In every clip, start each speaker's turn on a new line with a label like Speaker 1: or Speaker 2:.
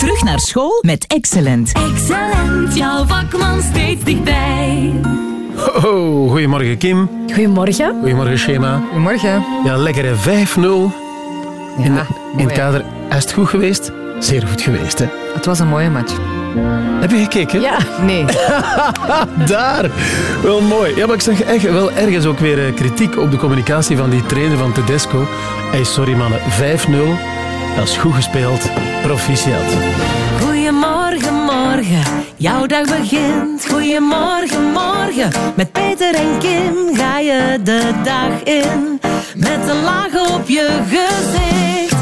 Speaker 1: Terug naar school met Excellent.
Speaker 2: Excellent, jouw vakman steeds dichtbij.
Speaker 3: Oh, goedemorgen Kim.
Speaker 4: Goedemorgen.
Speaker 3: Goedemorgen Schema.
Speaker 4: Goedemorgen.
Speaker 3: Ja, lekkere 5-0 in, de- in het kader. Is het goed geweest? Zeer goed geweest, hè?
Speaker 4: Het was een mooie match.
Speaker 3: Heb je gekeken?
Speaker 4: Ja, nee.
Speaker 3: Daar! Wel mooi. Ja, maar ik zag echt wel ergens ook weer eh, kritiek op de communicatie van die trainer van Tedesco. Hey, sorry mannen, 5-0. Dat is goed gespeeld. Proficiat.
Speaker 2: Goedemorgen, morgen, jouw dag begint. Goedemorgen, morgen, met Peter en Kim ga je de dag in. Met een laag op je gezicht.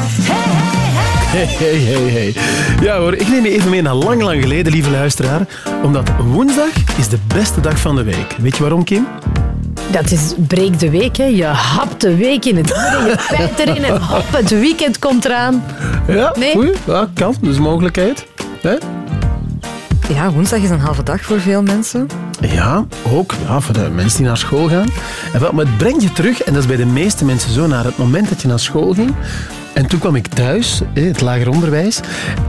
Speaker 2: Hey, hey, hey.
Speaker 3: Hey, hey, hey, hey. Ja hoor, ik neem je even mee naar lang, lang geleden, lieve luisteraar. Omdat woensdag is de beste dag van de week. Weet je waarom, Kim?
Speaker 4: Dat is breek de week, hè. Je hapt de week in het midden, je bijt erin en hop, het weekend komt eraan.
Speaker 3: Ja,
Speaker 4: Nee.
Speaker 3: goeie. Ja, kan. Dat is een mogelijkheid. Hè?
Speaker 5: Ja, woensdag is een halve dag voor veel mensen.
Speaker 3: Ja, ook ja, voor de mensen die naar school gaan. En wel, maar het brengt je terug, en dat is bij de meeste mensen zo, naar het moment dat je naar school ging. En toen kwam ik thuis, het lager onderwijs.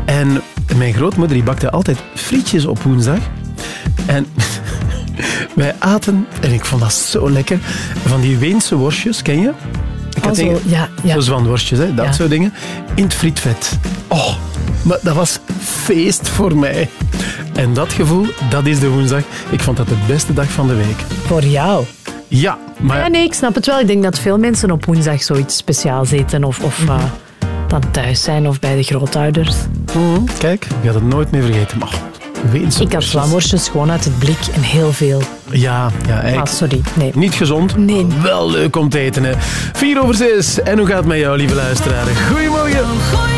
Speaker 3: En mijn grootmoeder die bakte altijd frietjes op woensdag. En wij aten, en ik vond dat zo lekker, van die Weense worstjes, ken je? Ik
Speaker 4: Oh, zo, ja, ja.
Speaker 3: Zo zwanworstjes, hè, dat
Speaker 4: Ja.
Speaker 3: soort dingen. In het frietvet. Oh, maar dat was feest voor mij. En dat gevoel, dat is de woensdag. Ik vond dat de beste dag van de week.
Speaker 4: Voor jou.
Speaker 3: Ja, maar
Speaker 4: Ja, nee, ik snap het wel. Ik denk dat veel mensen op woensdag zoiets speciaals eten of, of
Speaker 3: Mhm.
Speaker 4: eh, dan thuis zijn of bij de grootouders.
Speaker 3: Mhm, kijk, ik ga het nooit meer vergeten. Maar Weense
Speaker 4: Ik had
Speaker 3: worstjes.
Speaker 4: vlamworstjes gewoon uit het blik en heel veel.
Speaker 3: Ja, ja,
Speaker 4: Ah, sorry. Nee.
Speaker 3: niet gezond.
Speaker 4: Nee.
Speaker 3: Wel leuk om te eten. Hè. Vier over zes. En hoe gaat het met jou, lieve luisteraar? Goedemorgen.
Speaker 2: Goedemorgen,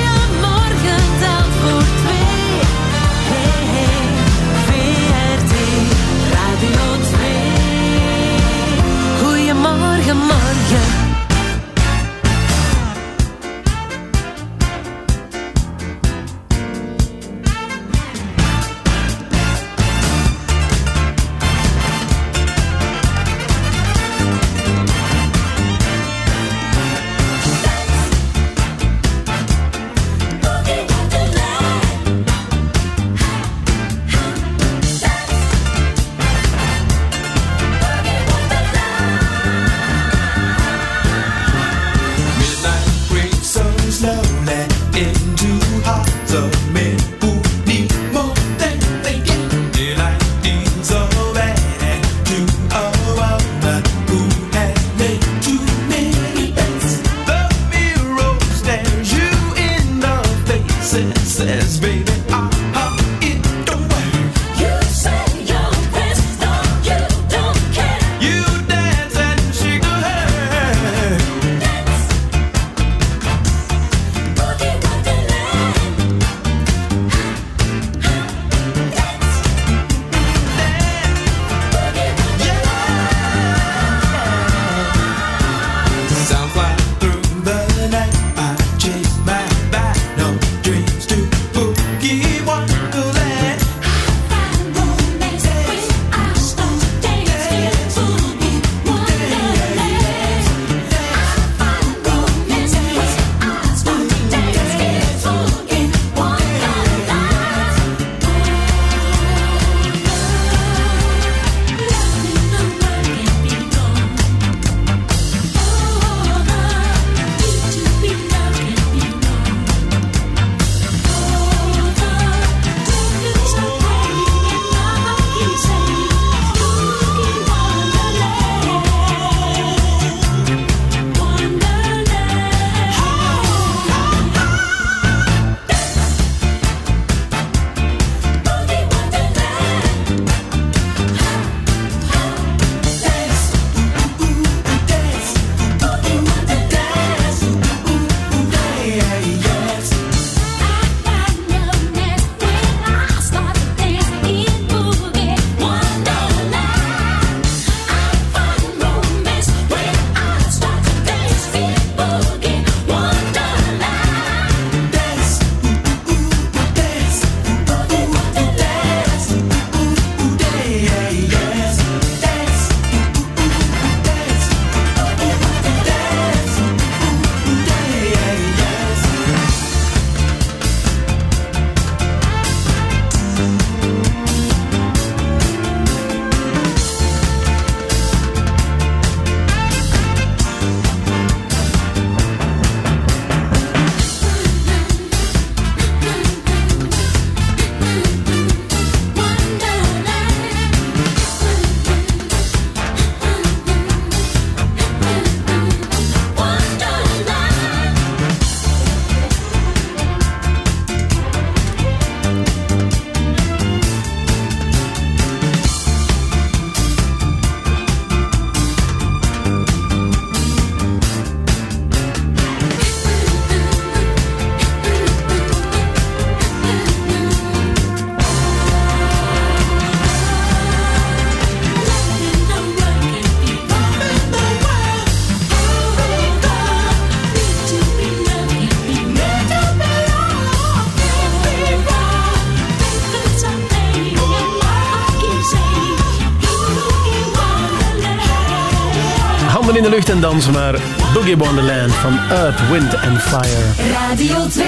Speaker 3: dansen maar. Boogie Wonderland van Earth, Wind and Fire.
Speaker 6: Radio 2.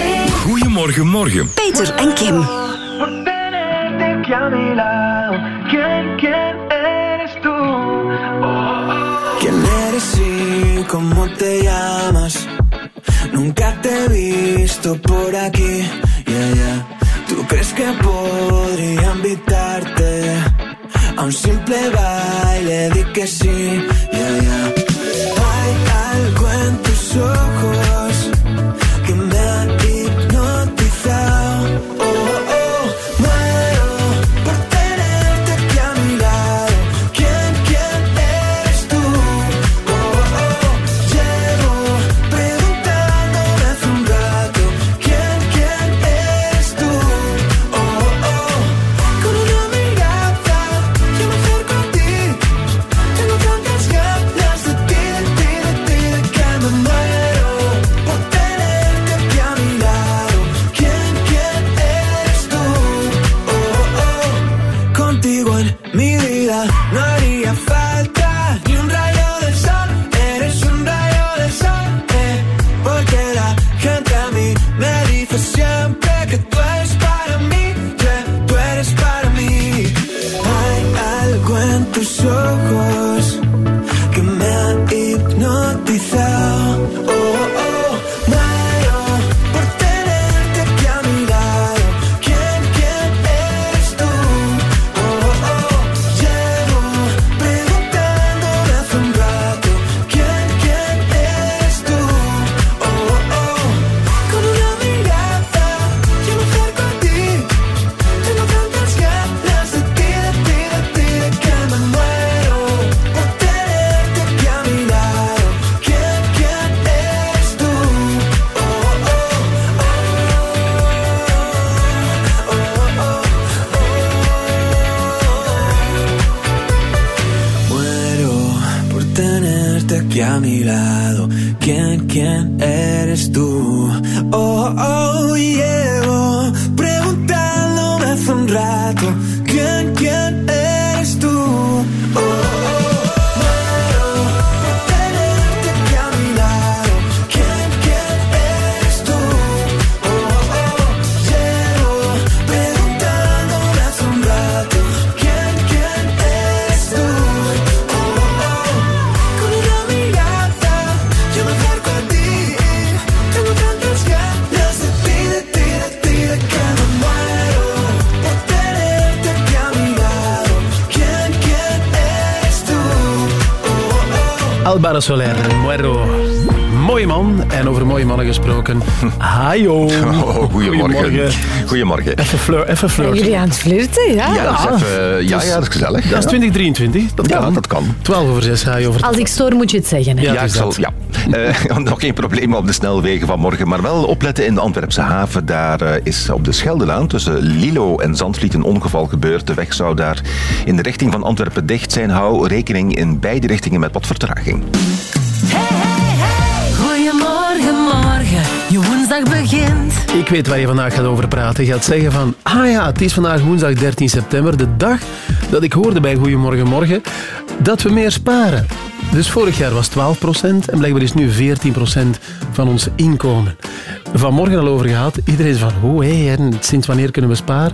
Speaker 7: Goedemorgen, morgen.
Speaker 8: Peter en Kim.
Speaker 2: ¿Quién eres y cómo te llamas? Nunca te he visto por aquí, yeah, yeah. ¿Tú crees que podría invitarte a un simple baile? Di que sí, yeah, yeah.
Speaker 3: Hajo.
Speaker 9: Oh, goedemorgen. Goedemorgen.
Speaker 3: Even fleur, even flirten.
Speaker 4: jullie aan het flirten? Ja.
Speaker 9: Ja, dat is even, ja, ja, dat is gezellig.
Speaker 3: Dat is 2023. Dat
Speaker 9: Ja,
Speaker 3: kan.
Speaker 9: dat kan.
Speaker 3: 12 over 6 ga je over.
Speaker 4: Als ik stoor, moet je het zeggen. Hè?
Speaker 3: Ja,
Speaker 9: Ja, ik zal, ja. Eh, nog geen problemen op de snelwegen van morgen, maar wel opletten in de Antwerpse haven. Daar eh, is op de Scheldelaan tussen Lilo en Zandvliet een ongeval gebeurd. De weg zou daar in de richting van Antwerpen dicht zijn. Hou rekening in beide richtingen met wat vertraging.
Speaker 6: Begint.
Speaker 3: Ik weet waar je vandaag gaat over praten. Je gaat zeggen van, ah ja, het is vandaag woensdag 13 september, de dag dat ik hoorde bij Goedemorgen Morgen dat we meer sparen. Dus vorig jaar was 12% en blijkbaar is nu 14% van ons inkomen. Vanmorgen al over gehad. Iedereen is van, oh hé, en sinds wanneer kunnen we sparen?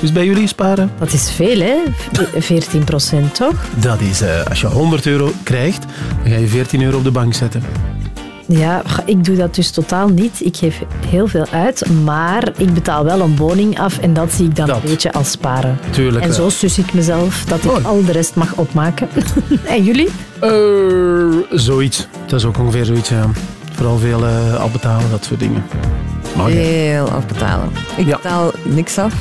Speaker 3: Dus bij jullie sparen?
Speaker 4: Dat is veel, hè? 14 procent, toch?
Speaker 3: Dat is, eh, als je 100 euro krijgt, dan ga je 14 euro op de bank zetten.
Speaker 4: Ja, ik doe dat dus totaal niet. Ik geef heel veel uit, maar ik betaal wel een woning af en dat zie ik dan
Speaker 3: Dat.
Speaker 4: een beetje als sparen.
Speaker 3: Tuurlijk
Speaker 4: En
Speaker 3: wel.
Speaker 4: zo sus ik mezelf dat ik
Speaker 3: Oh.
Speaker 4: al de rest mag opmaken. en jullie?
Speaker 3: Eh, zoiets. Dat is ook ongeveer zoiets, ja. Vooral veel eh afbetalen, dat soort dingen. Ja.
Speaker 5: Heel afbetalen. Ik
Speaker 3: Ja.
Speaker 5: betaal niks af.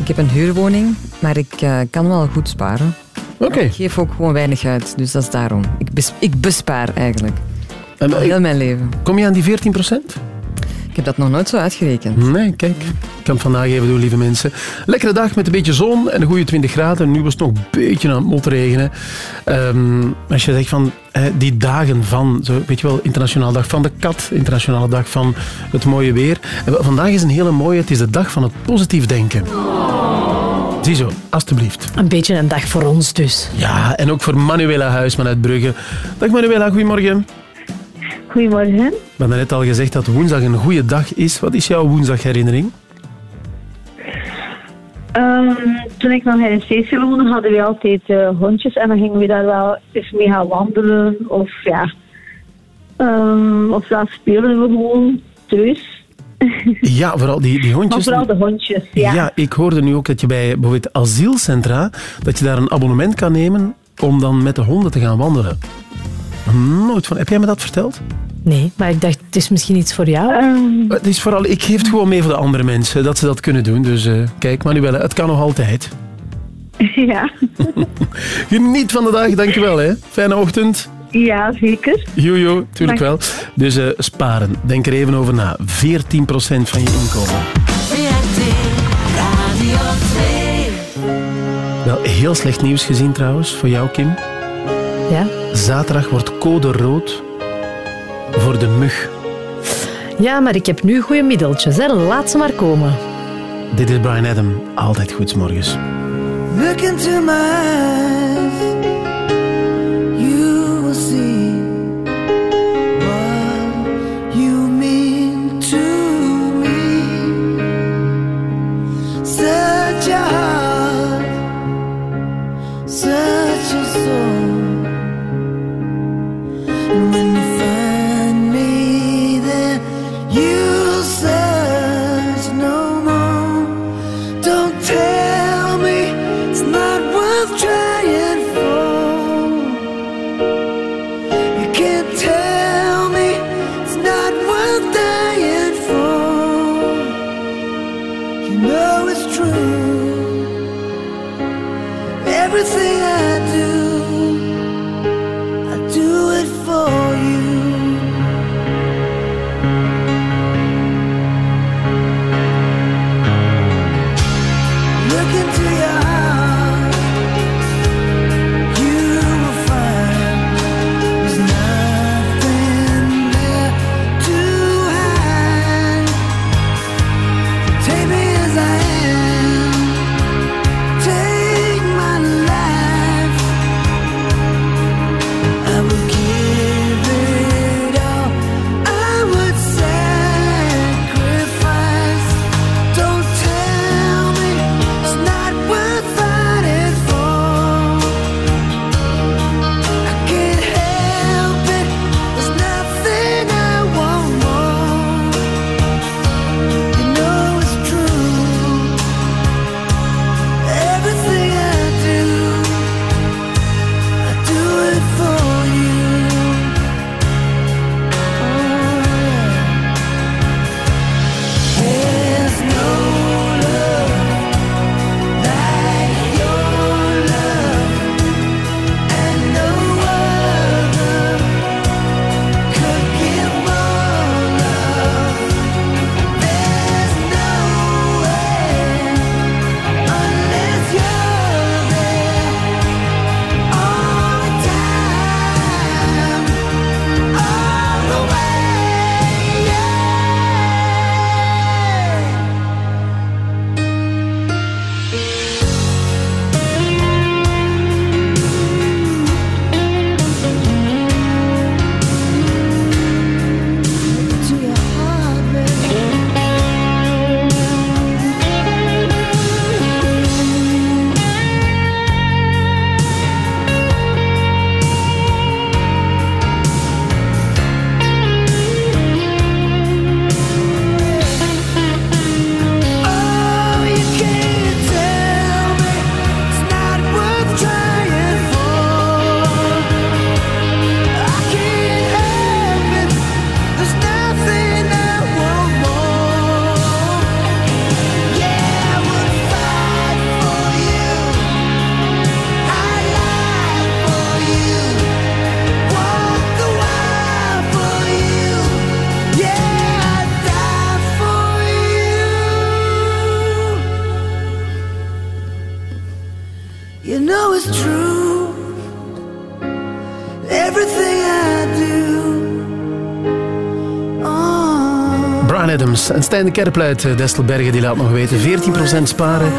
Speaker 5: Ik heb een huurwoning, maar ik eh, kan wel goed sparen.
Speaker 3: Oké.
Speaker 5: Ik geef ook gewoon weinig uit, dus dat is daarom. Ik, bes- ik bespaar eigenlijk.
Speaker 3: En,
Speaker 5: Al
Speaker 3: eh,
Speaker 5: heel mijn leven.
Speaker 3: Kom je aan die 14 procent?
Speaker 5: Ik heb dat nog nooit zo uitgerekend.
Speaker 3: Nee, kijk. Ik kan het vandaag even doen, lieve mensen. Lekkere dag met een beetje zon en een goede 20 graden. Nu was het nog een beetje aan het motregenen. Ehm als je zegt van die dagen van, zo, weet je wel, Internationale Dag van de Kat, Internationale Dag van het mooie weer. En vandaag is een hele mooie, het is de dag van het positief denken. Ziezo, alstublieft.
Speaker 4: Een beetje een dag voor ons dus.
Speaker 3: Ja, en ook voor Manuela Huisman uit Brugge. Dag Manuela, goedemorgen.
Speaker 10: Goedemorgen.
Speaker 3: We hebben net al gezegd dat woensdag een goede dag is. Wat is jouw woensdagherinnering?
Speaker 10: Ehm, toen ik nog in Steesel woonde, hadden we altijd eh, hondjes en dan gingen we daar wel eens mee gaan wandelen of ja. Ehm, of dan spelen we gewoon thuis.
Speaker 3: Ja, vooral die, die
Speaker 10: Maar
Speaker 3: hondjes.
Speaker 10: vooral de hondjes, ja.
Speaker 3: Ja, ik hoorde nu ook dat je bij bijvoorbeeld asielcentra, dat je daar een abonnement kan nemen om dan met de honden te gaan wandelen. Nooit van. Heb jij me dat verteld?
Speaker 4: Nee, maar ik dacht, het is misschien iets voor jou.
Speaker 10: Ehm,
Speaker 3: Het is vooral, ik geef het gewoon mee voor de andere mensen, dat ze dat kunnen doen. Dus eh, kijk, Manuela, het kan nog altijd.
Speaker 10: ja.
Speaker 3: Geniet van de dag, dankjewel. Hè. Fijne ochtend.
Speaker 10: ja, zeker.
Speaker 3: Jojo, tuurlijk wel. Dus eh, sparen, denk er even over na. 14% van je inkomen.
Speaker 6: VRT Radio 2.
Speaker 3: Wel, heel slecht nieuws gezien trouwens, voor jou Kim.
Speaker 4: Ja?
Speaker 3: Zaterdag wordt code rood voor de mug.
Speaker 4: ja, maar ik heb nu goede middeltjes. Hè. Laat ze maar komen.
Speaker 3: Dit is Brian Adam, altijd goed 's morgens.
Speaker 2: Look into my eyes,
Speaker 3: En Stijn de Kerp uit eh, Destelbergen die laat nog weten. 14% sparen,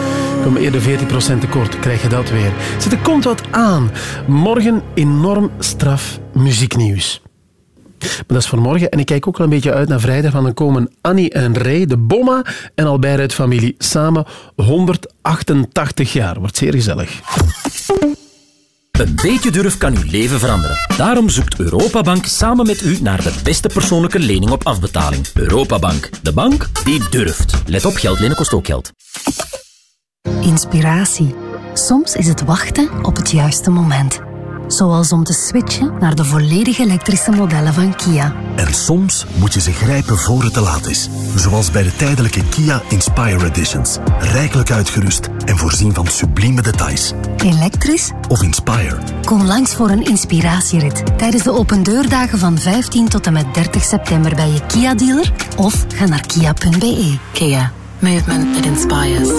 Speaker 3: kom eerder 14% tekort. Krijg je dat weer. Zit er komt wat aan. Morgen enorm straf muzieknieuws. Maar dat is voor morgen. En ik kijk ook al een beetje uit naar vrijdag. Want dan komen Annie en Ray, de Bomma en Albert uit familie. Samen 188 jaar. Wordt zeer gezellig.
Speaker 11: Een beetje durf kan uw leven veranderen. Daarom zoekt Europabank samen met u naar de beste persoonlijke lening op afbetaling. Europabank, de bank die durft. Let op, geld lenen kost ook geld.
Speaker 8: Inspiratie. Soms is het wachten op het juiste moment. Zoals om te switchen naar de volledig elektrische modellen van Kia.
Speaker 12: En soms moet je ze grijpen voor het te laat is. Zoals bij de tijdelijke Kia Inspire Editions. Rijkelijk uitgerust en voorzien van sublieme details.
Speaker 8: Elektrisch?
Speaker 12: Of Inspire.
Speaker 8: Kom langs voor een inspiratierit tijdens de opendeurdagen van 15 tot en met 30 september bij je Kia-dealer of ga naar kia.be.
Speaker 13: Kia. Movement that inspires.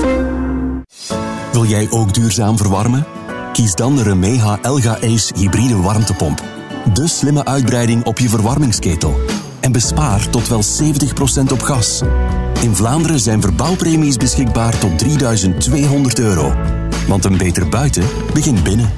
Speaker 2: Wil jij ook duurzaam verwarmen? Kies dan de Remeha Elga Ace hybride warmtepomp. De slimme uitbreiding op je verwarmingsketel. En bespaar tot wel 70% op gas. In Vlaanderen zijn verbouwpremies beschikbaar tot 3200 euro. Want een beter buiten begint binnen.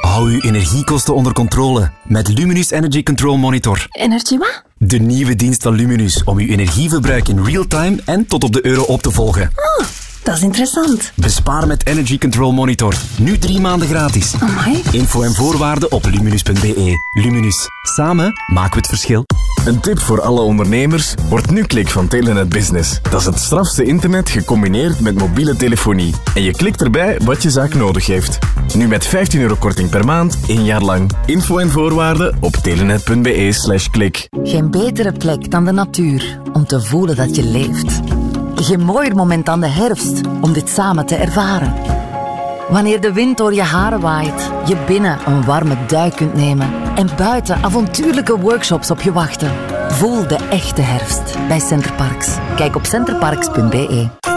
Speaker 14: Hou uw energiekosten onder controle met Luminus Energy Control Monitor.
Speaker 8: Energy wat?
Speaker 14: De nieuwe dienst van Luminus om uw energieverbruik in real time en tot op de euro op te volgen.
Speaker 8: Oh, dat is interessant.
Speaker 14: Bespaar met Energy Control Monitor. Nu drie maanden gratis.
Speaker 8: Amai.
Speaker 14: Info en voorwaarden op luminus.be. Luminus. Samen maken we het verschil.
Speaker 15: Een tip voor alle ondernemers wordt NuClick van Telenet Business. Dat is het strafste internet gecombineerd met mobiele telefonie. En je klikt erbij wat je zaak nodig heeft. Nu met 15 euro korting per maand, één jaar lang. Info en voorwaarden op telenet.be slash klik.
Speaker 16: Geen betere plek dan de natuur om te voelen dat je leeft. Geen mooier moment dan de herfst om dit samen te ervaren. Wanneer de wind door je haren waait, je binnen een warme duik kunt nemen en buiten avontuurlijke workshops op je wachten. Voel de echte herfst bij Centerparks. Kijk op centerparks.be.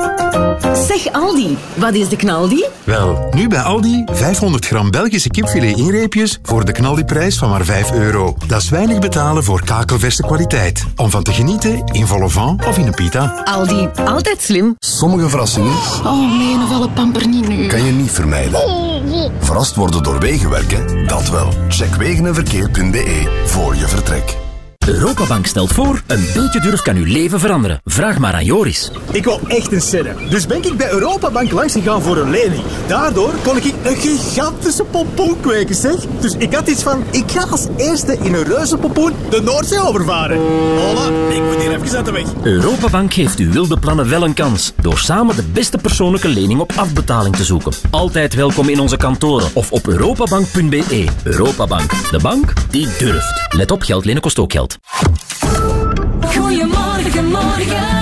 Speaker 17: Zeg Aldi, wat is de knaldi?
Speaker 18: Wel, nu bij Aldi 500 gram Belgische kipfilet inreepjes voor de knaldiprijs van maar 5 euro. Dat is weinig betalen voor kakelverse kwaliteit. Om van te genieten in volle vent of in een pita.
Speaker 17: Aldi, altijd slim.
Speaker 19: Sommige verrassingen
Speaker 17: Oh nee, een volle pamper niet nu.
Speaker 19: kan je niet vermijden. Verrast worden door wegenwerken? Dat wel. Check wegenenverkeer.be voor je vertrek.
Speaker 11: Europabank stelt voor, een beetje durf kan uw leven veranderen. Vraag maar aan Joris.
Speaker 20: Ik wou echt een serre. Dus ben ik bij Europabank langs gegaan voor een lening. Daardoor kon ik een gigantische pompoen kweken, zeg. Dus ik had iets van, ik ga als eerste in een reuze pompoen de Noordzee overvaren. Hola, ik moet hier even uit de weg.
Speaker 11: Europabank geeft uw wilde plannen wel een kans. Door samen de beste persoonlijke lening op afbetaling te zoeken. Altijd welkom in onze kantoren of op europabank.be. Europabank, de bank die durft. Let op, geld lenen kost ook geld.
Speaker 6: Goedemorgen, morgen.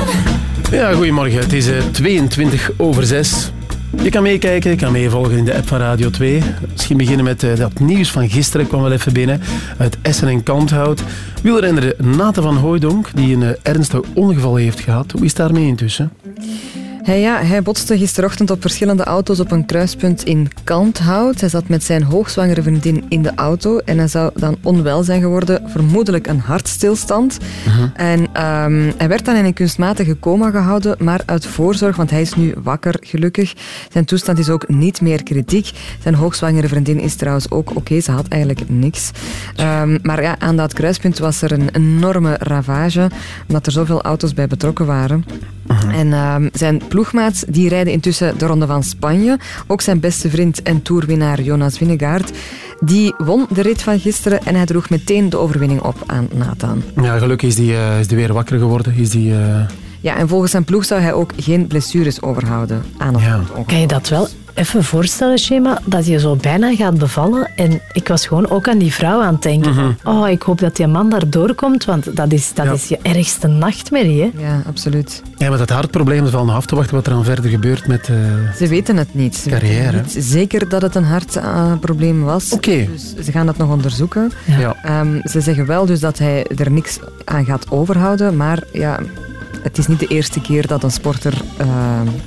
Speaker 3: Ja, goedemorgen. Het is eh, 22 over 6. Je kan meekijken, je kan meevolgen in de app van Radio 2. Misschien beginnen met eh, dat nieuws van gisteren, kwam wel even binnen. Uit Essen en Kanthout. Wielrenner Nathan van Hooijdonk, die een eh, ernstig ongeval heeft gehad. Hoe is daarmee intussen?
Speaker 5: Hij, ja, hij botste gisterochtend op verschillende auto's op een kruispunt in Kanthout. Hij zat met zijn hoogzwangere vriendin in de auto en hij zou dan onwel zijn geworden, vermoedelijk een hartstilstand. En ehm, hij werd dan in een kunstmatige coma gehouden, maar uit voorzorg, want hij is nu wakker, gelukkig. Zijn toestand is ook niet meer kritiek. Zijn hoogzwangere vriendin is trouwens ook oké, ze had eigenlijk niks. Ehm, maar ja, aan dat kruispunt was er een enorme ravage, omdat er zoveel auto's bij betrokken waren. En ehm, zijn ploegmaats die rijden intussen de Ronde van Spanje. Ook zijn beste vriend en toerwinnaar Jonas Vingegaard. Die won de rit van gisteren en hij droeg meteen de overwinning op aan Nathan.
Speaker 3: Ja, gelukkig is die, eh, is die weer wakker geworden. Is die, eh,
Speaker 5: Ja, en volgens zijn ploeg zou hij ook geen blessures overhouden aan het ongeluk.
Speaker 4: Kan je dat wel even voorstellen, Shema, dat je zo bijna gaat bevallen? En ik was gewoon ook aan die vrouw aan het denken.
Speaker 3: Mhm.
Speaker 4: van, Oh, ik hoop dat die man daar doorkomt, want dat is, dat
Speaker 3: Ja.
Speaker 4: is je ergste nachtmerrie. Hè?
Speaker 5: Ja, absoluut.
Speaker 3: Ja, met dat hartprobleem dat valt nog af te wachten wat er dan verder gebeurt met... eh,
Speaker 5: Ze weten het niet. Ze weten
Speaker 3: Carrière.
Speaker 5: niet zeker dat het een hartprobleem was.
Speaker 3: Oké.
Speaker 5: Dus ze gaan dat nog onderzoeken.
Speaker 3: Ja.
Speaker 5: Ehm, ze zeggen wel dus dat hij er niks aan gaat overhouden, maar ja, het is niet de eerste keer dat een sporter eh,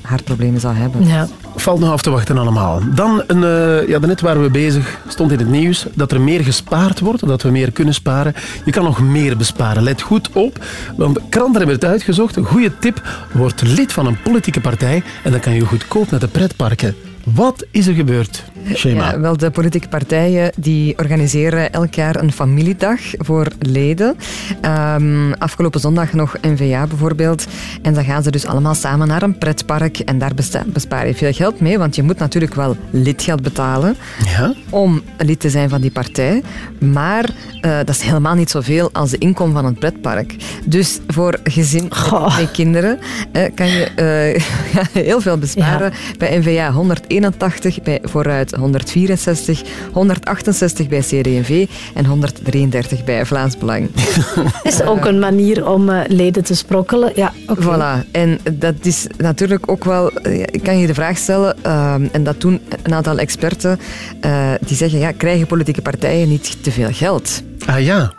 Speaker 5: hartproblemen zal hebben.
Speaker 4: Ja.
Speaker 3: Valt nog af te wachten allemaal. Dan, een, eh, ja, daarnet waren we bezig, stond in het nieuws, dat er meer gespaard wordt, dat we meer kunnen sparen. Je kan nog meer besparen. Let goed op, want kranten hebben het uitgezocht. Een goede tip, word lid van een politieke partij en dan kan je goedkoop naar de pretparken. Wat is er gebeurd, Shema?
Speaker 5: Ja, wel, de politieke partijen die organiseren elk jaar een familiedag voor leden. Ehm, afgelopen zondag nog NVA bijvoorbeeld. En dan gaan ze dus allemaal samen naar een pretpark. En daar bespaar je veel geld mee, want je moet natuurlijk wel lidgeld betalen
Speaker 3: Ja?
Speaker 5: om lid te zijn van die partij. Maar eh, dat is helemaal niet zoveel als de inkomen van een pretpark. Dus voor gezin met twee kinderen eh, kan je eh, ja, heel veel besparen. Bij NVA 181, bij Vooruit 164, 168 bij CD&V en 133 bij Vlaams Belang.
Speaker 4: Is ook een manier om eh, leden te sprokkelen. Ja, oké.
Speaker 5: Voilà. En dat is natuurlijk ook wel... eh, Ik kan je de vraag stellen, ehm, en dat doen een aantal experten, eh, die zeggen, ja, krijgen politieke partijen niet te veel geld?
Speaker 3: Ah ja.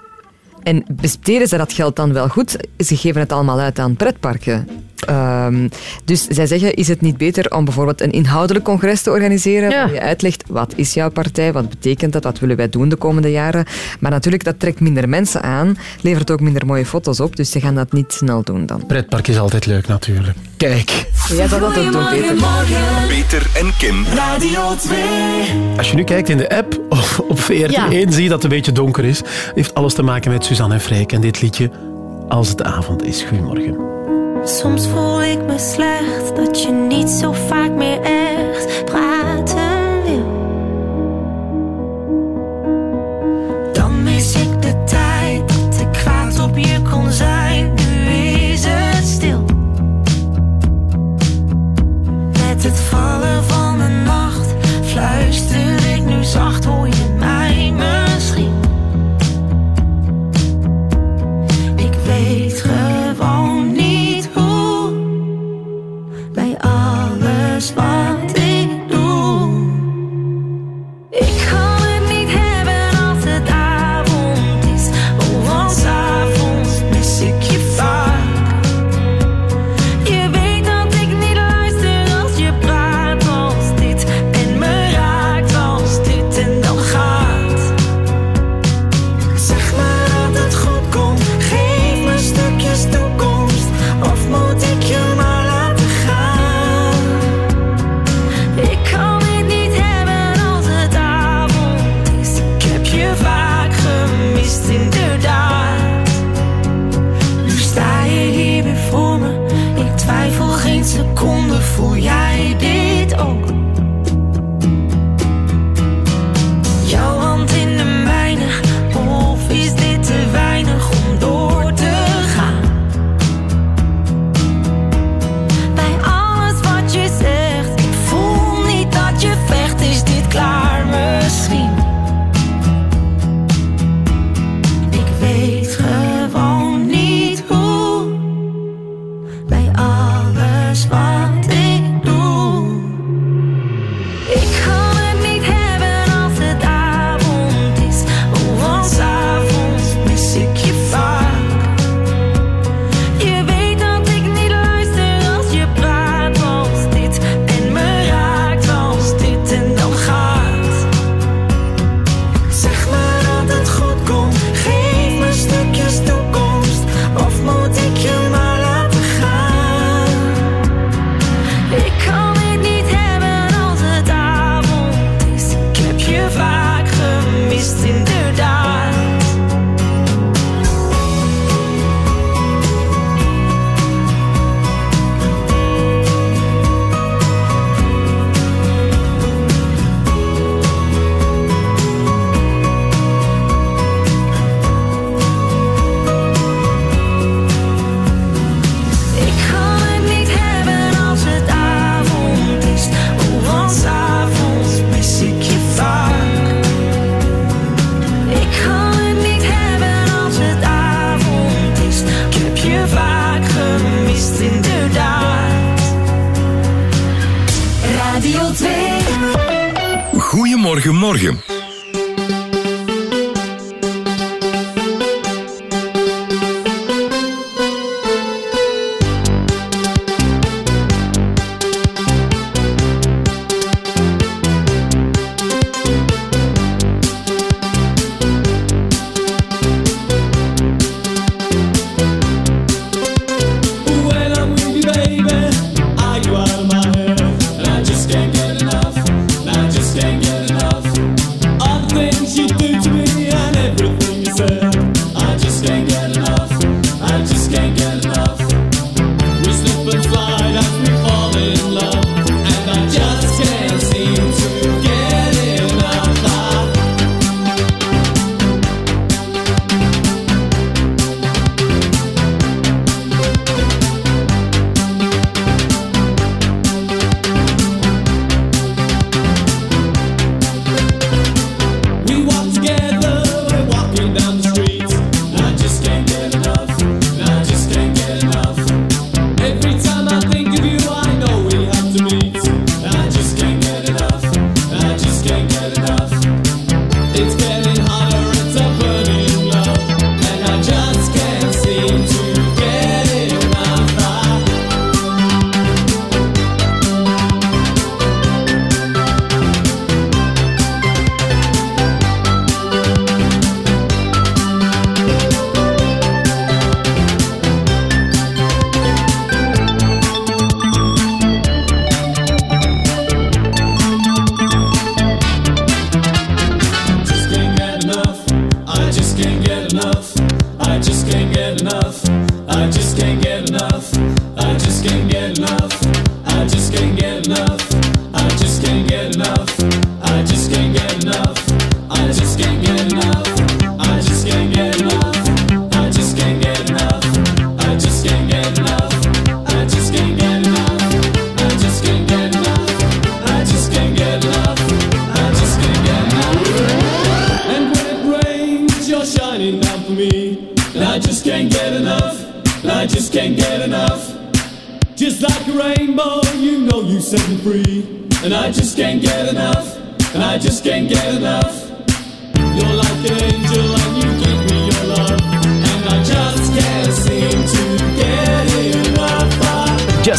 Speaker 5: En besteden ze dat geld dan wel goed? Ze geven het allemaal uit aan pretparken. Ehm, dus zij zeggen, is het niet beter om bijvoorbeeld een inhoudelijk congres te organiseren, waar je uitlegt, wat is jouw partij, wat betekent dat, wat willen wij doen de komende jaren. Maar natuurlijk, dat trekt minder mensen aan, levert ook minder mooie foto's op, dus ze gaan dat niet snel doen dan.
Speaker 3: Pretpark is altijd leuk natuurlijk. Kijk.
Speaker 5: Jij zou dat ook doen, Peter.
Speaker 18: Peter en Kim.
Speaker 21: Radio 2.
Speaker 3: Als je nu kijkt in de app of op VRT1
Speaker 21: Ja.
Speaker 3: zie je dat het een beetje donker is. heeft alles te maken met Suzanne en Freek en dit liedje Als het avond is. Goedemorgen.
Speaker 22: Soms voel ik me slecht dat je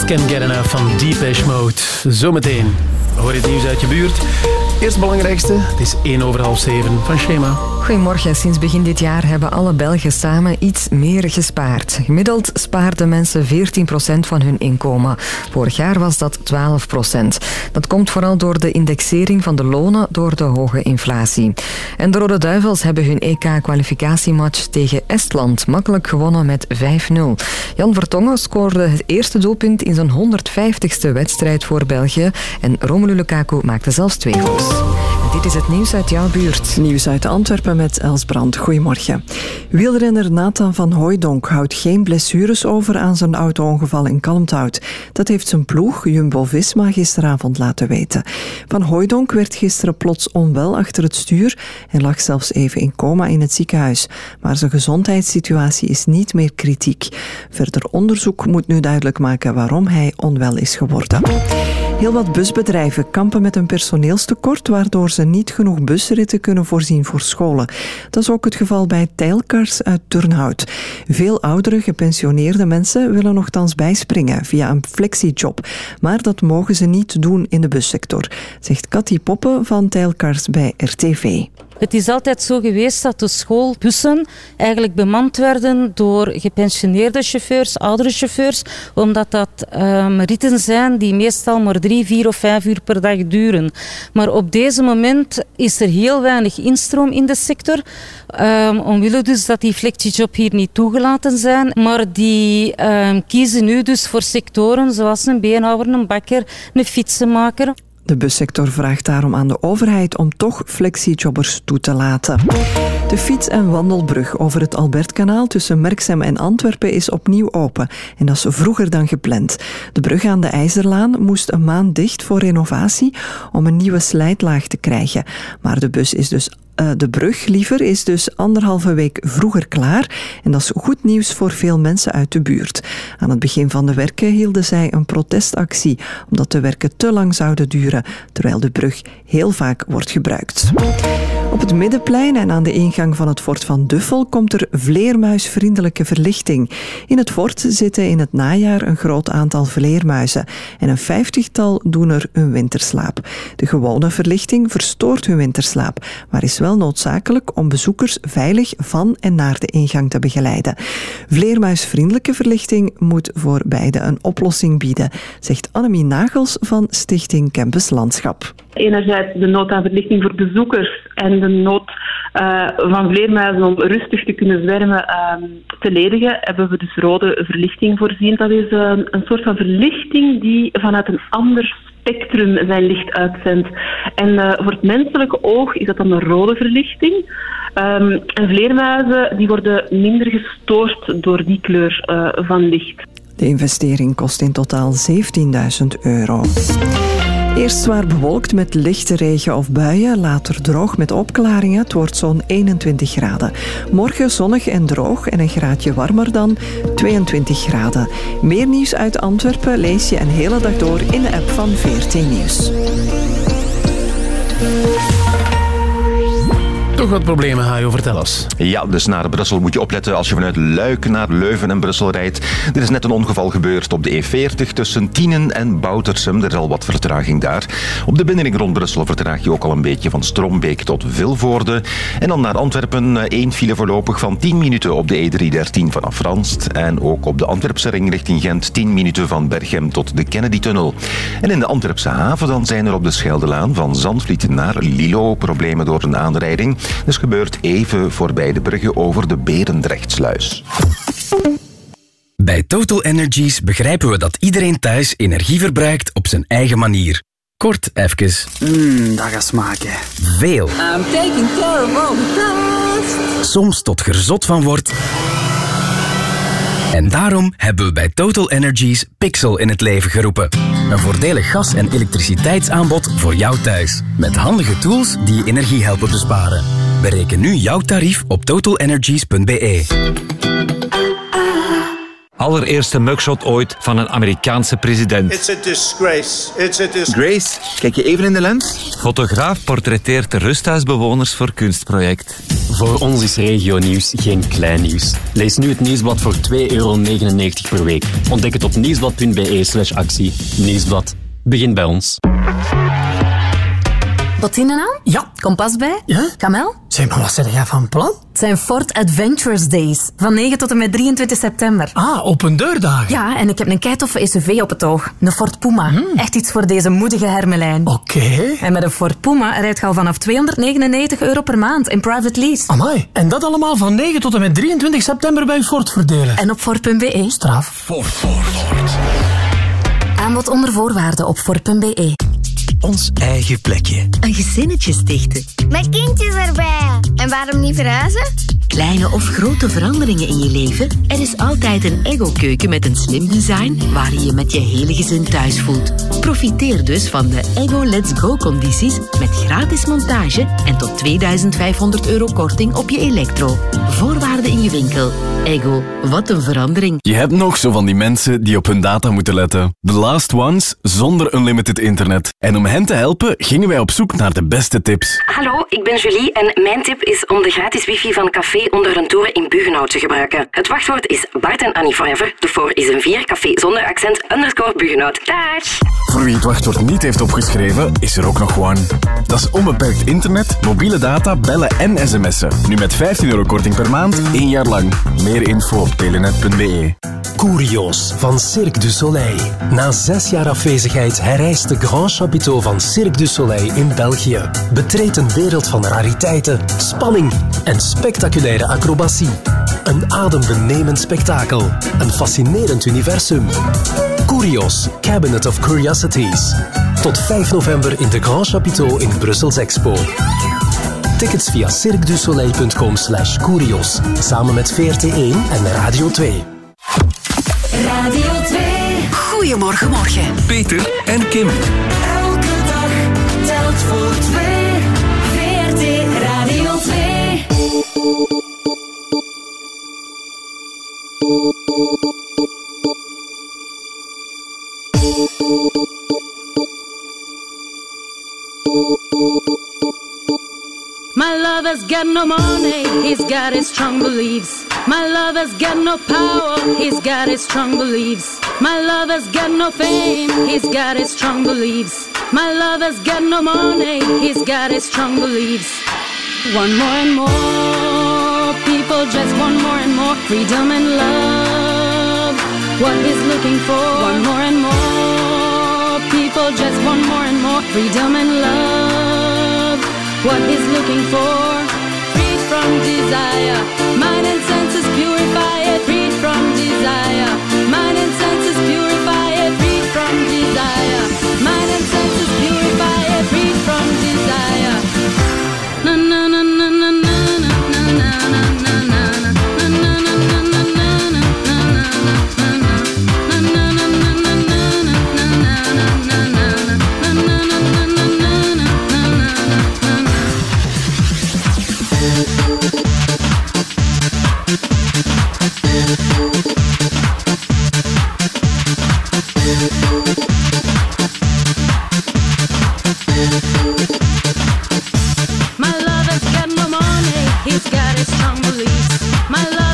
Speaker 23: Can't Get Enough
Speaker 3: van Deepesh Mode. Zometeen hoor je het nieuws uit je buurt. Eerst het belangrijkste, het is 1 over half 7 van Schema.
Speaker 5: Goedemorgen. Sinds begin dit jaar hebben alle Belgen samen iets meer gespaard. Gemiddeld spaarden mensen 14% van hun inkomen. Vorig jaar was dat 12%. Dat komt vooral door de indexering van de lonen door de hoge inflatie. En de Rode Duivels hebben hun EK-kwalificatiematch tegen Estland makkelijk gewonnen met 5-0. Jan Vertongen scoorde het eerste doelpunt in zijn 150ste wedstrijd voor België en Romelu Lukaku maakte zelfs twee goals. Dit is het nieuws uit jouw buurt.
Speaker 24: Nieuws uit Antwerpen met Els. Goedemorgen. Wielrenner Nathan van Hooijdonk houdt geen blessures over aan zijn auto-ongeval in Kalmthout. Dat heeft zijn ploeg, Jumbo-Visma, gisteravond laten weten. Van Hooijdonk werd gisteren plots onwel achter het stuur en lag zelfs even in coma in het ziekenhuis. Maar zijn gezondheidssituatie is niet meer kritiek. Verder onderzoek moet nu duidelijk maken waarom hij onwel is geworden. Heel wat busbedrijven kampen met een personeelstekort, waardoor ze niet genoeg busritten kunnen voorzien voor scholen. Dat is ook het geval bij Tijlkars uit Turnhout. Veel oudere, gepensioneerde mensen willen nogthans bijspringen via een flexiejob. Maar dat mogen ze niet doen in de bussector, zegt Cathy Poppen van Tijlkars bij RTV.
Speaker 25: Het is altijd zo geweest dat de schoolbussen eigenlijk bemand werden door gepensioneerde chauffeurs, oudere chauffeurs, omdat dat ehm, ritten zijn die meestal maar drie, vier of vijf uur per dag duren. Maar op deze moment is er heel weinig instroom in de sector, um, omwille dus dat die flexiejob hier niet toegelaten zijn. Maar die ehm, kiezen nu dus voor sectoren zoals een beenhouwer, een bakker, een fietsenmaker.
Speaker 24: De bussector vraagt daarom aan de overheid om toch flexiejobbers toe te laten. De fiets- en wandelbrug over het Albertkanaal tussen Merksem en Antwerpen is opnieuw open. En dat is vroeger dan gepland. De brug aan de IJzerlaan moest een maand dicht voor renovatie om een nieuwe slijtlaag te krijgen. Maar de bus is dus eh, de brug liever is dus anderhalve week vroeger klaar. En dat is goed nieuws voor veel mensen uit de buurt. Aan het begin van de werken hielden zij een protestactie, omdat de werken te lang zouden duren, terwijl de brug heel vaak wordt gebruikt. Op het Middenplein en aan de ingang van het fort van Duffel komt er vleermuisvriendelijke verlichting. In het fort zitten in het najaar een groot aantal vleermuizen en een vijftigtal doen er hun winterslaap. De gewone verlichting verstoort hun winterslaap, maar is wel noodzakelijk om bezoekers veilig van en naar de ingang te begeleiden. Vleermuisvriendelijke verlichting moet voor beide een oplossing bieden, zegt Annemie Nagels van Stichting Campus Landschap.
Speaker 26: Enerzijds de nood aan verlichting voor bezoekers en de nood eh, van vleermuizen om rustig te kunnen zwermen ehm, te ledigen, hebben we dus rode verlichting voorzien. Dat is eh, een soort van verlichting die vanuit een ander spectrum zijn licht uitzendt. En eh, voor het menselijke oog is dat dan een rode verlichting. Ehm, en vleermuizen die worden minder gestoord door die kleur van licht.
Speaker 24: De investering kost in totaal 17.000 euro. Eerst zwaar bewolkt met lichte regen of buien, later droog met opklaringen. Het wordt zo'n 21 graden. Morgen zonnig en droog en een graadje warmer dan 22 graden. Meer nieuws uit Antwerpen lees je een hele dag door in de app van 14 Nieuws.
Speaker 3: Toch wat problemen, Hajo, vertel eens.
Speaker 9: Ja, dus naar Brussel moet je opletten als je vanuit Luik naar Leuven en Brussel rijdt. Er is net een ongeval gebeurd op de E40 tussen Tienen en Boutersum. Er is al wat vertraging daar. Op de binnenring rond Brussel vertraag je ook al een beetje van Strombeek tot Vilvoorde. En dan naar Antwerpen eh, één file voorlopig van 10 minuten op de E313 vanaf Franst. En ook op de Antwerpse ring richting Gent 10 minuten van Berchem tot de Kennedy-tunnel. En in de Antwerpse haven dan zijn er op de Scheldelaan van Zandvliet naar Lilo problemen door een aanrijding. Dus gebeurt even voorbij de bruggen over de Berendrechtsluis.
Speaker 14: Bij Total Energies begrijpen we dat iedereen thuis energie verbruikt op zijn eigen manier. Kort even.
Speaker 27: Mmm, dat gaat smaken.
Speaker 14: Veel.
Speaker 27: I'm taking care of all the rest.
Speaker 14: Soms tot je er zot van wordt. En daarom hebben we bij Total Energies Pixel in het leven geroepen. Een voordelig gas- en elektriciteitsaanbod voor jou thuis. Met handige tools die je energie helpen besparen. Bereken nu jouw tarief op totalenergies.be.
Speaker 28: Allereerste mugshot ooit van een Amerikaanse president.
Speaker 29: It's a disgrace. It's a disgrace.
Speaker 28: Grace, kijk je even in de lens? Fotograaf portretteert de rusthuisbewoners voor kunstproject.
Speaker 30: Voor ons is regionieuws geen klein nieuws. Lees nu het nieuwsblad voor 2,99 euro per week. Ontdek het op nieuwsblad.be slash actie. Nieuwsblad. Begin bij ons.
Speaker 8: Bottinen aan? Ja. Kompas bij? Ja. Kamel?
Speaker 31: Zeg maar, wat zeg jij van plan?
Speaker 8: Het zijn Ford Adventures Days. Van 9 tot en met 23 september.
Speaker 31: Ah, open deurdagen.
Speaker 8: Ja, en ik heb een keitoffe SUV op het oog. Een Ford Puma. Echt iets voor deze moedige hermelijn.
Speaker 31: Oké.
Speaker 8: En met een Ford Puma rijdt je al vanaf 299 euro per maand in private lease.
Speaker 31: Amai, en dat allemaal van 9 tot en met 23 september bij Ford verdelen.
Speaker 8: En op Ford.be.
Speaker 31: Straf.
Speaker 8: Ford, Ford, Ford. Aanbod onder voorwaarden op Ford.be.
Speaker 32: Ons eigen plekje.
Speaker 16: Een gezinnetje stichten. Met kindjes erbij. En waarom niet verhuizen? Kleine of grote veranderingen in je leven? Er is altijd een Ego-keuken met een slim design waar je je met je hele gezin thuis voelt. Profiteer dus van de Ego Let's Go-condities met gratis montage en tot 2500 euro korting op je elektro. Voorwaarden in je winkel. Ego, wat een verandering.
Speaker 33: Je hebt nog zo van die mensen die op hun data moeten letten. The last ones zonder unlimited internet. En om hen te helpen gingen wij op zoek naar de beste tips.
Speaker 34: Hallo, ik ben Julie en mijn tip is om de gratis wifi van Café onder een toren in Bugenhout te gebruiken. Het wachtwoord is Bart en Annie Forever. De voor is een 4 café zonder accent underscore Bugenhout. Dag!
Speaker 33: Voor wie het wachtwoord niet heeft opgeschreven, is er ook nog One. Dat is onbeperkt internet, mobiele data, bellen en sms'en. Nu met 15 euro korting per maand, één jaar lang. Meer info op telenet.be.
Speaker 35: Curios van Cirque du Soleil. Na zes jaar afwezigheid herrijst de Grand Chapiteau van Cirque du Soleil in België. Betreed een wereld van rariteiten, spanning en spectaculaire acrobatie. Een adembenemend spektakel. Een fascinerend universum. Curios, Cabinet of Curiosities. Tot 5 november in de Grand Chapiteau in Brussels Expo. Tickets via cirquedusoleil.com slash curios. Samen met VRT1 en Radio 2.
Speaker 36: Radio 2. Goedemorgen, morgen.
Speaker 14: Peter en Kim.
Speaker 36: Elke dag telt voor twee.
Speaker 6: My lover's got no money, he's got his strong beliefs. My lover's got no power, he's got his strong beliefs. My lover's got no fame, he's got his strong beliefs. My lover's got no money, he's got his strong beliefs. One more and more, people just want more and more freedom and love. What he's looking for, one more and more, people just want more and more freedom and love. What he's looking for, freed from desire, mind and senses purify it, freed from desire, My love has got no money, he's got his strong beliefs. My
Speaker 3: love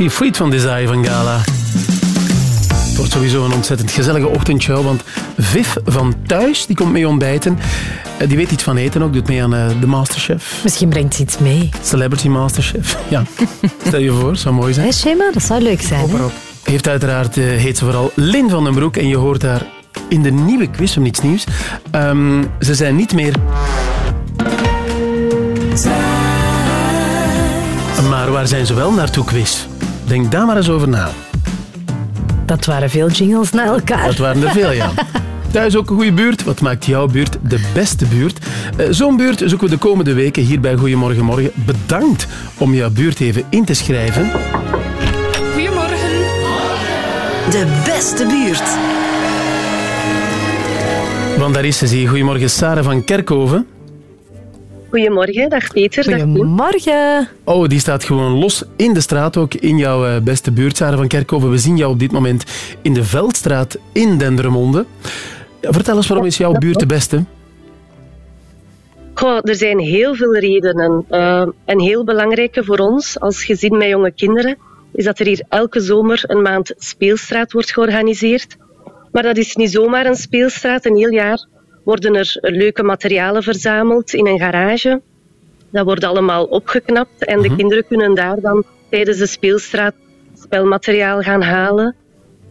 Speaker 3: op Seafleet van Desire van Gala. Het wordt sowieso een ontzettend gezellige ochtendshow, want Viv van Thuis die komt mee ontbijten. Eh, Die weet iets van eten ook, doet mee aan eh, de Masterchef.
Speaker 37: Misschien brengt ze iets mee.
Speaker 3: Celebrity Masterchef, ja. Stel je voor, zou mooi zijn.
Speaker 37: Hé, Shema, dat zou leuk zijn. hè?
Speaker 3: Heeft uiteraard, eh, heet ze vooral Lin van den Broek. En je hoort daar in de nieuwe quiz om iets nieuws. Ehm, ze zijn niet meer... Maar waar zijn ze wel naartoe, quiz? Denk daar maar eens over na.
Speaker 37: Dat waren veel jingles na elkaar.
Speaker 3: Dat waren er veel, ja. Thuis ook een goede buurt. Wat maakt jouw buurt de beste buurt? Eh, Zo'n buurt zoeken we de komende weken hier bij Goedemorgen Morgen. Bedankt om jouw buurt even in te schrijven.
Speaker 8: Goedemorgen. De beste buurt.
Speaker 3: Want daar is ze, zie. Goedemorgen, Sarah van Kerkhoven.
Speaker 38: Goedemorgen, dag Peter.
Speaker 37: Goedemorgen.
Speaker 3: Oh, die staat gewoon los in de straat, ook in jouw eh, beste buurt, Sarah van Kerkhoven. We zien jou op dit moment in de Veldstraat in Dendermonde. Vertel eens, waarom is jouw buurt de beste?
Speaker 38: Goh, er zijn heel veel redenen. Eh, een heel belangrijke voor ons als gezin met jonge kinderen is dat er hier elke zomer een maand speelstraat wordt georganiseerd. Maar dat is niet zomaar een speelstraat. Een heel jaar worden er leuke materialen verzameld in een garage. Dat wordt allemaal opgeknapt en de kinderen kunnen daar dan tijdens de speelstraat spelmateriaal gaan halen.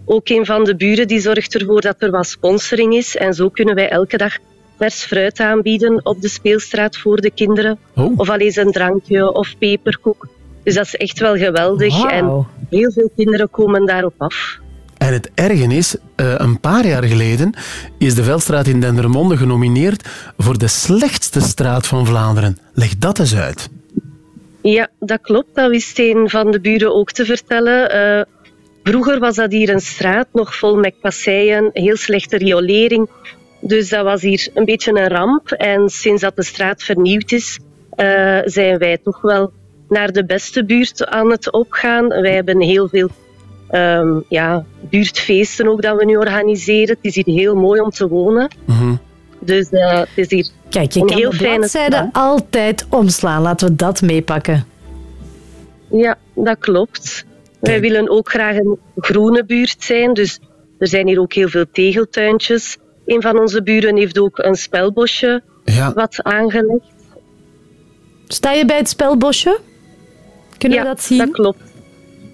Speaker 38: Ook een van de buren die zorgt ervoor dat er wat sponsoring is. En zo kunnen wij elke dag vers fruit aanbieden op de speelstraat voor de kinderen. Of al eens een drankje of peperkoek. Dus dat is echt wel geweldig. En heel veel kinderen komen daarop af.
Speaker 3: En het erge is, eh, een paar jaar geleden is de Veldstraat in Dendermonde genomineerd voor de slechtste straat van Vlaanderen. Leg dat eens uit.
Speaker 38: Ja, dat klopt. Dat wist een van de buren ook te vertellen. Eh, vroeger was dat hier een straat nog vol met kasseien, heel slechte riolering. Dus dat was hier een beetje een ramp. En sinds dat de straat vernieuwd is, eh, zijn wij toch wel naar de beste buurt aan het opgaan. Wij hebben heel veel ehm, ja, buurtfeesten ook dat we nu organiseren. Het is hier heel mooi om te wonen. Dus eh, het is hier
Speaker 37: Kijk, je
Speaker 38: een
Speaker 37: kan
Speaker 38: heel
Speaker 37: de
Speaker 38: fijne
Speaker 37: bladzijde altijd omslaan. Laten we dat meepakken.
Speaker 38: Ja, dat klopt. Wij willen ook graag een groene buurt zijn, dus er zijn hier ook heel veel tegeltuintjes. Een van onze buren heeft ook een spelbosje wat aangelegd.
Speaker 37: Sta je bij het spelbosje? Kunnen
Speaker 38: ja,
Speaker 37: we dat zien?
Speaker 38: dat klopt.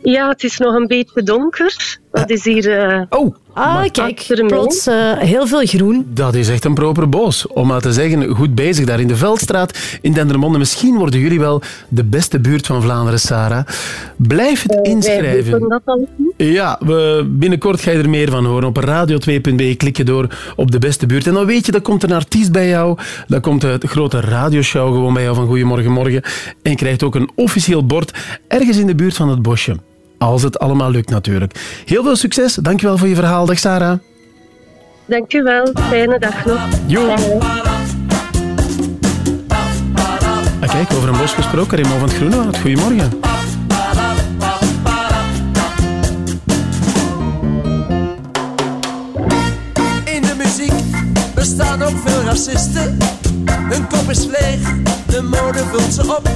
Speaker 38: Ja, het is nog een beetje donker. Dat is hier... eh,
Speaker 3: oh,
Speaker 37: Ah, kijk, plots eh, heel veel groen.
Speaker 3: Dat is echt een proper boos. Om maar te zeggen, goed bezig daar in de Veldstraat in Dendermonde. Misschien worden jullie wel de beste buurt van Vlaanderen, Sarah. Blijf het
Speaker 38: hopen
Speaker 3: inschrijven.
Speaker 38: dat al.
Speaker 3: Ja, we, binnenkort ga je er meer van horen. Op radio2.be klik je door op de beste buurt. En dan weet je, dan komt een artiest bij jou. Dan komt het grote radioshow gewoon bij jou van Goedemorgen Morgen. En je krijgt ook een officieel bord ergens in de buurt van het bosje. Als het allemaal lukt natuurlijk. Heel veel succes. Dankjewel voor je verhaal. Dag Sarah.
Speaker 38: Dank u wel. Fijne dag nog.
Speaker 3: Jo. Ah, kijk, over een bos gesproken. Raymond van het Groenewoud. Goedemorgen.
Speaker 39: In de muziek bestaan ook veel racisten. Hun kop is leeg, de mode vult ze op.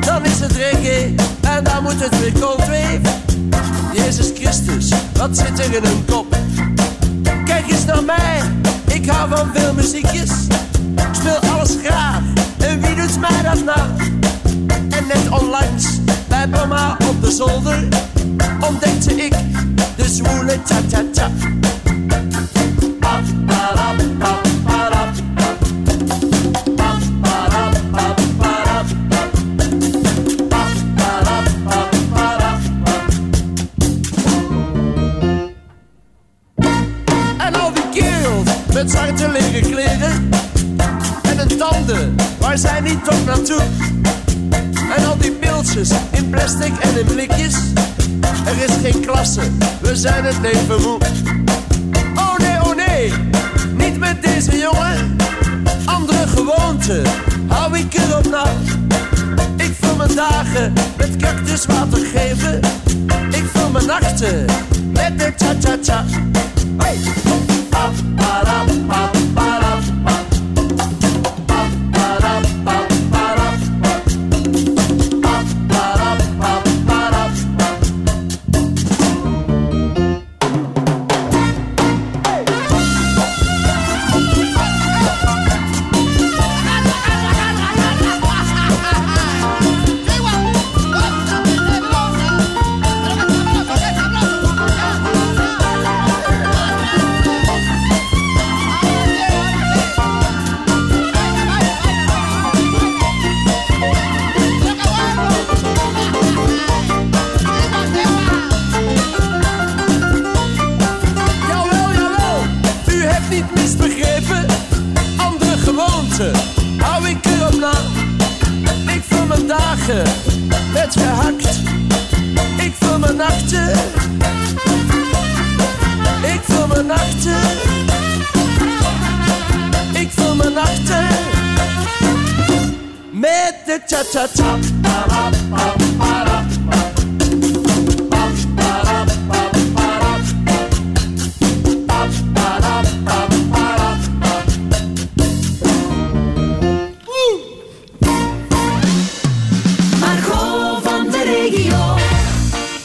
Speaker 39: Dan is het reggae en dan moet het weer coldwave. Jezus Christus, wat zit er in hun kop? Kijk eens naar mij, ik hou van veel muziekjes. Ik speel alles graag en wie doet mij dat nou? En net onlangs bij mama op de zolder ontdekte ik de zwoele. En met zwarte leren kleren En hun tanden, waar zijn die toch naartoe? En al die pilsjes in plastic en in blikjes. Er is geen klasse, we zijn het leven moe Oh nee, oh nee, niet met deze jongen. Andere gewoonten, hou ik erop na. Ik vul mijn dagen met cactuswater geven. Ik vul mijn nachten met de cha-cha-cha. Hey! Gewoonte Ik vul mijn nachten. Ik vul mijn nachten. Ik vul mijn nachten. Met de cha-cha-cha.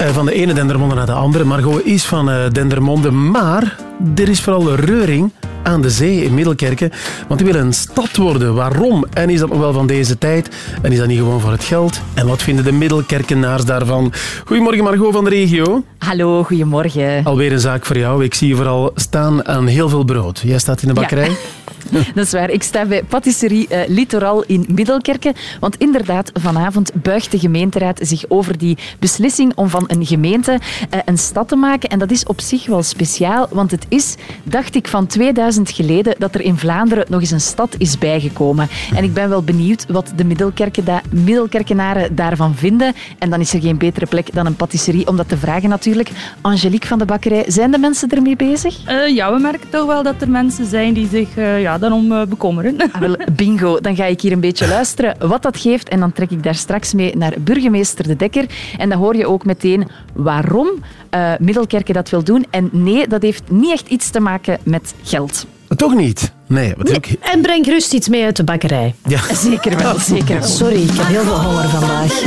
Speaker 6: Van de
Speaker 3: ene Dendermonde naar de andere. Margot is van eh, Dendermonde, maar er is vooral reuring aan de zee in Middelkerken. Want die willen een stad worden. Waarom? En is dat nog wel van deze tijd? En is dat niet gewoon voor het geld? En wat vinden de Middelkerkenaars daarvan? Goedemorgen Margot van de regio.
Speaker 40: Hallo, goedemorgen.
Speaker 3: Alweer een zaak voor jou. Ik zie je vooral staan aan heel veel brood. Jij staat in de bakkerij.
Speaker 40: Dat is waar. Ik sta bij patisserie eh, Littoral in Middelkerken. Want inderdaad, vanavond buigt de gemeenteraad zich over die beslissing om van een gemeente eh, een stad te maken. En dat is op zich wel speciaal, want het is, dacht ik, van 2000 geleden dat er in Vlaanderen nog eens een stad is bijgekomen. En ik ben wel benieuwd wat de Middelkerken Middelkerkenaren daarvan vinden. En dan is er geen betere plek dan een patisserie om dat te vragen natuurlijk. Angelique van de Bakkerij, zijn de mensen ermee bezig?
Speaker 41: Eh, ja, we merken toch wel dat er mensen zijn die zich eh, ja, daarom eh, bekommeren.
Speaker 40: Ah, wel, bingo, dan ga ik hier een beetje luisteren wat dat geeft en dan trek ik daar straks mee naar burgemeester De Dekker. En dan hoor je ook meteen waarom eh, Middelkerken dat wil doen. En nee, dat heeft niet echt iets te maken met geld.
Speaker 3: Toch niet? Nee. Wat ook...
Speaker 37: En breng gerust iets mee uit de bakkerij.
Speaker 3: Ja.
Speaker 40: Zeker wel, zeker wel.
Speaker 37: Sorry, ik heb heel veel honger vandaag.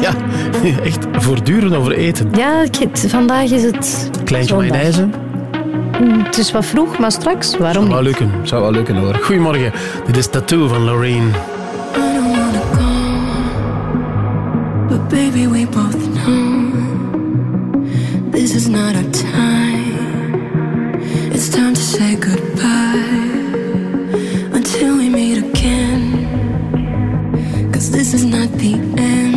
Speaker 3: Ja, echt voortdurend over eten.
Speaker 37: Ja, vandaag is het...
Speaker 3: Kleintje mayonaise.
Speaker 37: Mm, Het is wat vroeg, maar straks, waarom
Speaker 3: Zou wel
Speaker 37: niet?
Speaker 3: lukken. Zou wel lukken hoor. Goedemorgen. Dit is Tattoo van Lorraine.
Speaker 22: But baby, we both know this is not our time. It's time to say goodbye until we meet again. Cause this is not the end.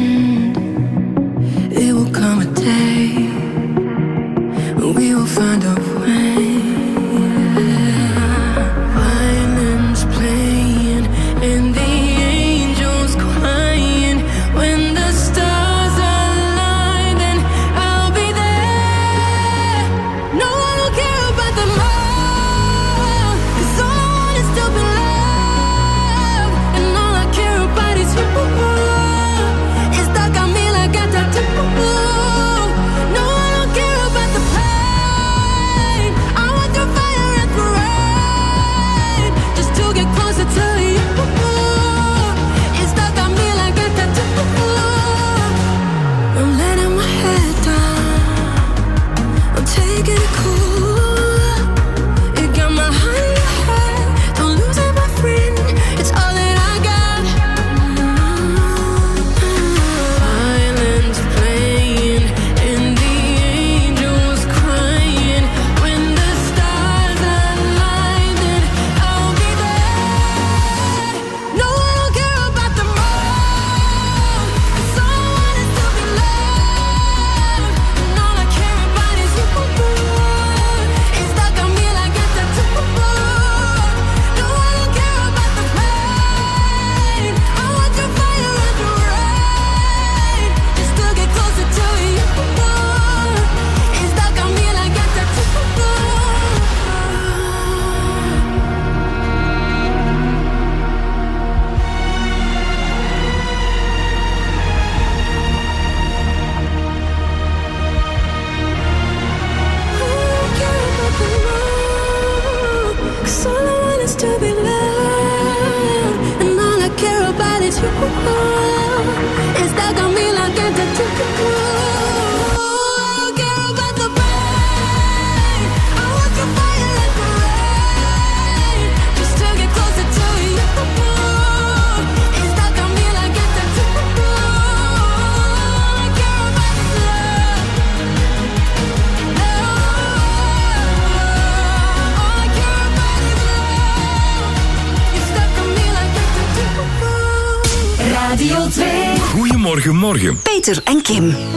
Speaker 8: Peter en Kim.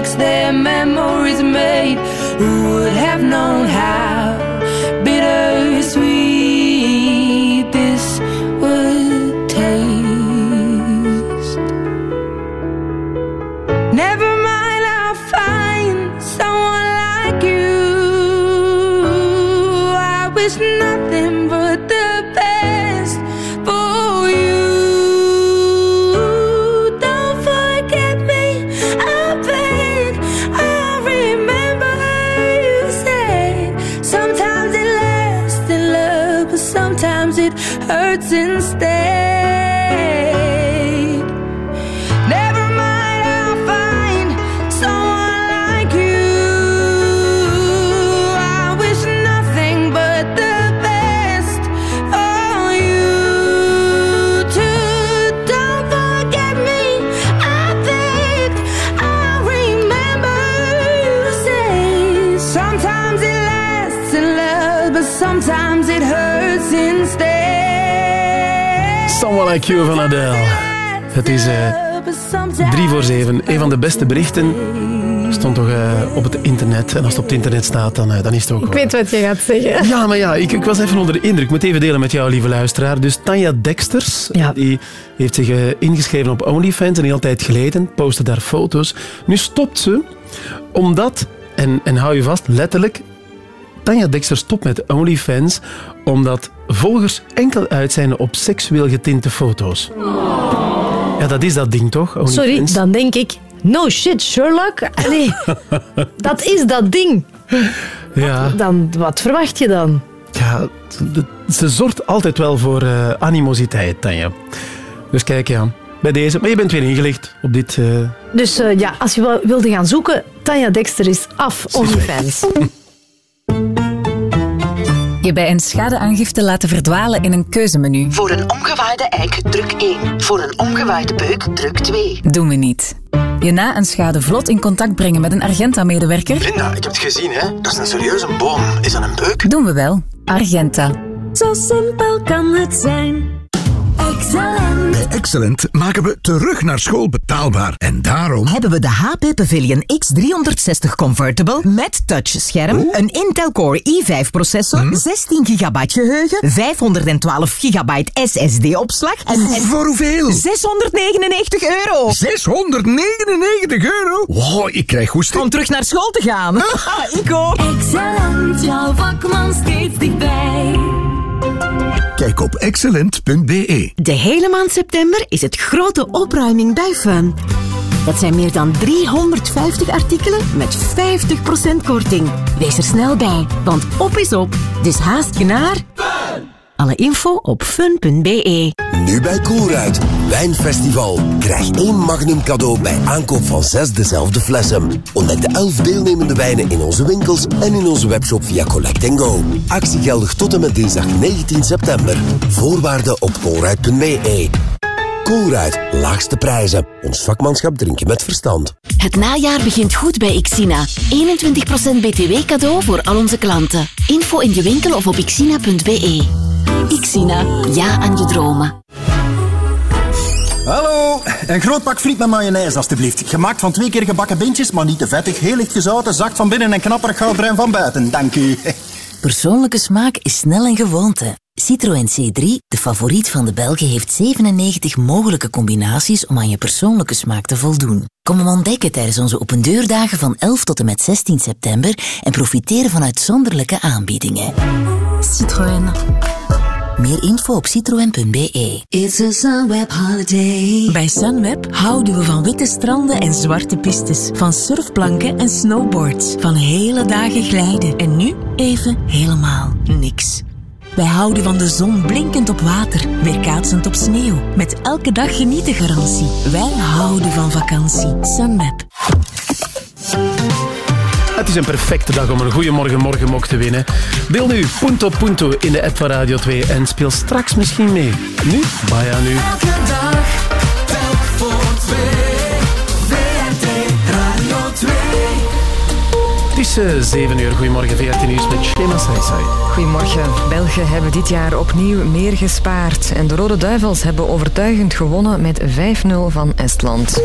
Speaker 22: Mistakes, their memories made. Like You
Speaker 3: van Adele. Het is eh, drie voor zeven. Een van de beste berichten stond toch eh, op het internet. En als het op het internet staat, dan, eh, dan is het ook
Speaker 4: Ik weet wat je gaat zeggen.
Speaker 3: Ja, maar ja, ik, ik was even onder de indruk. Ik moet even delen met jou, lieve luisteraar. Dus Tanja Dexters, die heeft zich ingeschreven op OnlyFans een heel tijd geleden, postte daar foto's. Nu stopt ze, omdat, en, en hou je vast, letterlijk, Tanja Dexter stopt met OnlyFans, omdat volgers enkel uit zijn op seksueel getinte foto's. Ja, dat is dat ding toch?
Speaker 4: Sorry, dan denk ik... No shit, Sherlock. Allee, dat is dat ding.
Speaker 3: Ja.
Speaker 4: Dan, wat verwacht je dan?
Speaker 3: Ja, ze zorgt altijd wel voor eh, animositeit, Tanja. Dus kijk, ja, bij deze. Maar je bent weer ingelicht op dit... eh,
Speaker 4: Dus eh, ja, als je wilde gaan zoeken, Tanja Dexter is af, OnlyFans.
Speaker 8: Je bij een schadeaangifte laten verdwalen in een keuzemenu.
Speaker 42: Voor een omgewaaide eik, druk 1. Voor een omgewaaide beuk, druk 2.
Speaker 8: Doen we niet. Je na een schade vlot in contact brengen met een Argenta-medewerker.
Speaker 43: Linda, ik heb het gezien, hè? Dat is een serieuze boom. Is dat een beuk?
Speaker 8: Doen we wel. Argenta.
Speaker 6: Zo simpel kan het zijn. Excellent.
Speaker 18: Bij Excellent maken we terug naar school betaalbaar. En daarom
Speaker 1: hebben we de HP Pavilion X360 Convertible met touchscherm, een Intel Core i5 processor, 16 GB geheugen, 512 GB SSD-opslag en, en...
Speaker 18: Voor hoeveel?
Speaker 1: 699 euro.
Speaker 18: 699 euro? Wow, ik krijg goesting.
Speaker 1: Om terug naar school te gaan. ik ook.
Speaker 6: Excellent, jouw vakman steeds dichtbij.
Speaker 18: Kijk op excellent.be.
Speaker 1: De hele maand september is het grote opruiming bij Fun. Dat zijn meer dan 350 artikelen met 50% korting. Wees er snel bij, want op is op. Dus haast je naar... Alle info op fun.be.
Speaker 44: Nu bij Coolruid. Wijnfestival. Krijg één magnum cadeau bij aankoop van zes dezelfde flessen. Ontdek de elf deelnemende wijnen in onze winkels en in onze webshop via Collect Go. Actie geldig tot en met dinsdag 19 september. Voorwaarden op coolruid.be. Coolruid. Laagste prijzen. Ons vakmanschap drinken met verstand.
Speaker 45: Het najaar begint goed bij Xina. 21% btw cadeau voor al onze klanten. Info in je winkel of op xina.be. Xina, ja aan je dromen.
Speaker 43: Hallo, een groot pak friet met mayonaise alstublieft. Gemaakt van twee keer gebakken bintjes, maar niet te vettig, heel licht gezouten, zacht van binnen en knapperig goudbruin van buiten. Dank u.
Speaker 45: Persoonlijke smaak is snel een gewoonte. Citroën C3, de favoriet van de Belgen, heeft 97 mogelijke combinaties om aan je persoonlijke smaak te voldoen. Kom hem ontdekken tijdens onze opendeurdagen van 11 tot en met 16 september en profiteer van uitzonderlijke aanbiedingen. Citroën. Meer info op citroen.be.
Speaker 6: It's a Sunweb holiday.
Speaker 8: Bij Sunweb houden we van witte stranden en zwarte pistes. Van surfplanken en snowboards. Van hele dagen glijden. En nu even helemaal niks. Wij houden van de zon blinkend op water, weerkaatsend op sneeuw. Met elke dag genieten garantie. Wij houden van vakantie. Sunweb.
Speaker 3: Het is een perfecte dag om een Goeiemorgen Morgenmok te winnen. Deel nu Punto Punto in de app van Radio 2 en speel straks misschien mee. Nu, Baya nu.
Speaker 6: Elke dag, telk voor twee. VRT Radio 2.
Speaker 3: Het is eh, 7 uur. Goedemorgen, VRT Nieuws met Shema Saisai.
Speaker 5: Goedemorgen. Belgen hebben dit jaar opnieuw meer gespaard. En de Rode Duivels hebben overtuigend gewonnen met 5-0 van Estland.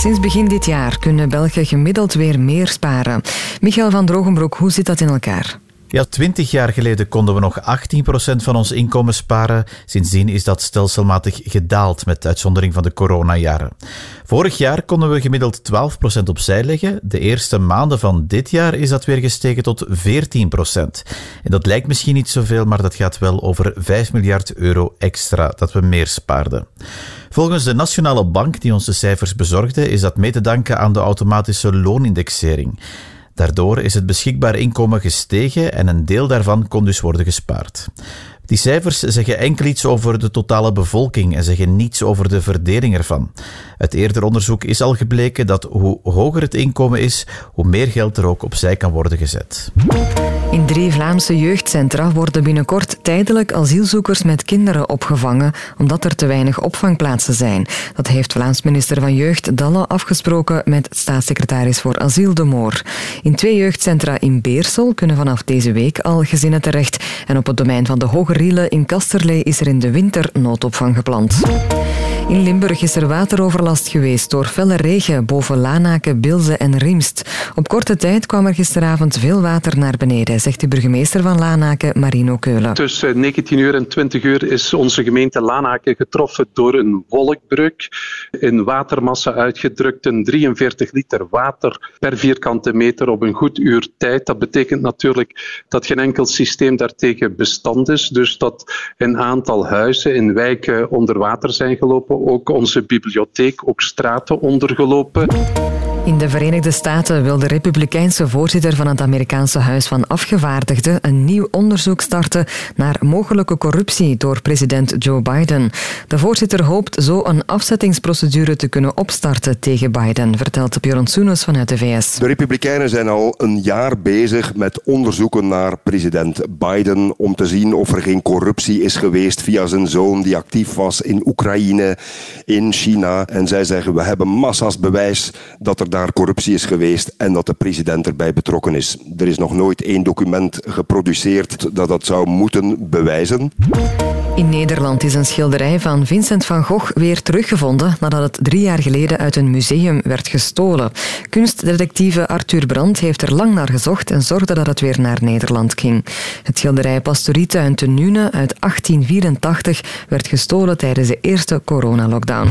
Speaker 5: Sinds begin dit jaar kunnen Belgen gemiddeld weer meer sparen. Michael van Drogenbroek, hoe zit dat in elkaar?
Speaker 46: Ja, twintig jaar geleden konden we nog 18% van ons inkomen sparen. Sindsdien is dat stelselmatig gedaald, met uitzondering van de coronajaren. Vorig jaar konden we gemiddeld 12% opzij leggen. De eerste maanden van dit jaar is dat weer gestegen tot 14%. En dat lijkt misschien niet zoveel, maar dat gaat wel over 5 miljard euro extra dat we meer spaarden. Volgens de Nationale Bank, die ons de cijfers bezorgde, is dat mee te danken aan de automatische loonindexering. Daardoor is het beschikbaar inkomen gestegen en een deel daarvan kon dus worden gespaard. Die cijfers zeggen enkel iets over de totale bevolking en zeggen niets over de verdeling ervan. Uit eerder onderzoek is al gebleken dat hoe hoger het inkomen is, hoe meer geld er ook opzij kan worden gezet.
Speaker 5: In drie Vlaamse jeugdcentra worden binnenkort tijdelijk asielzoekers met kinderen opgevangen, omdat er te weinig opvangplaatsen zijn. Dat heeft Vlaams minister van Jeugd Dalle afgesproken met staatssecretaris voor Asiel de Moor. In twee jeugdcentra in Beersel kunnen vanaf deze week al gezinnen terecht. En op het domein van de Hoge In Kasterlee is er in de winter noodopvang gepland. In Limburg is er wateroverlast geweest door felle regen boven Lanaken, Bilze en Riemst. Op korte tijd kwam er gisteravond veel water naar beneden, zegt de burgemeester van Lanaken, Marino Keulen.
Speaker 47: Tussen 19 uur en 20 uur is onze gemeente Lanaken getroffen door een wolkbreuk. In watermassa uitgedrukt een 43 liter water per vierkante meter op een goed uur tijd. Dat betekent natuurlijk dat geen enkel systeem daartegen bestand is. Dus dat een aantal huizen in wijken onder water zijn gelopen. Ook onze bibliotheek, ook straten ondergelopen.
Speaker 5: In de Verenigde Staten wil de republikeinse voorzitter van het Amerikaanse Huis van Afgevaardigden een nieuw onderzoek starten naar mogelijke corruptie door president Joe Biden. De voorzitter hoopt zo een afzettingsprocedure te kunnen opstarten tegen Biden, vertelt Björn Soenes vanuit de VS.
Speaker 48: De Republikeinen zijn al een jaar bezig met onderzoeken naar president Biden om te zien of er geen corruptie is geweest via zijn zoon die actief was in Oekraïne, in China. En zij zeggen we hebben massa's bewijs dat er daar corruptie is geweest en dat de president erbij betrokken is. Er is nog nooit één document geproduceerd dat dat zou moeten bewijzen.
Speaker 5: In Nederland is een schilderij van Vincent van Gogh weer teruggevonden nadat het drie jaar geleden uit een museum werd gestolen. Kunstdetectieve Arthur Brandt heeft er lang naar gezocht en zorgde dat het weer naar Nederland ging. Het schilderij Pastorietuin te Nune uit 1884 werd gestolen tijdens de eerste coronalockdown.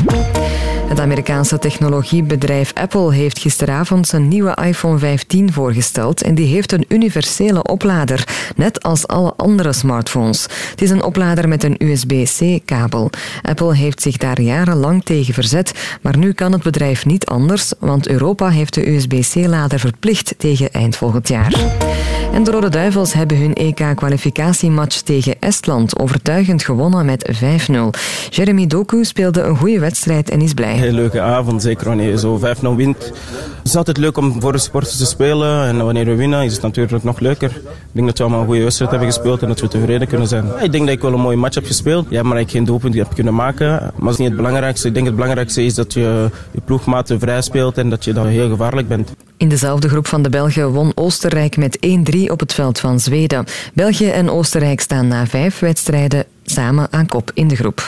Speaker 5: Het Amerikaanse technologiebedrijf Apple heeft gisteravond zijn nieuwe iPhone 15 voorgesteld en die heeft een universele oplader, net als alle andere smartphones. Het is een oplader met een USB-C-kabel. Apple heeft zich daar jarenlang tegen verzet, maar nu kan het bedrijf niet anders, want Europa heeft de USB-C-lader verplicht tegen eind volgend jaar. En de Rode Duivels hebben hun EK-kwalificatiematch tegen Estland overtuigend gewonnen met 5-0. Jeremy Doku speelde een goede wedstrijd en is blij.
Speaker 49: Heel leuke avond, zeker wanneer je zo 5-0 wint. Het is altijd leuk om voor de supporters te spelen en wanneer we winnen is het natuurlijk nog leuker. Ik denk dat we allemaal een goede wedstrijd hebben gespeeld en dat we tevreden kunnen zijn. Ik denk dat ik wel een mooie match gespeeld. Ja, maar ik geen doelpunt heb kunnen maken. Maar dat is niet het belangrijkste. Ik denk het belangrijkste is dat je je ploegmaten vrij speelt en dat je dan heel gevaarlijk bent.
Speaker 5: In dezelfde groep van de Belgen won Oostenrijk met 1-3 op het veld van Zweden. België en Oostenrijk staan na vijf wedstrijden samen aan kop in de groep.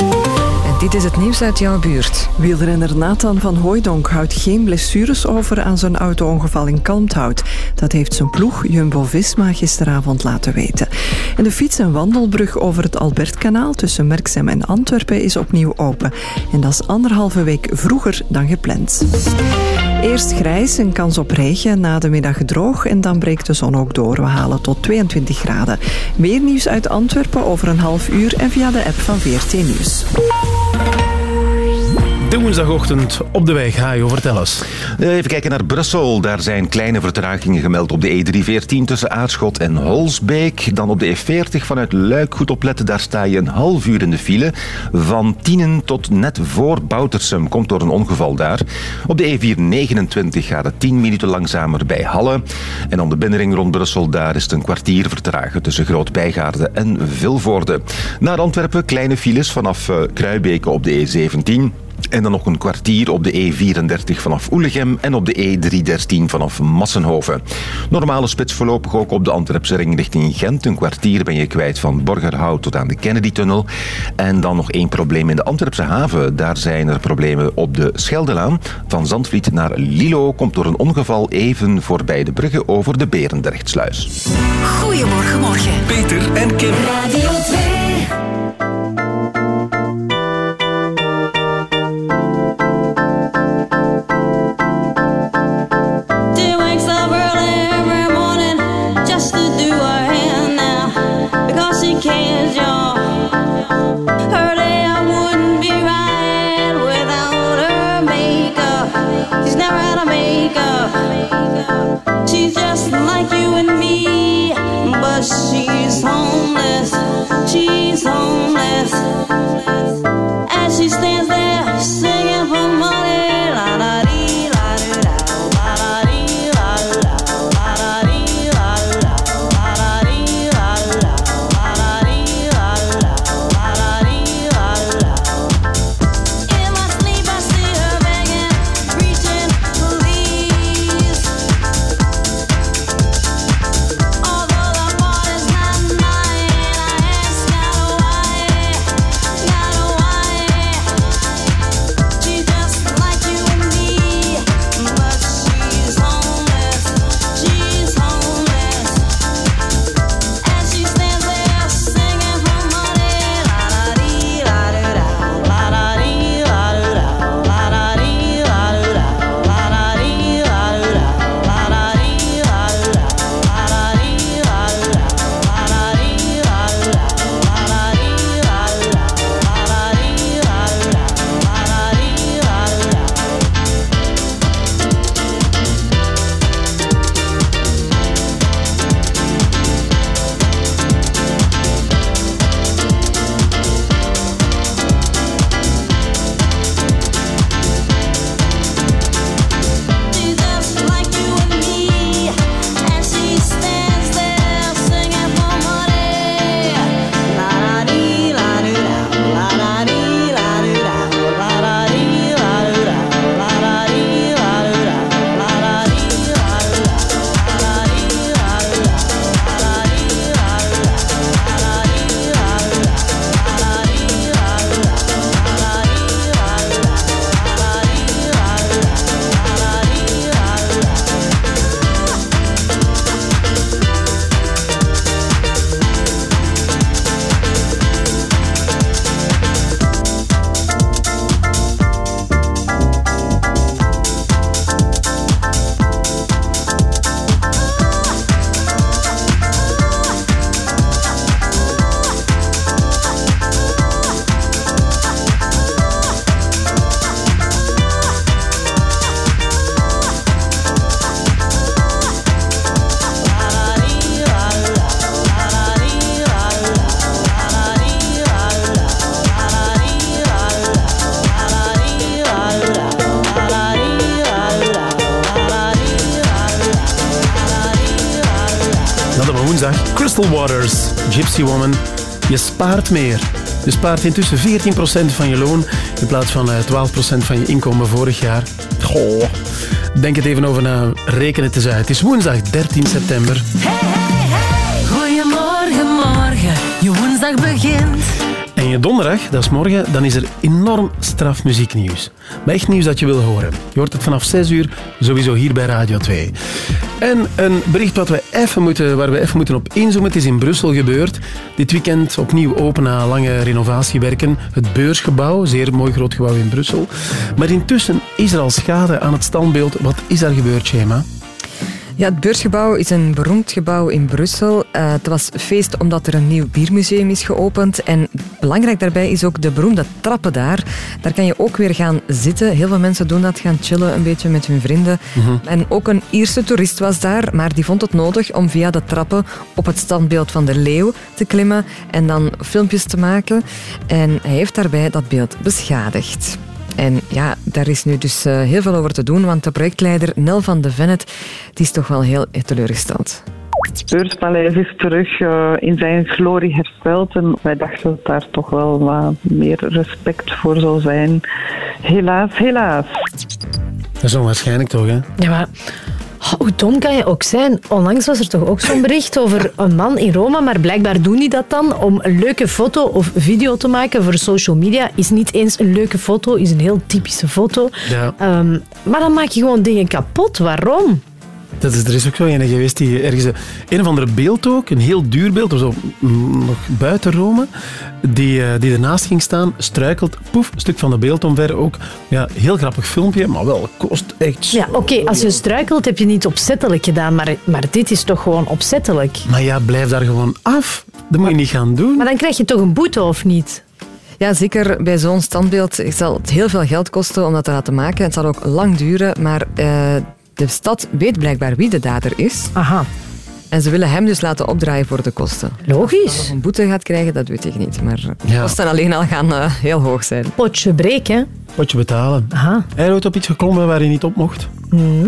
Speaker 5: En dit is het nieuws uit jouw buurt.
Speaker 24: Wielrenner Nathan van Hooijdonk houdt geen blessures over aan zijn auto-ongeval in Kalmthout. Dat heeft zijn ploeg Jumbo-Visma gisteravond laten weten. En de fiets- en wandelbrug over het Albertkanaal tussen Merksem en Antwerpen is opnieuw open. En dat is anderhalve week vroeger dan gepland. Eerst grijs, een kans op regen, na de middag droog en dan breekt de zon ook door. We halen tot 22 graden. Meer nieuws uit Antwerpen over een half uur en via de app van VRT Nieuws.
Speaker 3: De woensdagochtend op de weg. Hajo, vertel eens.
Speaker 9: Even kijken naar Brussel. Daar zijn kleine vertragingen gemeld op de E314 tussen Aarschot en Holsbeek. Dan op de E40 vanuit Luik. Goed opletten, daar sta je een half uur in de file. Van Tienen tot net voor Boutersum. Komt door een ongeval daar. Op de E429 gaat het 10 minuten langzamer bij Halle. En om de binnenring rond Brussel, daar is het een kwartier vertragen tussen Groot-Bijgaarde en Vilvoorde. Naar Antwerpen kleine files vanaf eh, Kruibeke op de E17. En dan nog een kwartier op de E34 vanaf Oelegem en op de E313 vanaf Massenhoven. Normale spits voorlopig ook op de Antwerpse ring richting Gent. Een kwartier ben je kwijt van Borgerhout tot aan de Kennedy-tunnel. En dan nog één probleem in de Antwerpse haven. Daar zijn er problemen op de Scheldelaan. Van Zandvliet naar Lilo komt door een ongeval even voorbij de bruggen over de Berendrechtsluis.
Speaker 8: Goedemorgen, morgen.
Speaker 9: Peter en Kim.
Speaker 8: Radio 2.
Speaker 6: She's just like you and me, but she's homeless. She's homeless. As she stands there singing for money,
Speaker 3: Woman. Je spaart meer. Je spaart intussen 14% van je loon in plaats van 12% van je inkomen vorig jaar. Goh. Denk het even over na. Reken het eens uit. Het is woensdag 13 september.
Speaker 6: Goedemorgen, morgen. Je woensdag begint.
Speaker 3: En je donderdag, dat is morgen, dan is er enorm straf muzieknieuws. Maar echt nieuws dat je wil horen. Je hoort het vanaf 6 uur, sowieso hier bij Radio 2. En een bericht wat we even moeten, waar we even moeten op inzoomen. Het is in Brussel gebeurd. Dit weekend opnieuw open na lange renovatiewerken. Het beursgebouw, zeer mooi groot gebouw in Brussel. Maar intussen is er al schade aan het standbeeld. Wat is daar gebeurd, Shema?
Speaker 5: Ja, het beursgebouw is een beroemd gebouw in Brussel. Uh, het was feest omdat er een nieuw biermuseum is geopend. En belangrijk daarbij is ook de beroemde trappen daar. Daar kan je ook weer gaan zitten. Heel veel mensen doen dat, gaan chillen een beetje met hun vrienden.
Speaker 3: Mhm.
Speaker 5: En ook een Ierse toerist was daar, maar die vond het nodig om via de trappen op het standbeeld van de leeuw te klimmen en dan filmpjes te maken. En hij heeft daarbij dat beeld beschadigd. En ja, daar is nu dus uh, heel veel over te doen, want de projectleider Nel van de Vennet die is toch wel heel teleurgesteld.
Speaker 50: Het Beurspaleis is terug uh, in zijn glorie hersteld en wij dachten dat daar toch wel wat meer respect voor zou zijn. Helaas, helaas.
Speaker 3: Dat is onwaarschijnlijk toch, hè?
Speaker 4: Ja, maar hoe dom kan je ook zijn? Onlangs was er toch ook zo'n bericht over een man in Rome, maar blijkbaar doen die dat dan om een leuke foto of video te maken voor social media. Is niet eens een leuke foto, is een heel typische foto.
Speaker 3: Ja.
Speaker 4: Um, maar dan maak je gewoon dingen kapot. Waarom?
Speaker 3: Dat is, er is ook zo een geweest die ergens een of andere beeld ook, een heel duur beeld, of zo, nog buiten Rome, die, die ernaast ging staan, struikelt, poef, stuk van de beeld omver ook. Ja, heel grappig filmpje, maar wel, kost echt
Speaker 4: Ja, oké, okay, als je struikelt heb je niet opzettelijk gedaan, maar, maar dit is toch gewoon opzettelijk?
Speaker 3: Maar ja, blijf daar gewoon af. Dat moet je niet gaan doen.
Speaker 4: Maar dan krijg je toch een boete, of niet?
Speaker 5: Ja, zeker bij zo'n standbeeld zal het heel veel geld kosten om dat te laten maken. Het zal ook lang duren, maar... Uh, de stad weet blijkbaar wie de dader is.
Speaker 4: Aha.
Speaker 5: En ze willen hem dus laten opdraaien voor de kosten.
Speaker 4: Logisch.
Speaker 5: Of een boete gaat krijgen, dat weet ik niet. Maar de kosten alleen al gaan uh, heel hoog zijn.
Speaker 4: Potje breken.
Speaker 3: Potje betalen.
Speaker 4: Aha.
Speaker 3: Hij had op iets geklommen waar hij niet op mocht.
Speaker 4: Mm.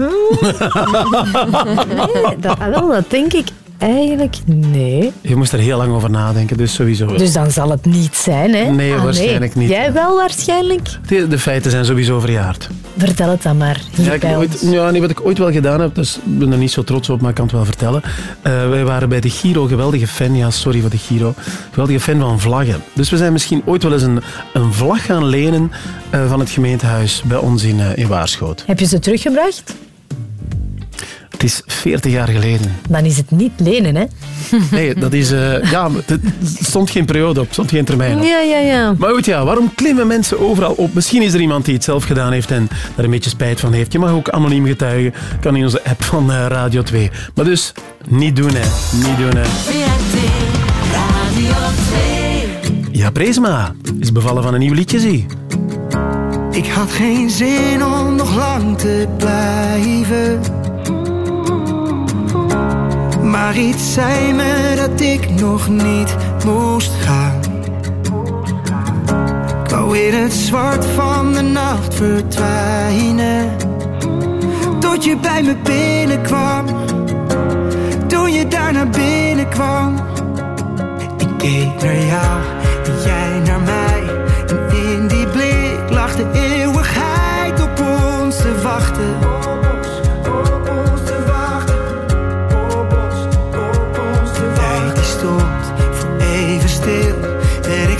Speaker 4: nee, dat, wel, dat denk ik eigenlijk nee.
Speaker 3: Je moest er heel lang over nadenken, dus sowieso.
Speaker 4: Dus dan zal het niet zijn, hè?
Speaker 3: Nee,
Speaker 4: ah,
Speaker 3: waarschijnlijk
Speaker 4: nee.
Speaker 3: niet.
Speaker 4: Jij wel waarschijnlijk?
Speaker 3: De, de, feiten zijn sowieso verjaard.
Speaker 4: Vertel het dan maar.
Speaker 3: Ja, ik ooit, ja, nee, wat ik ooit wel gedaan heb, dus ik ben er niet zo trots op, maar ik kan het wel vertellen. Uh, wij waren bij de Giro geweldige fan, ja, sorry voor de Giro, geweldige fan van vlaggen. Dus we zijn misschien ooit wel eens een, een vlag gaan lenen uh, van het gemeentehuis bij ons in, uh, in Waarschoot.
Speaker 4: Heb je ze teruggebracht?
Speaker 3: Het is 40 jaar geleden.
Speaker 4: Dan is het niet lenen, hè?
Speaker 3: Nee, dat is... Uh, ja, er stond geen periode op, stond geen termijn op.
Speaker 4: Ja, ja, ja.
Speaker 3: Maar goed, ja, waarom klimmen mensen overal op? Misschien is er iemand die het zelf gedaan heeft en daar een beetje spijt van heeft. Je mag ook anoniem getuigen. Kan in onze app van uh, Radio 2. Maar dus, niet doen, hè. Niet doen, hè.
Speaker 6: Radio 2.
Speaker 3: Ja, Presma is bevallen van een nieuw liedje, zie.
Speaker 2: Ik had geen zin om nog lang te blijven. Maar iets zei me dat ik nog niet moest gaan. Ik wou in het zwart van de nacht verdwijnen. Tot je bij me binnenkwam. Toen je daar naar binnen kwam. Ik keek naar jou en jij naar mij. En in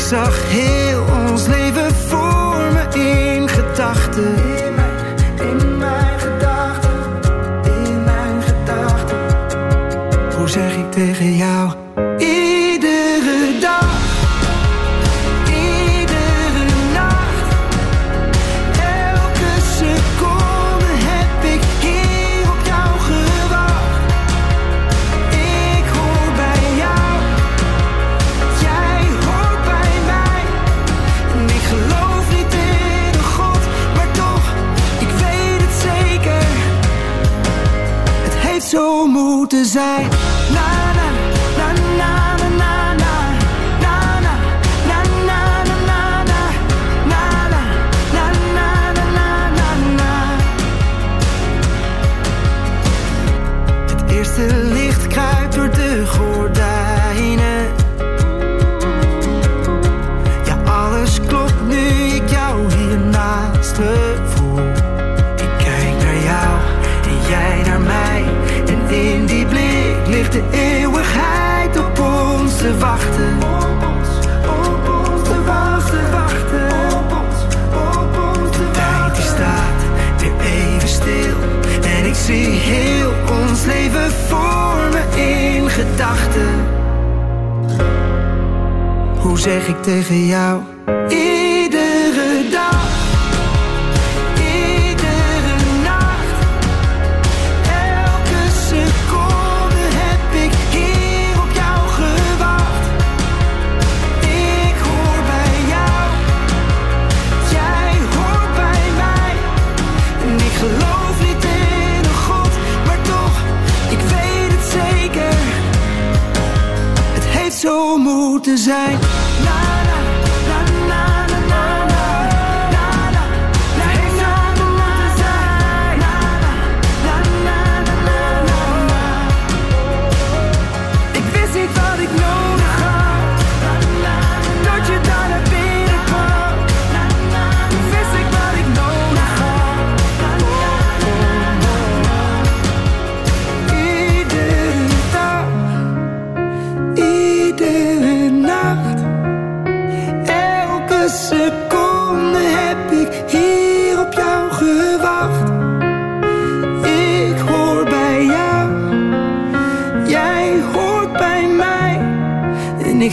Speaker 2: zag moeten zijn. Te. Op ons, op ons te wachten. Op ons, op ons te Tijd die staat weer even stil. En ik zie heel ons leven voor me in gedachten. Hoe zeg ik tegen jou? Zijn.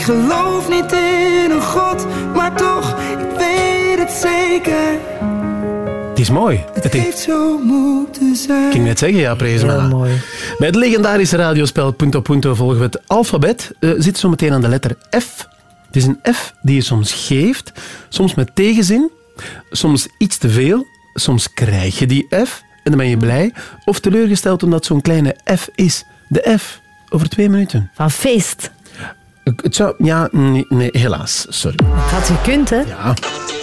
Speaker 2: Ik geloof niet in een God, maar toch, ik weet het zeker.
Speaker 3: Het is mooi. Het
Speaker 2: heeft zo moeten zijn.
Speaker 3: Ik ging net zeggen, ja, Prezema.
Speaker 4: mooi.
Speaker 3: Bij het legendarische radiospel Punto Punto volgen we het alfabet. Eh zit zo meteen aan de letter F. Het is een F die je soms geeft, soms met tegenzin, soms iets te veel, soms krijg je die F en dan ben je blij of teleurgesteld omdat zo'n kleine F is. De F. Over twee minuten.
Speaker 4: Van feest.
Speaker 3: Het zou... Ja, nee, nee helaas. Sorry.
Speaker 4: Het had gekund, hè?
Speaker 3: Ja.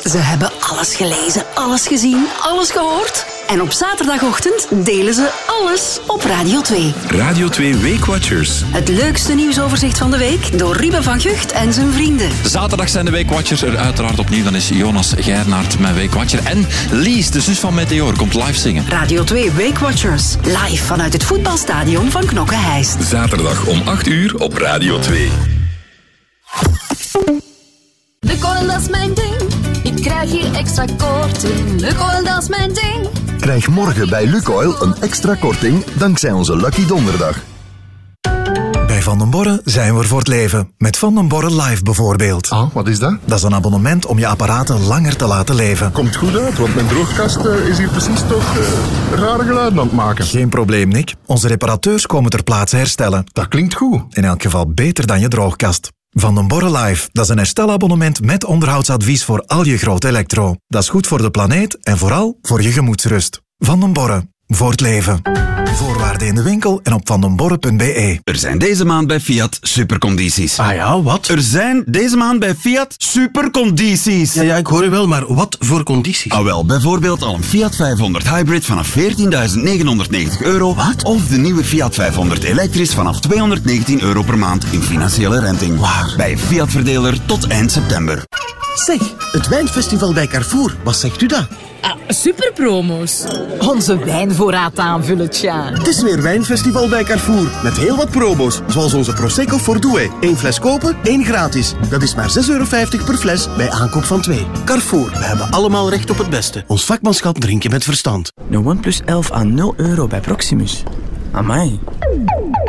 Speaker 8: Ze hebben alles gelezen, alles gezien, alles gehoord. En op zaterdagochtend delen ze alles op Radio 2.
Speaker 14: Radio 2 Weekwatchers.
Speaker 8: Het leukste nieuwsoverzicht van de week door Ruben van Gucht en zijn vrienden.
Speaker 14: Zaterdag zijn de Weekwatchers er uiteraard opnieuw. Dan is Jonas Geirnaert mijn Weekwatcher. En Lies, de zus van Meteor, komt live zingen.
Speaker 8: Radio 2 Weekwatchers. Live vanuit het voetbalstadion van Knokke-Heist.
Speaker 14: Zaterdag om 8 uur op Radio 2.
Speaker 6: Lukoil, dat is mijn ding. Ik krijg hier extra korting. Lukoil, dat is mijn ding.
Speaker 51: Krijg morgen bij Lukoil een extra korting dankzij onze Lucky Donderdag.
Speaker 18: Bij Van den Borre zijn we er voor het leven. Met Van den Borre Live bijvoorbeeld.
Speaker 51: Ah, wat is dat?
Speaker 18: Dat is een abonnement om je apparaten langer te laten leven.
Speaker 51: Komt goed uit, want mijn droogkast eh, is hier precies toch eh, rare geluiden aan het maken.
Speaker 18: Geen probleem, Nick. Onze reparateurs komen ter plaatse herstellen.
Speaker 51: Dat klinkt goed.
Speaker 18: In elk geval beter dan je droogkast. Van den Borre Live, dat is een herstelabonnement met onderhoudsadvies voor al je grote elektro. Dat is goed voor de planeet en vooral voor je gemoedsrust. Van den Borre, voor het leven. Voorwaarden in de winkel en op vandenborre.be.
Speaker 52: Er zijn deze maand bij Fiat supercondities.
Speaker 3: Ah ja, wat?
Speaker 52: Er zijn deze maand bij Fiat supercondities.
Speaker 32: Ja, ja, ik hoor u wel, maar wat voor condities?
Speaker 52: Ah wel, bijvoorbeeld al een Fiat 500 Hybrid vanaf 14.990 euro.
Speaker 32: Wat?
Speaker 52: Of de nieuwe Fiat 500 elektrisch vanaf 219 euro per maand in financiële renting.
Speaker 32: Waar?
Speaker 52: Bij een Fiat verdeler tot eind september.
Speaker 32: Zeg, het wijnfestival bij Carrefour, wat zegt u dat?
Speaker 53: Ah, superpromo's. Onze wijnvoorraad aanvullen, tja.
Speaker 32: Het is weer wijnfestival bij Carrefour, met heel wat promo's, zoals onze Prosecco Fordoué. Eén fles kopen, één gratis. Dat is maar 6,50 euro per fles bij aankoop van twee. Carrefour, we hebben allemaal recht op het beste. Ons vakmanschap drinken met verstand.
Speaker 54: De OnePlus 11 aan 0 euro bij Proximus. Amai.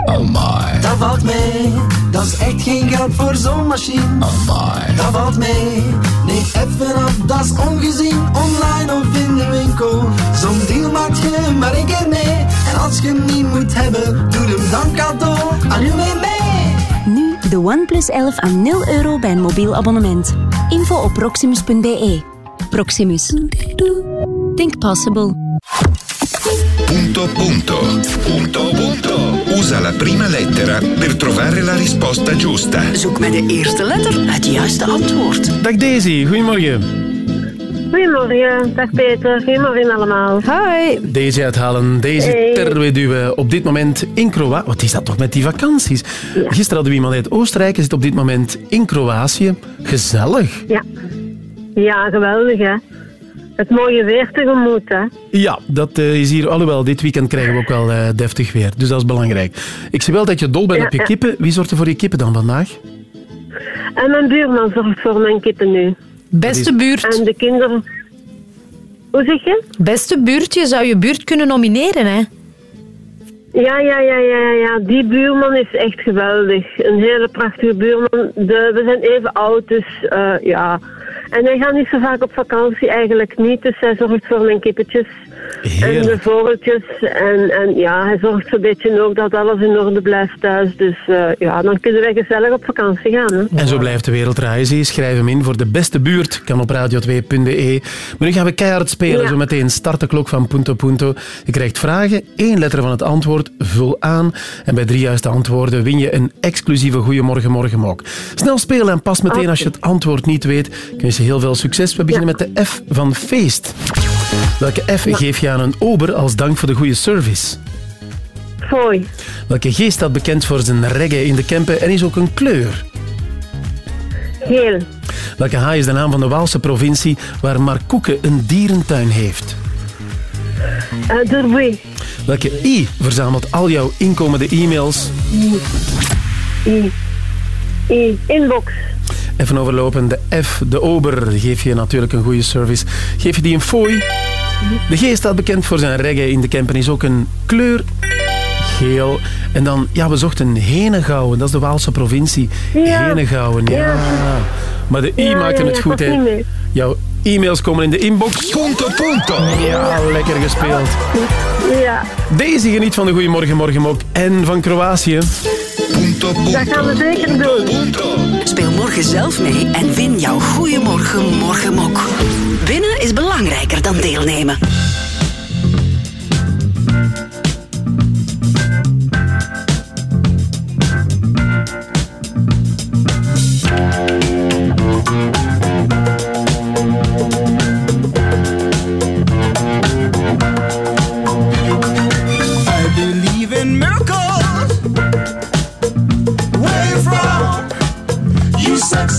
Speaker 14: Amai.
Speaker 2: Dat valt mee, dat is echt geen geld voor zo'n machine.
Speaker 14: Amai.
Speaker 2: Dat valt mee, nee even af, dat is ongezien. Online of in de winkel, zo'n deal maak je maar één keer mee. En als je hem niet moet hebben, doe hem dan cadeau aan u mee mee.
Speaker 22: Nu de OnePlus 11 aan 0 euro bij een mobiel abonnement. Info op proximus.be. Proximus. Think possible.
Speaker 14: Punto punto. Punto punto. Usa la prima lettera per trovare la risposta giusta.
Speaker 8: Zoek met de eerste letter het juiste antwoord.
Speaker 3: Dag Daisy, goedemorgen.
Speaker 38: Goedemorgen, dag Peter. Goedemorgen allemaal.
Speaker 4: Hi.
Speaker 3: Deze uithalen, deze
Speaker 38: Hey.
Speaker 3: terweduwe op dit moment in Kroatië. Wat is dat toch met die vakanties? Gisteren hadden we iemand uit Oostenrijk, hij zit op dit moment in Kroatië. Gezellig.
Speaker 38: Ja. Ja, geweldig hè. Het mooie weer tegemoet hè.
Speaker 3: Ja, dat eh, is hier. Alhoewel, dit weekend krijgen we ook wel eh, deftig weer. Dus dat is belangrijk. Ik zie wel dat je dol bent
Speaker 38: Ja,
Speaker 3: op je
Speaker 38: ja.
Speaker 3: kippen. Wie zorgt er voor je kippen dan vandaag?
Speaker 38: En mijn buurman zorgt voor mijn kippen nu.
Speaker 4: Beste buurt.
Speaker 38: En de kinderen... Hoe zeg je?
Speaker 4: Beste buurt, je zou je buurt kunnen nomineren, hè?
Speaker 38: Ja, ja, ja, ja, ja. Die buurman is echt geweldig. Een hele prachtige buurman. De, we zijn even oud, dus eh, ja. En hij gaat niet zo vaak op vakantie, eigenlijk niet. Dus hij zorgt voor mijn kippetjes. En de
Speaker 3: Heerlijk.
Speaker 38: vogeltjes. En, en ja, hij zorgt zo'n beetje ook dat alles in orde blijft thuis. Dus eh, ja, dan kunnen wij gezellig op vakantie gaan. Hè.
Speaker 3: En zo blijft de wereld draaien. Zie, schrijf hem in voor de beste buurt. Kan op radio2.be. Maar nu gaan we keihard spelen.
Speaker 38: Ja.
Speaker 3: Zo meteen start de klok van Punto Punto. Je krijgt vragen, één letter van het antwoord, vul aan. En bij drie juiste antwoorden win je een exclusieve Goeiemorgen Morgen mok. Snel spelen en pas meteen als je het antwoord niet weet. Ik wens heel veel succes. We beginnen met de F van feest. Welke F geef je aan een ober als dank voor de goede service?
Speaker 38: Fooi.
Speaker 3: Welke G staat bekend voor zijn reggae in de Kempen en is ook een kleur?
Speaker 38: Geel.
Speaker 3: Welke H is de naam van de Waalse provincie waar Markoeken een dierentuin heeft?
Speaker 38: Uh.
Speaker 3: Welke I verzamelt al jouw inkomende e-mails?
Speaker 38: I. I. Inbox.
Speaker 3: Even overlopen, de F, de ober, geef je natuurlijk een goede service. Geef je die een fooi? De G staat bekend voor zijn reggae in de Kempen, is ook een kleur geel. En dan, ja, we zochten Henegouwen, dat is de Waalse provincie.
Speaker 38: Ja.
Speaker 3: Henegouwen, ja.
Speaker 38: Ja.
Speaker 3: Maar de I
Speaker 38: Ja,
Speaker 3: maakte
Speaker 38: ja,
Speaker 3: het
Speaker 38: ja,
Speaker 3: goed, hè.
Speaker 38: mee.
Speaker 3: Jouw e-mails komen in de inbox.
Speaker 55: Punto, punto.
Speaker 3: Ja, lekker gespeeld.
Speaker 38: Ja.
Speaker 3: Deze geniet van de Goeiemorgen Morgenmok en van Kroatië.
Speaker 38: Dat gaan we zeker doen.
Speaker 8: Speel morgen zelf mee en win jouw Goeiemorgen Morgenmok. Winnen is belangrijker dan deelnemen.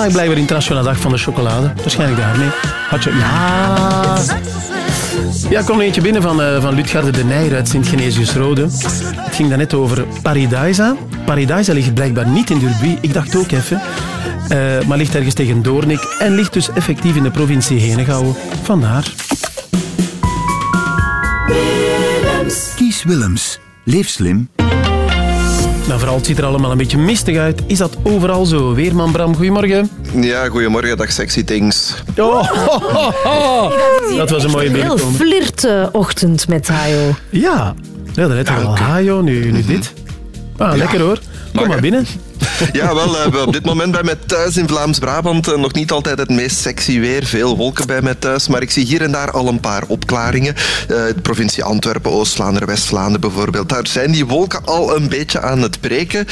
Speaker 3: Is vandaag blijkbaar Internationale Dag van de Chocolade. Waarschijnlijk daarmee. Hot cho- ja. Ja, er eentje binnen van, eh van Lutgarde de Nijr uit Sint-Genesius-Rode. Het ging daarnet over Paradisa. Paradisa ligt blijkbaar niet in Durbuy. Ik dacht ook even. Eh, maar ligt ergens tegen Doornik en ligt dus effectief in de provincie Henegouwen. Vandaar.
Speaker 52: Kies Willems. Leef slim.
Speaker 3: Maar vooral het ziet er allemaal een beetje mistig uit. Is dat overal zo? Weerman Bram, goedemorgen.
Speaker 48: Ja, goedemorgen, dag sexy things.
Speaker 3: Oh, ho, ho, ho. Dat was een mooie
Speaker 37: Heel
Speaker 3: binnenkomen.
Speaker 37: flirtochtend met Hayo.
Speaker 3: Ja, ja daarnet hadden we al Hajo, nu, nu dit. Ah, lekker hoor. Kom maar binnen.
Speaker 48: Ja, wel, eh, we- op dit moment bij mij thuis in Vlaams-Brabant eh, nog niet altijd het meest sexy weer. Veel wolken bij mij thuis, maar ik zie hier en daar al een paar opklaringen. Eh, de provincie Antwerpen, Oost-Vlaanderen, West-Vlaanderen bijvoorbeeld. Daar zijn die wolken al een beetje aan het breken.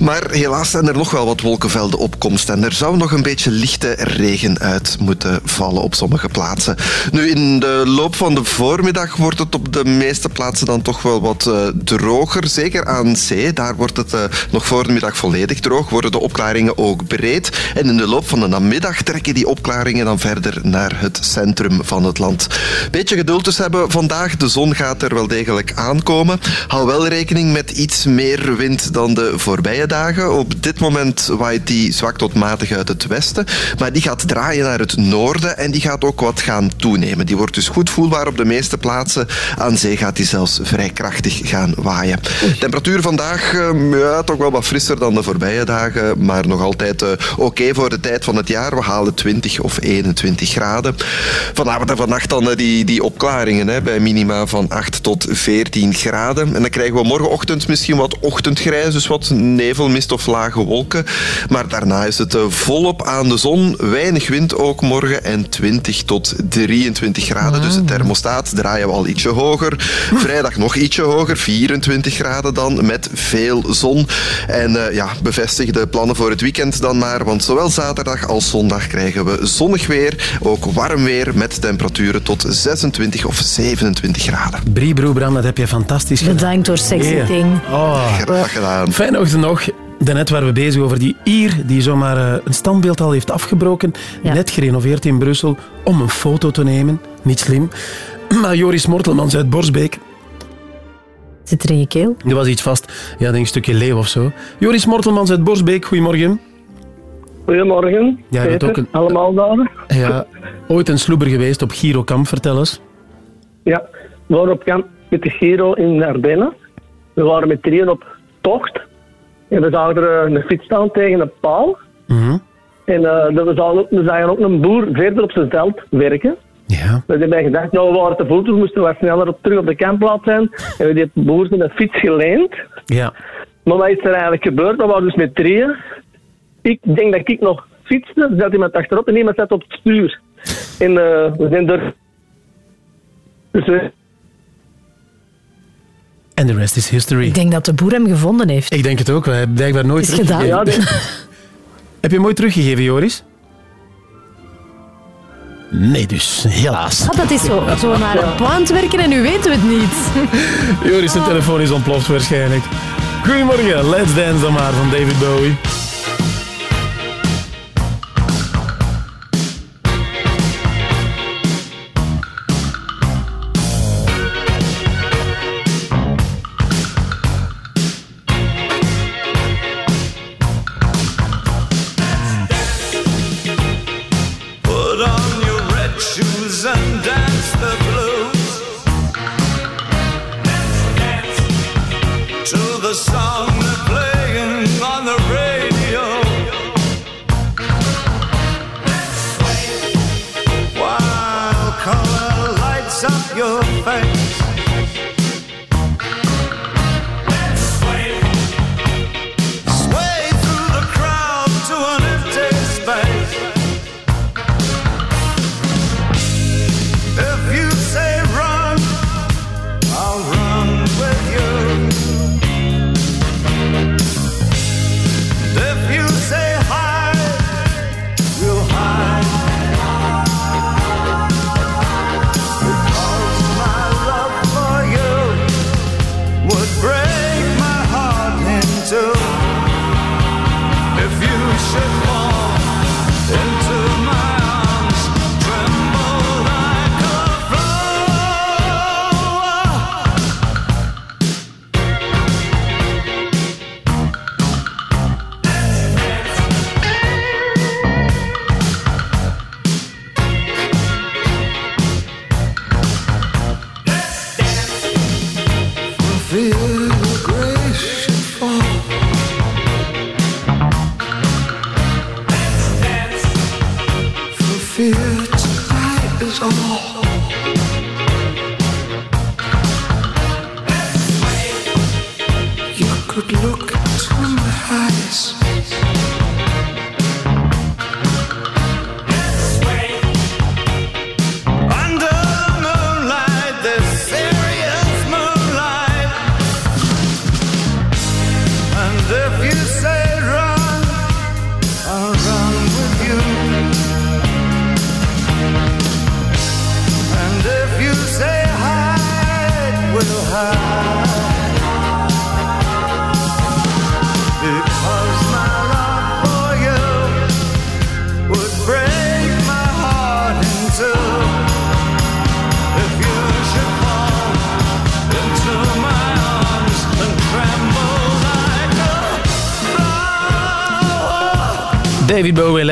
Speaker 48: Maar helaas zijn er nog wel wat wolkenvelden op komst. En er zou nog een beetje lichte regen uit moeten vallen op sommige plaatsen. Nu, in de loop van de voormiddag wordt het op de meeste plaatsen dan toch wel wat droger. Zeker aan zee, daar wordt het nog voor de middag volledig droog. Worden de opklaringen ook breed. En in de loop van de namiddag trekken die opklaringen dan verder naar het centrum van het land. Beetje geduld dus hebben vandaag. De zon gaat er wel degelijk aankomen. Hou wel rekening met iets meer wind dan de voorbije dagen. Op dit moment waait die zwak tot matig uit het westen. Maar die gaat draaien naar het noorden en die gaat ook wat gaan toenemen. Die wordt dus goed voelbaar op de meeste plaatsen. Aan zee gaat die zelfs vrij krachtig gaan waaien. Temperatuur vandaag eh, ja, toch wel wat frisser dan de voorbije dagen, maar nog altijd eh, oké voor de tijd van het jaar. We halen 20 of 21 graden. Vanavond en vannacht dan eh, die, die opklaringen hè, bij minima van 8 tot 14 graden. En dan krijgen we morgenochtend misschien wat ochtendgrijs, dus wat nevel, mist of lage wolken. Maar daarna is het eh, volop aan de zon, weinig wind ook morgen en 20 tot 23 graden. Dus de thermostaat draaien we al ietsje hoger. Vrijdag nog ietsje hoger, 24 graden dan, met veel zon. En eh, ja, bevestig de plannen voor het weekend dan maar, want zowel zaterdag als zondag krijgen we zonnig weer, ook warm weer met temperaturen tot 26 of 27 graden.
Speaker 3: Brie Broe Bram, dat heb je fantastisch gedaan.
Speaker 37: Bedankt door Sexy
Speaker 3: Yeah.
Speaker 37: Thing.
Speaker 3: Oh.
Speaker 48: Graag gedaan.
Speaker 3: Fijne ochtend nog. Daarnet waren we bezig over die Ier die zomaar eh, een standbeeld al heeft afgebroken. Net gerenoveerd in Brussel om een foto te nemen. Niet slim. Maar Joris Mortelmans uit Borsbeek.
Speaker 37: Zit er in je keel?
Speaker 3: Er was iets vast. Ja, denk een stukje leeuw of zo. Joris Mortelmans uit Borsbeek, goedemorgen.
Speaker 56: Goedemorgen.
Speaker 3: Ja, je bent
Speaker 56: Peter,
Speaker 3: ook een-
Speaker 56: allemaal daar.
Speaker 3: Ja, ooit een sloeber geweest op Girokamp, vertel eens.
Speaker 56: Ja, we waren op kamp met de Giro in de Ardennen. We waren met drieën op tocht. En we zagen er eh, een fiets staan tegen een paal.
Speaker 3: Mhm.
Speaker 56: En eh, we, zagen ook, we zagen ook een boer verder op zijn veld werken.
Speaker 3: Ja.
Speaker 56: We hebben gedacht, nou we waren te voet, we moesten wat sneller op, terug op de kampplaats zijn. En we hebben die boer zijn fiets geleend.
Speaker 3: Ja.
Speaker 56: Maar wat is er eigenlijk gebeurd? We waren dus met drieën. Ik denk dat ik nog fietste, er zat iemand achterop en iemand zat op het stuur. En eh, we zijn er... Dus we...
Speaker 3: En de rest is history.
Speaker 37: Ik denk dat de boer hem gevonden heeft.
Speaker 3: Ik denk het ook. We hebben blijkbaar nooit
Speaker 37: Is gedaan. Ja,
Speaker 3: Heb je hem ooit teruggegeven, Joris? Nee, dus helaas.
Speaker 37: Ah, dat is zo, zo naar een plant werken en nu weten we het niet.
Speaker 3: Joris, zijn telefoon is ontploft waarschijnlijk. Goedemorgen, Let's Dance dan maar van David Bowie.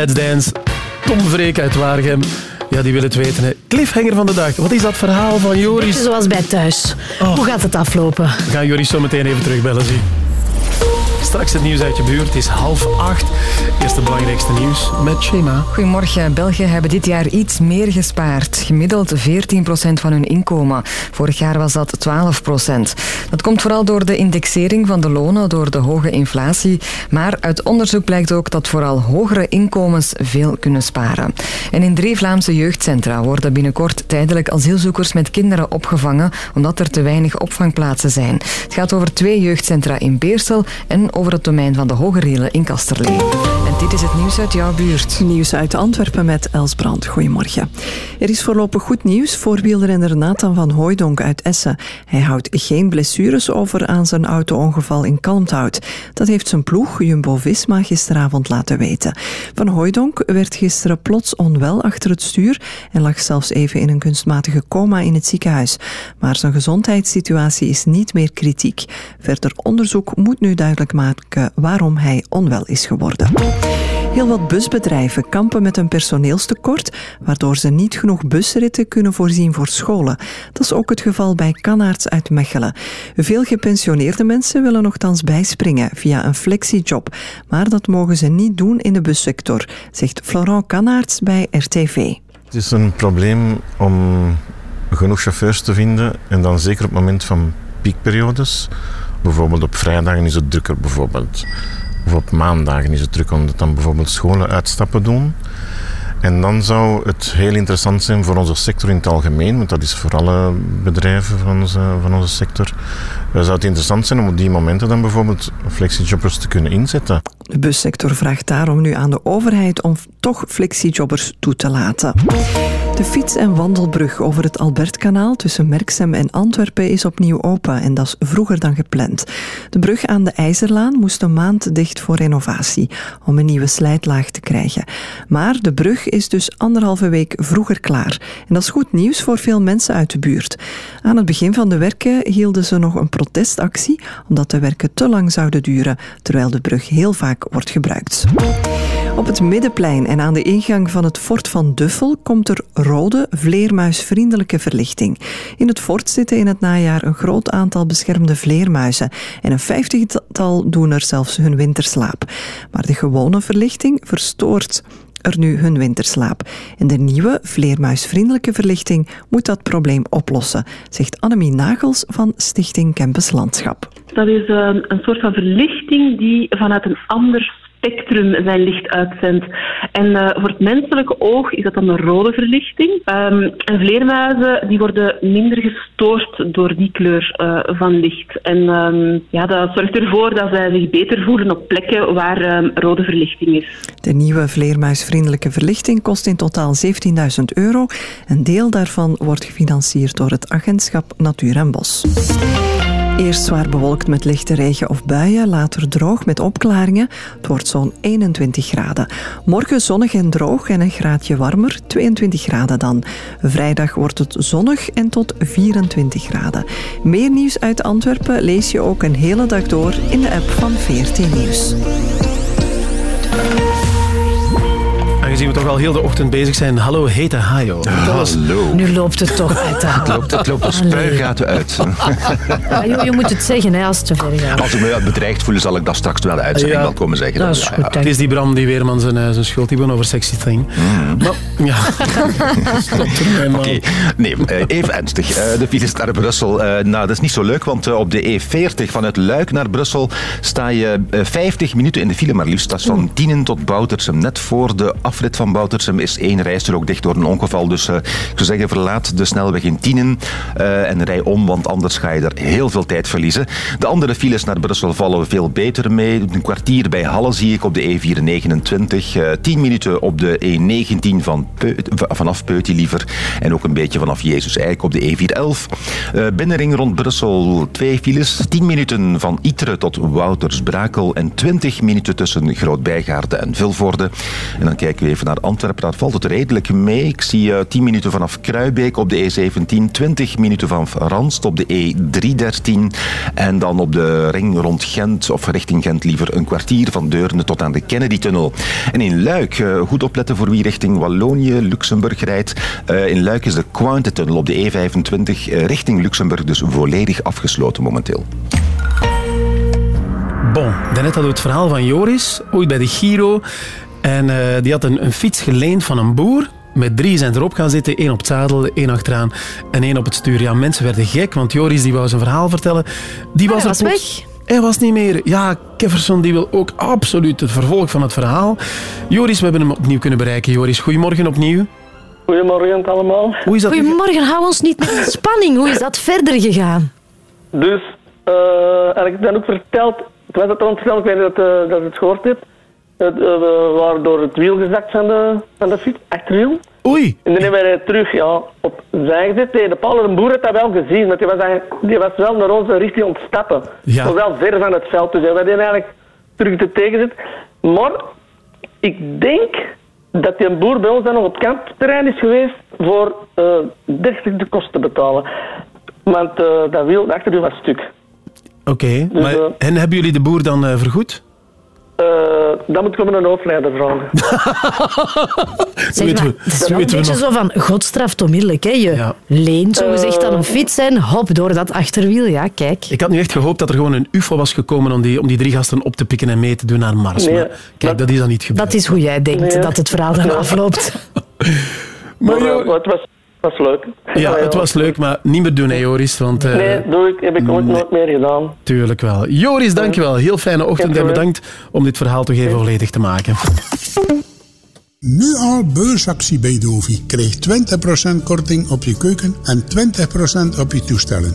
Speaker 3: Let's Dance. Tom Vreek uit Waregem. Ja, die wil het weten. Hè. Cliffhanger van de dag. Wat is dat verhaal van Joris?
Speaker 4: Zoals bij thuis. Hoe gaat het aflopen?
Speaker 3: We gaan Joris zo meteen even terugbellen, zie. Straks het nieuws uit je buurt. Het is half acht. Eerst het belangrijkste nieuws met Shema.
Speaker 5: Goedemorgen. Belgen hebben dit jaar iets meer gespaard. Gemiddeld 14% van hun inkomen. Vorig jaar was dat 12%. Dat komt vooral door de indexering van de lonen, door de hoge inflatie. Maar uit onderzoek blijkt ook dat vooral hogere inkomens veel kunnen sparen. En in drie Vlaamse jeugdcentra worden binnenkort tijdelijk asielzoekers met kinderen opgevangen, omdat er te weinig opvangplaatsen zijn. Het gaat over twee jeugdcentra in Beersel en over het domein van de Hoge Rielen in Kasterlee. Dit is het nieuws uit jouw buurt.
Speaker 24: Nieuws uit Antwerpen met Els Brand. Goedemorgen. Er is voorlopig goed nieuws voor wielrenner Nathan van Hooijdonk uit Essen. Hij houdt geen blessures over aan zijn auto-ongeval in Kalmthout. Dat heeft zijn ploeg Jumbo-Visma gisteravond laten weten. Van Hooijdonk werd gisteren plots onwel achter het stuur en lag zelfs even in een kunstmatige coma in het ziekenhuis. Maar zijn gezondheidssituatie is niet meer kritiek. Verder onderzoek moet nu duidelijk maken waarom hij onwel is geworden. Heel wat busbedrijven kampen met een personeelstekort, waardoor ze niet genoeg busritten kunnen voorzien voor scholen. Dat is ook het geval bij Kanaerts uit Mechelen. Veel gepensioneerde mensen willen nogthans bijspringen via een flexiejob, maar dat mogen ze niet doen in de bussector, zegt Florent Kanaerts bij RTV.
Speaker 57: Het is een probleem om genoeg chauffeurs te vinden en dan zeker op het moment van piekperiodes. Bijvoorbeeld op vrijdagen is het drukker bijvoorbeeld. Of op maandagen is het druk omdat dan bijvoorbeeld scholen uitstappen doen. En dan zou het heel interessant zijn voor onze sector in het algemeen, want dat is voor alle bedrijven van onze, van onze sector. Zou het interessant zijn om op die momenten dan bijvoorbeeld flexiejobbers te kunnen inzetten?
Speaker 24: De bussector vraagt daarom nu aan de overheid om toch flexiejobbers toe te laten. De fiets- en wandelbrug over het Albertkanaal tussen Merksem en Antwerpen is opnieuw open en dat is vroeger dan gepland. De brug aan de IJzerlaan moest een maand dicht voor renovatie om een nieuwe slijtlaag te krijgen. Maar de brug is dus anderhalve week vroeger klaar. En dat is goed nieuws voor veel mensen uit de buurt. Aan het begin van de werken hielden ze nog een protestactie omdat de werken te lang zouden duren, terwijl de brug heel vaak wordt gebruikt. Op het Middenplein en aan de ingang van het fort van Duffel komt er rode, vleermuisvriendelijke verlichting. In het fort zitten in het najaar een groot aantal beschermde vleermuizen en een vijftigtal doen er zelfs hun winterslaap. Maar de gewone verlichting verstoort er nu hun winterslaap. En de nieuwe, vleermuisvriendelijke verlichting moet dat probleem oplossen, zegt Annemie Nagels van Stichting Campus Landschap.
Speaker 26: Dat is eh, een soort van verlichting die vanuit een ander spectrum zijn licht uitzendt. En eh, voor het menselijke oog is dat dan een rode verlichting. Ehm, en vleermuizen die worden minder gestoord door die kleur eh, van licht. En ehm, ja, dat zorgt ervoor dat zij zich beter voelen op plekken waar ehm, rode verlichting is.
Speaker 24: De nieuwe vleermuisvriendelijke verlichting kost in totaal 17.000 euro. Een deel daarvan wordt gefinancierd door het agentschap Natuur en Bos. Eerst zwaar bewolkt met lichte regen of buien, later droog met opklaringen. Het wordt zo'n 21 graden. Morgen zonnig en droog en een graadje warmer, 22 graden dan. Vrijdag wordt het zonnig en tot 24 graden. Meer nieuws uit Antwerpen lees je ook een hele dag door in de app van VRT Nieuws.
Speaker 3: Aangezien aangezien we toch al heel de ochtend bezig zijn. Hallo, hete Hajo.
Speaker 9: Hallo.
Speaker 4: Nu loopt het toch uit de hand.
Speaker 9: Het loopt, het loopt de spuigaten uit.
Speaker 4: Ja, je moet het zeggen hè, als het te ver gaat.
Speaker 9: Als ze me bedreigd voelen, zal ik dat straks wel de uitzending
Speaker 3: Ja.
Speaker 9: wel komen zeggen.
Speaker 4: Dat is
Speaker 9: Ja,
Speaker 4: goed,
Speaker 9: ja.
Speaker 3: Het is die Bram die Weerman zijn, eh, zijn schuld hebben over Sexy Thing. Maar, ja.
Speaker 9: Oké, nee, eh, even ernstig. Eh, De files naar Brussel. eh, Nou, dat is niet zo leuk, want op de E40 vanuit Luik naar Brussel sta je eh, 50 minuten in de file, maar liefst. Dat is van Tienen tot Boutersem. Net voor de afrit van Boutersem is één rijstrook dicht door een ongeval. Dus eh, ik zou zeggen, verlaat de snelweg in Tienen eh, en rij om, want anders ga je er heel veel tijd verliezen. De andere files naar Brussel vallen veel beter mee. Een kwartier bij Halle zie ik op de E429. eh 10 minuten op de E19 van Peu- vanaf Peuty liever. En ook een beetje vanaf Jezus Eik op de E411. Eh, binnenring rond Brussel twee files. 10 minuten van Itre tot Woutersbrakel. En 20 minuten tussen Groot-Bijgaarde en Vilvoorde. En dan kijken we even naar Antwerpen. Daar valt het redelijk mee. Ik zie eh 10 minuten vanaf Kruibeek op de E17. 20 minuten van Ranst op de E313. En dan op de ring rond Gent, of richting Gent liever, een kwartier van Deurne tot aan de Kennedy-tunnel. En in Luik, eh, goed opletten voor wie richting Wallonië, Luxemburg rijdt. Eh, in Luik is de Quinte-tunnel op de E25 eh, richting Luxemburg dus volledig afgesloten momenteel.
Speaker 3: Bon, daarnet hadden we het verhaal van Joris, ooit bij de Giro. En eh, die had een, een fiets geleend van een boer. Met drie zijn erop gaan zitten. één op het zadel, één achteraan en één op het stuur. Ja, mensen werden gek, want Joris die wou zijn verhaal vertellen. Die
Speaker 4: Maar
Speaker 3: was,
Speaker 4: hij
Speaker 3: er
Speaker 4: was
Speaker 3: plots- Hij was niet meer. Ja, Kefferson die wil ook absoluut het vervolg van het verhaal. Joris, we hebben hem opnieuw kunnen bereiken. Joris, goedemorgen opnieuw.
Speaker 56: Goedemorgen allemaal.
Speaker 3: Hoe is dat?
Speaker 4: Goedemorgen, hou ons niet met spanning. Hoe is dat verder gegaan?
Speaker 56: Dus, eh en ik heb dan ook verteld, ik was het aan het vertellen, ik weet niet dat, eh, dat je het gehoord hebt. Eh, we waren door het wiel gezakt van de, van de fiets, achterwiel.
Speaker 3: Oei.
Speaker 56: En dan hebben wij terug ja, op zij gezet de. Een boer had dat wel gezien, want die was, die was wel naar onze richting ontstappen.
Speaker 3: Ja.
Speaker 56: Maar wel ver van het veld, dus wij hadden eigenlijk terug te tegenzet. Maar ik denk dat die boer bij ons dan nog op kampterrein is geweest voor eh 30 de kosten te betalen. Want eh, dat wiel, de achterwiel was stuk.
Speaker 3: Oké,
Speaker 56: Dus,
Speaker 3: maar en hebben jullie de boer dan vergoed?
Speaker 56: Eh dan moet ik om een hoofdleider vragen.
Speaker 4: Zeg maar, het is
Speaker 3: dat
Speaker 4: wel een beetje
Speaker 3: nog.
Speaker 4: zo van God straft onmiddellijk. Hè? Je leent zogezegd aan een fiets en hop, door dat achterwiel. Ja, kijk.
Speaker 3: Ik had nu echt gehoopt dat er gewoon een ufo was gekomen om die, om die drie gasten op te pikken en mee te doen naar Mars.
Speaker 4: Nee,
Speaker 3: maar kijk, dat, is dan niet gebeurd.
Speaker 4: Dat is hoe jij denkt
Speaker 56: Nee.
Speaker 4: dat het verhaal dan afloopt.
Speaker 56: Maar, eh, het was, was leuk.
Speaker 3: Ja, het was leuk, maar niet meer doen, hè, Joris. Want, eh,
Speaker 56: Nee, doe ik, heb ik ooit nooit meer gedaan.
Speaker 3: Tuurlijk wel. Joris, dankjewel. Heel fijne ochtend en bedankt om dit verhaal toch even volledig te maken.
Speaker 58: Nu al beursactie bij Dovi. Krijg 20% korting op je keuken en 20% op je toestellen.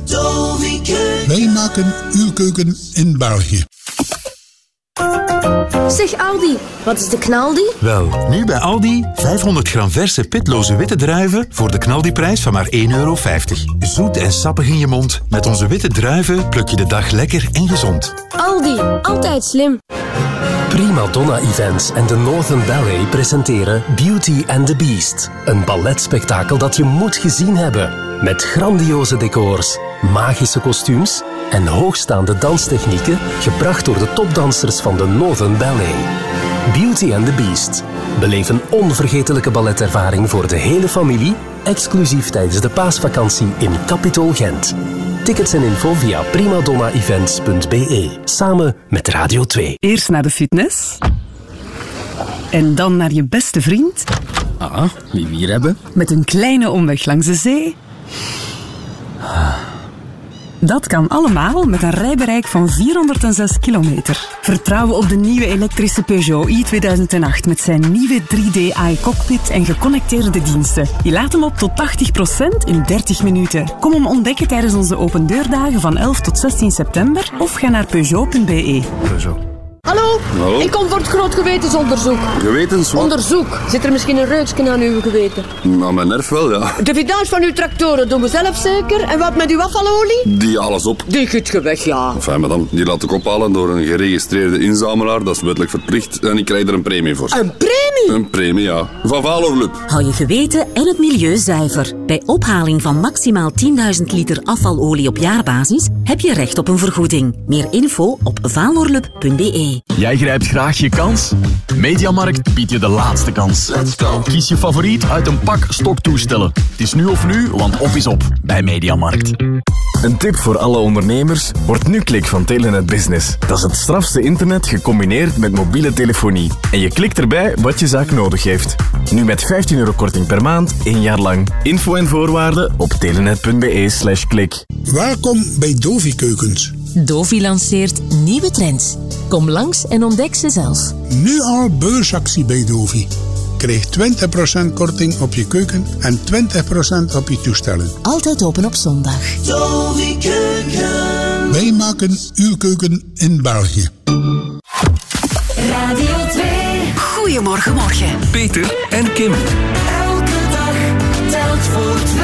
Speaker 58: Wij maken uw keuken in België.
Speaker 22: Zeg Aldi, wat is de knaldi?
Speaker 18: Wel, nu bij Aldi 500 gram verse pitloze witte druiven voor de knaldiprijs van maar 1,50 euro. Zoet en sappig in je mond. Met onze witte druiven pluk je de dag lekker en gezond.
Speaker 22: Aldi, altijd slim.
Speaker 11: Prima Donna Events en de Northern Ballet presenteren Beauty and the Beast. Een balletspektakel dat je moet gezien hebben. Met grandioze decors, magische kostuums en hoogstaande danstechnieken gebracht door de topdansers van de Northern Ballet. Beauty and the Beast. Beleef een onvergetelijke balletervaring voor de hele familie, exclusief tijdens de paasvakantie in Capitol Gent. Tickets en info via primadonnaevents.be. Samen met Radio 2.
Speaker 8: Eerst naar de fitness. En dan naar je beste vriend.
Speaker 11: Ah, wie we hier hebben?
Speaker 8: Met een kleine omweg langs de zee. Dat kan allemaal met een rijbereik van 406 kilometer. Vertrouwen op de nieuwe elektrische Peugeot i 2008 met zijn nieuwe 3D AI-cockpit en geconnecteerde diensten. Je laat hem op tot 80% in 30 minuten. Kom hem ontdekken tijdens onze open deurdagen van 11 tot 16 september of ga naar peugeot.be.
Speaker 59: Hallo?
Speaker 60: Hallo?
Speaker 59: Ik kom voor het groot gewetensonderzoek.
Speaker 60: Gewetens wat?
Speaker 59: Onderzoek. Zit er misschien een reukje aan uw geweten?
Speaker 60: Nou, mijn nerf wel, ja.
Speaker 59: De vidange van uw tractoren doen we zelf zeker. En wat met uw afvalolie?
Speaker 60: Die alles op.
Speaker 59: Die giet je weg, ja.
Speaker 60: Enfin, madame, die laat ik ophalen door een geregistreerde inzamelaar. Dat is wettelijk verplicht. En ik krijg er een premie voor.
Speaker 59: Een premie?
Speaker 60: Een premie, ja. Van Valorlup.
Speaker 1: Hou je geweten en het milieu zuiver. Bij ophaling van maximaal 10.000 liter afvalolie op jaarbasis
Speaker 8: heb je recht op een vergoeding. Meer info op
Speaker 61: Jij grijpt graag je kans? Mediamarkt biedt je de laatste kans. Kies je favoriet uit een pak stoktoestellen. Het is nu of nu, want op is op bij Mediamarkt.
Speaker 62: Een tip voor alle ondernemers. Word nu klik van Telenet Business. Dat is het strafste internet gecombineerd met mobiele telefonie. En je klikt erbij wat je zaak nodig heeft. Nu met 15 euro korting per maand, één jaar lang. Info en voorwaarden op telenet.be slash klik.
Speaker 58: Welkom bij Dovi Keukens.
Speaker 63: Dovi lanceert nieuwe trends. Kom langs en ontdek ze zelf.
Speaker 58: Nu al beursactie bij Dovi. Krijg 20% korting op je keuken en 20% op je toestellen.
Speaker 63: Altijd open op zondag.
Speaker 2: Dovi Keuken.
Speaker 58: Wij maken uw keuken in België.
Speaker 8: Radio 2. Goedemorgen, morgen.
Speaker 61: Peter en Kim.
Speaker 2: Elke dag telt voor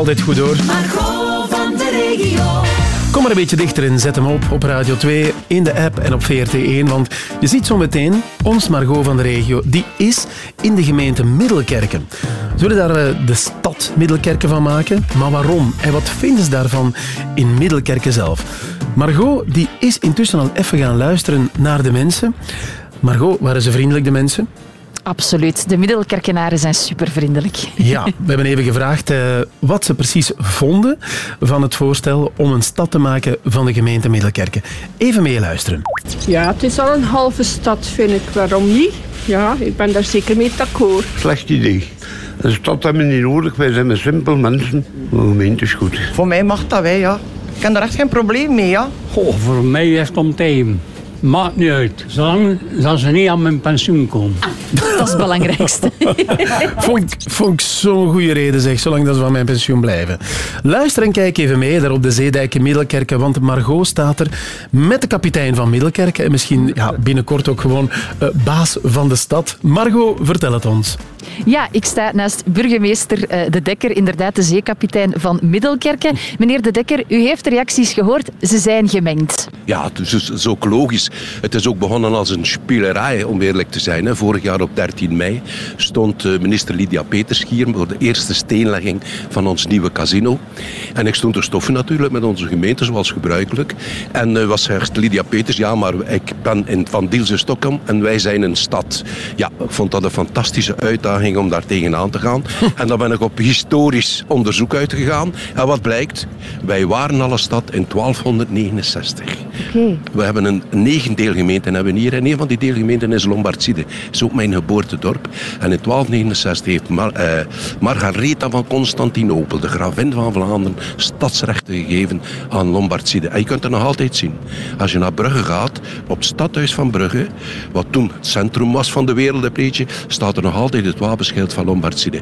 Speaker 3: altijd goed hoor.
Speaker 2: Margot van de regio.
Speaker 3: Kom maar een beetje dichter in, zet hem op op Radio 2, in de app en op VRT1. Want je ziet zo meteen, ons Margot van de regio, die is in de gemeente Middelkerken. Ze willen daar eh, de stad Middelkerken van maken. Maar waarom? En wat vinden ze daarvan in Middelkerken zelf? Margot die is intussen al even gaan luisteren naar de mensen. Margot, waren ze vriendelijk, de mensen?
Speaker 17: Absoluut. De Middelkerkenaren zijn supervriendelijk.
Speaker 3: Ja, we hebben even gevraagd eh, wat ze precies vonden van het voorstel om een stad te maken van de gemeente Middelkerken. Even meeluisteren.
Speaker 64: Ja, het is al een halve stad, vind ik. Waarom niet? Ja, ik ben daar zeker mee akkoord.
Speaker 65: Slecht idee. Een stad hebben we niet nodig. Wij zijn maar simpel mensen. De gemeente is goed.
Speaker 66: Voor mij mag dat wij, ja. Ik heb er echt geen probleem mee, ja.
Speaker 67: Goh, voor mij is het om tegen. Maakt niet uit. Zolang dat ze niet aan mijn pensioen komen.
Speaker 17: Dat is het belangrijkste.
Speaker 3: Vond, ik- vond ik zo'n goede reden, zeg, zolang dat ze van mijn pensioen blijven. Luister en kijk even mee daar op de Zeedijk in Middelkerken, want Margot staat er met de kapitein van Middelkerken en misschien ja, binnenkort ook gewoon eh, baas van de stad. Margot, vertel het ons.
Speaker 17: Ja, ik sta naast burgemeester eh, De Dekker, inderdaad de zeekapitein van Middelkerken. Meneer De Dekker, u heeft de reacties gehoord. Ze zijn gemengd.
Speaker 68: Ja, dus het is ook logisch.
Speaker 50: Het is ook begonnen als een spielerij, om eerlijk te zijn. Vorig jaar op 13 mei stond eh, minister Lydia Peters hier voor de eerste steenlegging van ons nieuwe casino. En ik stond te stoffen natuurlijk met onze gemeente, zoals gebruikelijk. En eh, was zegt Lydia Peters, ja, maar ik ben in, van Dielse Stockholm en wij zijn een stad. Ja, ik vond dat een fantastische uitdaging om daar tegenaan te gaan. en dan ben ik op historisch onderzoek uitgegaan. En wat blijkt? Wij waren al een stad in 1269. We hebben een negen deelgemeenten hebben hier. En een van die deelgemeenten is Lombardside. Dat is ook mijn geboortedorp. En in 1269 heeft Mar- eh, Margaretha van Constantinopel, de gravin van Vlaanderen, stadsrechten gegeven aan Lombardside. En je kunt het nog altijd zien. Als je naar Brugge gaat, op het stadhuis van Brugge, wat toen het centrum was van de wereld, een beetje, staat er nog altijd het wapenschild van Lombardside.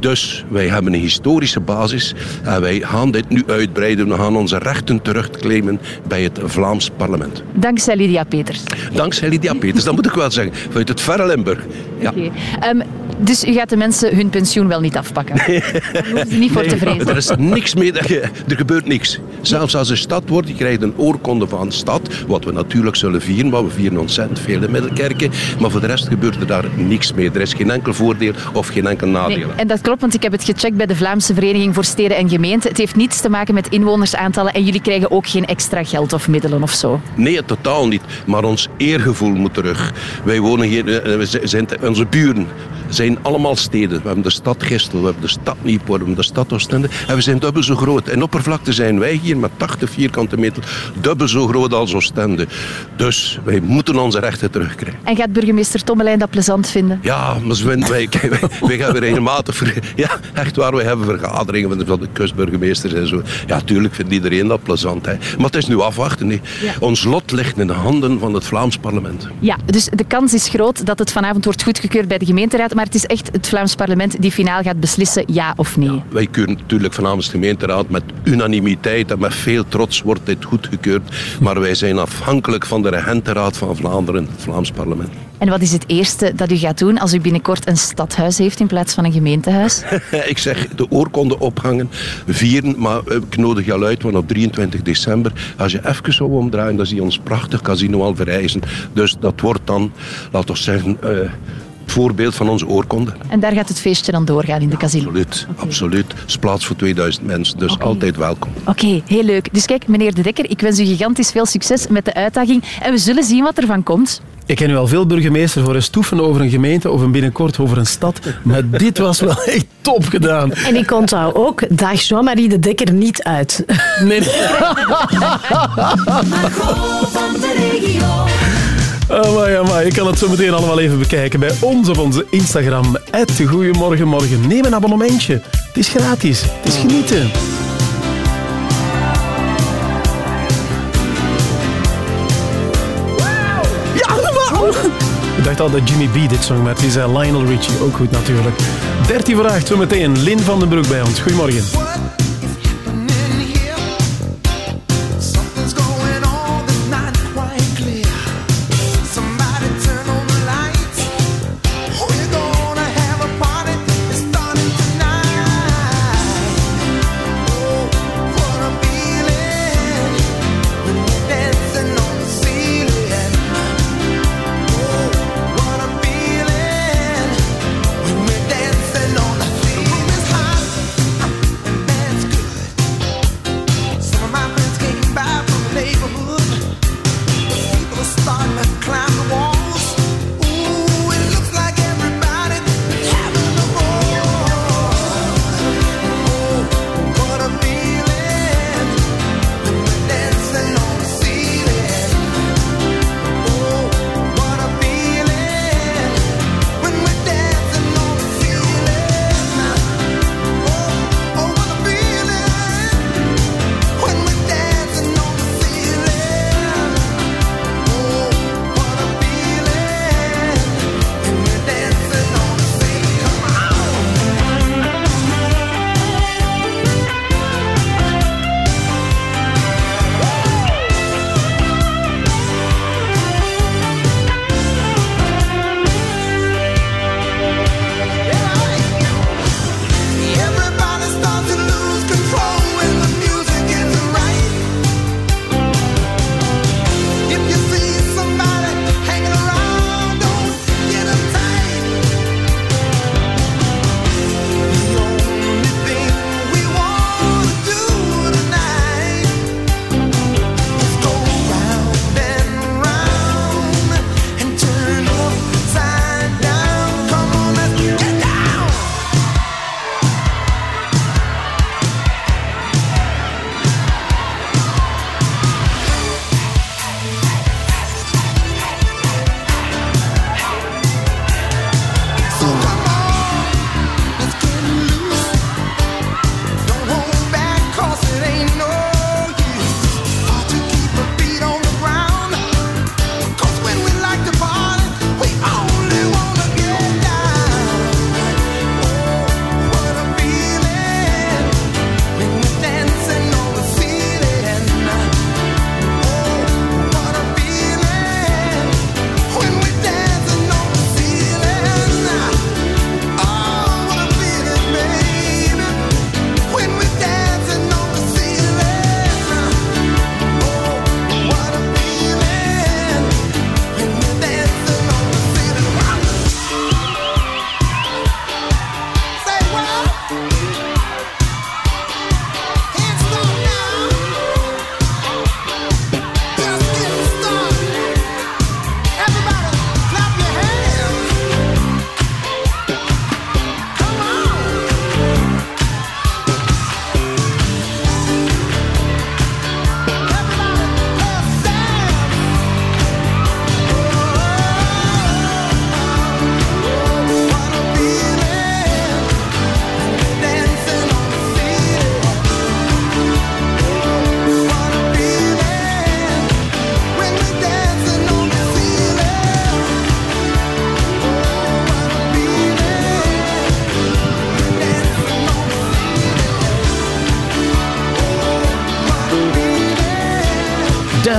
Speaker 50: Dus wij hebben een historische basis en wij gaan dit nu uitbreiden. We gaan onze rechten terugclaimen bij het Vlaams parlement.
Speaker 17: Dankzij Lydia Peters.
Speaker 50: Dankzij Lydia Peters, dat moet ik wel zeggen. Vanuit het verre Limburg. Ja.
Speaker 17: Ehm, dus u gaat de mensen hun pensioen wel niet afpakken? Daar hoeven ze niet voor te vrezen.
Speaker 50: Er is niks meer, dat je- er gebeurt niks. Zelfs als een stad wordt, je krijgt een oorkonde van de stad, wat we natuurlijk zullen vieren, maar we vieren ontzettend veel in Middelkerken. Maar voor de rest gebeurt er daar niks meer. Er is geen enkel voordeel of geen enkel nadeel.
Speaker 17: Nee, en dat klopt, want ik heb het gecheckt bij de Vlaamse Vereniging voor Steden en Gemeenten. Het heeft niets te maken met inwonersaantallen en jullie krijgen ook geen extra geld of middelen of zo.
Speaker 50: Nee, totaal niet. Maar ons eergevoel moet terug. Wij wonen hier, eh, we zijn, onze buren zijn allemaal steden. We hebben de stad Gistel, we hebben de stad Nieuwpoort, we hebben de stad Oostende. En we zijn dubbel zo groot. In oppervlakte zijn wij hier met 80 vierkante meter dubbel zo groot als Oostende. Dus wij moeten onze rechten terugkrijgen.
Speaker 17: En gaat burgemeester Tommelijn dat plezant vinden?
Speaker 50: Ja, maar Sven, wij, wij, wij gaan weer regelmatig... Ver, ja, echt waar, wij hebben vergaderingen van de, van de kustburgemeesters en zo. Ja, tuurlijk vindt iedereen dat plezant. Hè. Maar het is nu afwachten.
Speaker 17: Ja.
Speaker 50: Ons lot ligt in de handen van het Vlaams parlement.
Speaker 17: Ja, dus de kans is groot dat het vanavond wordt goedgekeurd bij de gemeenteraad, maar het is echt het Vlaams parlement die finaal gaat beslissen ja of nee.
Speaker 50: Wij keuren natuurlijk vanavond de gemeenteraad met unanimiteit en met veel trots wordt dit goedgekeurd. Maar wij zijn afhankelijk van de regentenraad van Vlaanderen, het Vlaams parlement.
Speaker 17: En wat is het eerste dat u gaat doen als u binnenkort een stadhuis heeft in plaats van een gemeentehuis?
Speaker 50: ik zeg de oorkonde ophangen, vieren, maar eh, ik nodig al uit, want op 23 december, als je even zou omdraaien, dan zie je ons prachtig casino al verrijzen. Dus dat wordt dan, laten we zeggen, eh, voorbeeld van onze oorkonde.
Speaker 17: En daar gaat het feestje dan doorgaan in de casino.
Speaker 50: Absoluut, absoluut. Het is plaats voor 2000 mensen, dus altijd welkom.
Speaker 17: Oké, heel leuk. Dus kijk, meneer De Dekker, ik wens u gigantisch veel succes met de uitdaging en we zullen zien wat er van komt.
Speaker 3: Ik ken nu al veel burgemeesters horen stoeven over een gemeente of een binnenkort over een stad. Maar dit was wel echt top gedaan.
Speaker 4: En ik onthoud ook, daag Jean-Marie de Dekker niet uit.
Speaker 3: Nee.
Speaker 2: van de regio.
Speaker 3: Amai, amai. Je kan het zo meteen allemaal even bekijken bij ons op onze Instagram. Goedemorgen, morgen. Neem een abonnementje. Het is gratis. Het is genieten. Ja, maar... Ik dacht al dat Jimmy B dit zong, maar het is eh, Lionel Richie. Ook goed natuurlijk. 13 voor 8, zometeen. Lin van den Broek bij ons. Goedemorgen.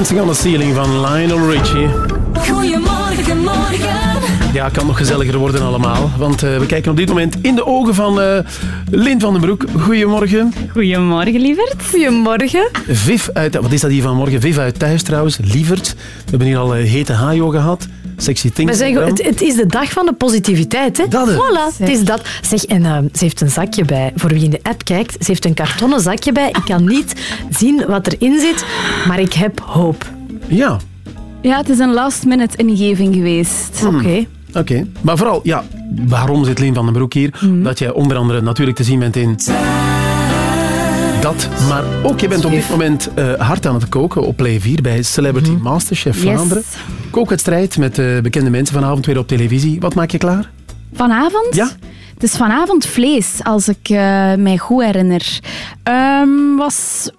Speaker 2: Dancing on the Ceiling
Speaker 3: van Lionel Richie.
Speaker 6: Goedemorgen, morgen.
Speaker 3: Ja, het kan nog gezelliger worden allemaal. Want eh, we kijken op dit moment in de ogen van eh Lint van den Broek. Goedemorgen.
Speaker 69: Goedemorgen, lieverd.
Speaker 4: Goedemorgen.
Speaker 3: Viv uit... Wat is dat hier vanmorgen? Viv uit thuis trouwens. Lieverd. We hebben hier al eh, hete hajo gehad. Sexy
Speaker 4: We
Speaker 3: things.
Speaker 4: zeggen, het, het is de dag van de positiviteit. Hè?
Speaker 3: Dat?
Speaker 4: Voilà, het is dat. Zeg, en eh, ze heeft een zakje bij. Voor wie in de app kijkt, ze heeft een kartonnen zakje bij. Ik kan niet zien wat erin zit, maar ik heb hoop.
Speaker 3: Ja.
Speaker 69: Ja, het is een last-minute ingeving geweest.
Speaker 3: Hmm. Oké. Maar vooral, ja, waarom zit Lien van den Broek hier?
Speaker 69: Mhm.
Speaker 3: Dat jij onder andere natuurlijk te zien bent in... Dat, maar ook je bent op dit moment eh, hard aan het koken op Play 4 bij Celebrity Masterchef
Speaker 69: Yes.
Speaker 3: Vlaanderen. Kookwedstrijd met eh, bekende mensen vanavond weer op televisie. Wat maak je klaar?
Speaker 69: Vanavond?
Speaker 3: Ja.
Speaker 69: Het is vanavond vlees, als ik eh, mij goed herinner. Ehm, was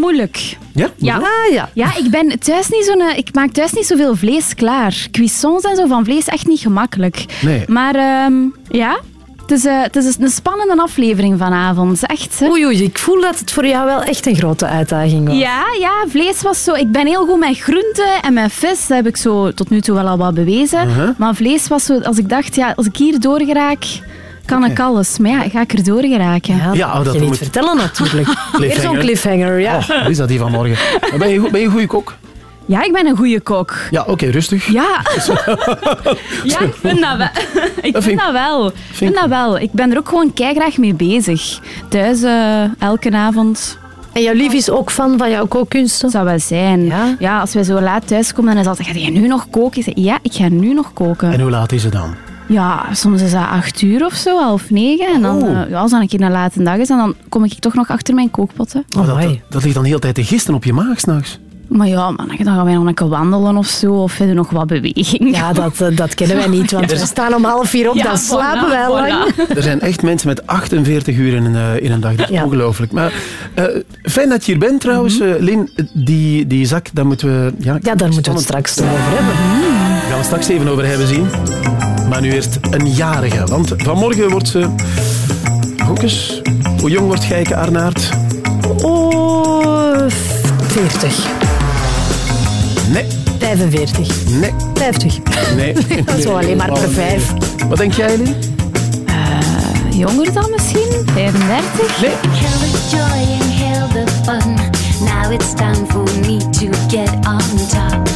Speaker 69: moeilijk.
Speaker 3: Ja?
Speaker 69: Ja.
Speaker 4: Ah, ja.
Speaker 69: ja, ik ben thuis niet zo'n... Ik maak thuis niet zoveel vlees klaar. Cuissons en zo van vlees echt niet gemakkelijk.
Speaker 3: Nee.
Speaker 69: Maar ehm, ja, is, eh, het is een spannende aflevering vanavond. Echt, hè.
Speaker 4: Oei, oei, ik voel dat het voor jou wel echt een grote uitdaging was.
Speaker 69: Ja, ja, vlees was zo... Ik ben heel goed met groenten en met vis. Dat heb ik zo tot nu toe wel al wat bewezen.
Speaker 4: Uh-huh.
Speaker 69: Maar vlees was zo... Als ik dacht, ja, als ik hier doorgeraak, kan ik alles. Maar ja, ga ik er door geraken?
Speaker 4: Ja,
Speaker 3: Ja,
Speaker 4: dat
Speaker 3: dat
Speaker 4: je niet
Speaker 3: moet-
Speaker 4: vertellen natuurlijk. Weer zo'n
Speaker 3: Cliffhanger.
Speaker 4: ja.
Speaker 3: Oh, is dat hier vanmorgen? Ben je, goed- ben je een goede kok?
Speaker 69: Ja, ik ben een goede kok.
Speaker 3: Ja, oké, rustig.
Speaker 69: Ja. ja, ik vind dat wel. Ik vind
Speaker 3: vind-
Speaker 69: dat wel. Ik vind dat wel. Ik ben er ook gewoon keigraag mee bezig. Thuis, eh, elke avond.
Speaker 4: En jouw lief is ook fan van jouw kookkunsten?
Speaker 69: Zou wel zijn.
Speaker 4: Ja?
Speaker 69: als wij zo laat thuiskomen, dan is het altijd, ga je nu nog koken? Ik zeg, ja, ik ga nu nog koken.
Speaker 3: En hoe laat is het dan?
Speaker 69: Ja, soms is dat acht uur of zo, half negen. En dan,
Speaker 3: Oh.
Speaker 69: eh, ja, als dan een keer een late dag is, en dan kom ik toch nog achter mijn kookpotten.
Speaker 3: Oh, dat, dat, dat ligt dan de hele tijd te gisten op je maag s'nachts.
Speaker 69: Maar ja, man, dan gaan wij nog een keer wandelen of zo, of we doen nog wat beweging.
Speaker 4: Ja, dat, eh, dat kennen wij niet, want
Speaker 3: Ja,
Speaker 4: we
Speaker 3: dus-
Speaker 4: staan om half vier op,
Speaker 69: Ja,
Speaker 4: dan
Speaker 69: voilà,
Speaker 4: slapen wij
Speaker 69: voilà.
Speaker 4: lang.
Speaker 3: Er zijn echt mensen met 48 uur in een, eh, in een dag. Dat is
Speaker 4: Ja.
Speaker 3: ongelooflijk. Maar eh, fijn dat je hier bent trouwens. eh, Lin, die, die zak, daar moeten we... Ja,
Speaker 4: Ja, daar moeten we het straks over hebben.
Speaker 3: Daar gaan we straks even over hebben zien. Maar nu eerst een jarige. Want vanmorgen wordt ze... Ook eens. Hoe jong wordt Gijke Arnaert?
Speaker 4: Oh, 40.
Speaker 3: Nee.
Speaker 4: 45.
Speaker 3: Nee.
Speaker 4: 50.
Speaker 3: Nee.
Speaker 4: Dat is wel alleen maar per vijf.
Speaker 3: Wat denk jij, Lin?
Speaker 69: Eh, jonger dan misschien? 35?
Speaker 3: Nee.
Speaker 6: Inhale the joy, inhale the fun. Now it's time for me to get on top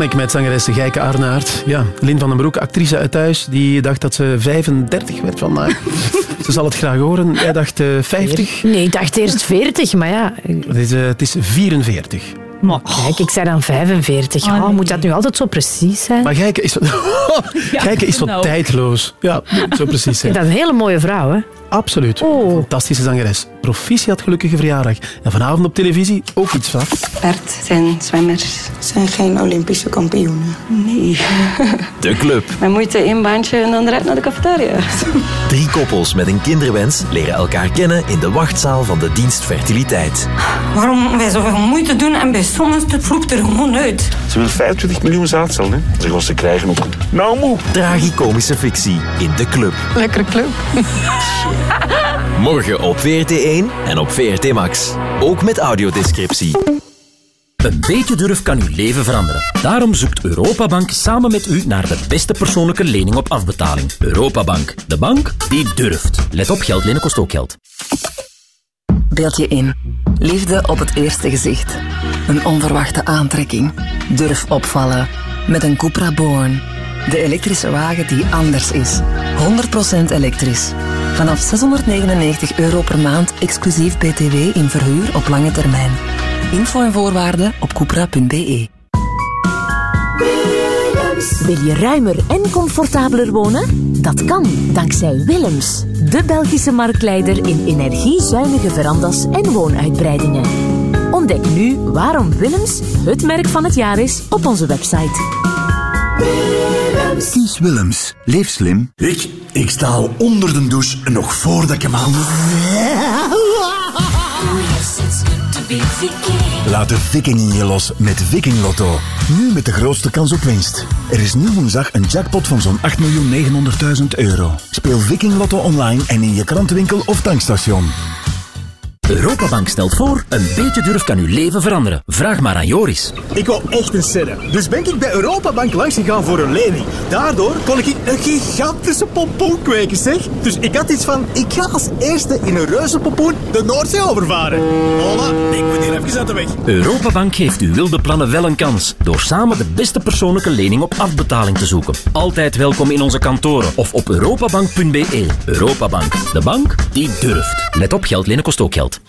Speaker 3: Hooverphonic met zangeres Gijke Arnaert. Ja, Lin van den Broek, actrice uit thuis, die dacht dat ze 35 werd vandaag. ze zal het graag horen. Jij dacht eh, 50.
Speaker 4: Nee, ik dacht eerst 40, maar ja.
Speaker 3: Het is, eh, het is 44.
Speaker 4: Kijk, ik zei dan 45. Oh, Moet dat nu altijd zo precies zijn?
Speaker 3: Maar Gijke is, Gijke is zo
Speaker 4: nou.
Speaker 3: tijdloos. Ja, zo precies.
Speaker 4: Ik vind dat een hele mooie vrouw, hè?
Speaker 3: Absoluut. Fantastische zangeres. Proficiat gelukkige verjaardag. En vanavond op televisie ook iets van.
Speaker 22: Bert, zijn zwemmers zijn geen Olympische kampioenen. Nee.
Speaker 32: De club.
Speaker 22: Mijn moeite één baantje en dan eruit naar de cafetaria.
Speaker 32: Drie koppels met een kinderwens leren elkaar kennen in de wachtzaal van de dienst fertiliteit.
Speaker 22: Waarom wij zoveel moeite doen en bij sommigen het vloekt er gewoon uit.
Speaker 32: Ze wil 25 miljoen zaadcellen, hè? Zeg wat ze krijgen ook. Nou moe. Tragicomische fictie in de club.
Speaker 22: Lekkere club.
Speaker 32: Morgen op VRT1 en op VRT Max. Ook met audiodescriptie.
Speaker 11: Een beetje durf kan uw leven veranderen. Daarom zoekt Europabank samen met u naar de beste persoonlijke lening op afbetaling. Europabank, de bank die durft. Let op, geld lenen kost ook geld.
Speaker 70: Beeld je in. Liefde op het eerste gezicht. Een onverwachte aantrekking. Durf opvallen. Met een Cupra Born. De elektrische wagen die anders is. 100% elektrisch. Vanaf 699 euro per maand exclusief BTW in verhuur op lange termijn. Info en voorwaarden op cupra.be.
Speaker 16: Wil je ruimer en comfortabeler wonen? Dat kan dankzij Willems, de Belgische marktleider in energiezuinige verandas en woonuitbreidingen. Ontdek nu waarom Willems het merk van het jaar is op onze website.
Speaker 18: Kies Willems. Leef slim. Ik, ik sta al onder de douche nog voordat ik hem aan... Laat de viking in je los met Viking Lotto. Nu met de grootste kans op winst. Er is nu woensdag een jackpot van zo'n 8.900.000 euro. Speel Viking Lotto online en in je krantenwinkel of tankstation.
Speaker 11: Europabank stelt voor, een beetje durf kan uw leven veranderen. Vraag maar aan Joris.
Speaker 71: Ik wou echt een serre. Dus ben ik bij Europabank langs gegaan voor een lening. Daardoor kon ik een gigantische pompoen kweken, zeg. Dus ik had iets van, ik ga als eerste in een reuze pompoen de Noordzee overvaren. Hola, ik moet hier even uit de weg.
Speaker 11: Europabank geeft uw wilde plannen wel een kans. Door samen de beste persoonlijke lening op afbetaling te zoeken. Altijd welkom in onze kantoren of op europabank.be. Europabank, de bank die durft. Let op, geld lenen kost ook geld.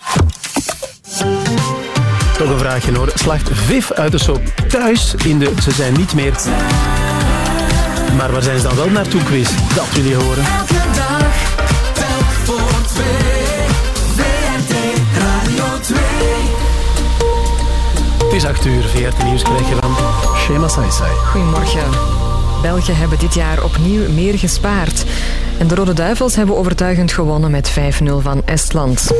Speaker 3: Toch een vraagje hoor. Slaagt Viv uit de soap thuis in de Ze zijn niet meer... Maar waar zijn ze dan wel naartoe, quiz? Dat wil je horen.
Speaker 72: Elke dag, telk voor twee. VRT Radio 2.
Speaker 3: Het is 8 uur, VRT Nieuws krijg je van Shema Saisai.
Speaker 5: Goedemorgen. Belgen hebben dit jaar opnieuw meer gespaard. En de Rode Duivels hebben overtuigend gewonnen met 5-0 van Estland.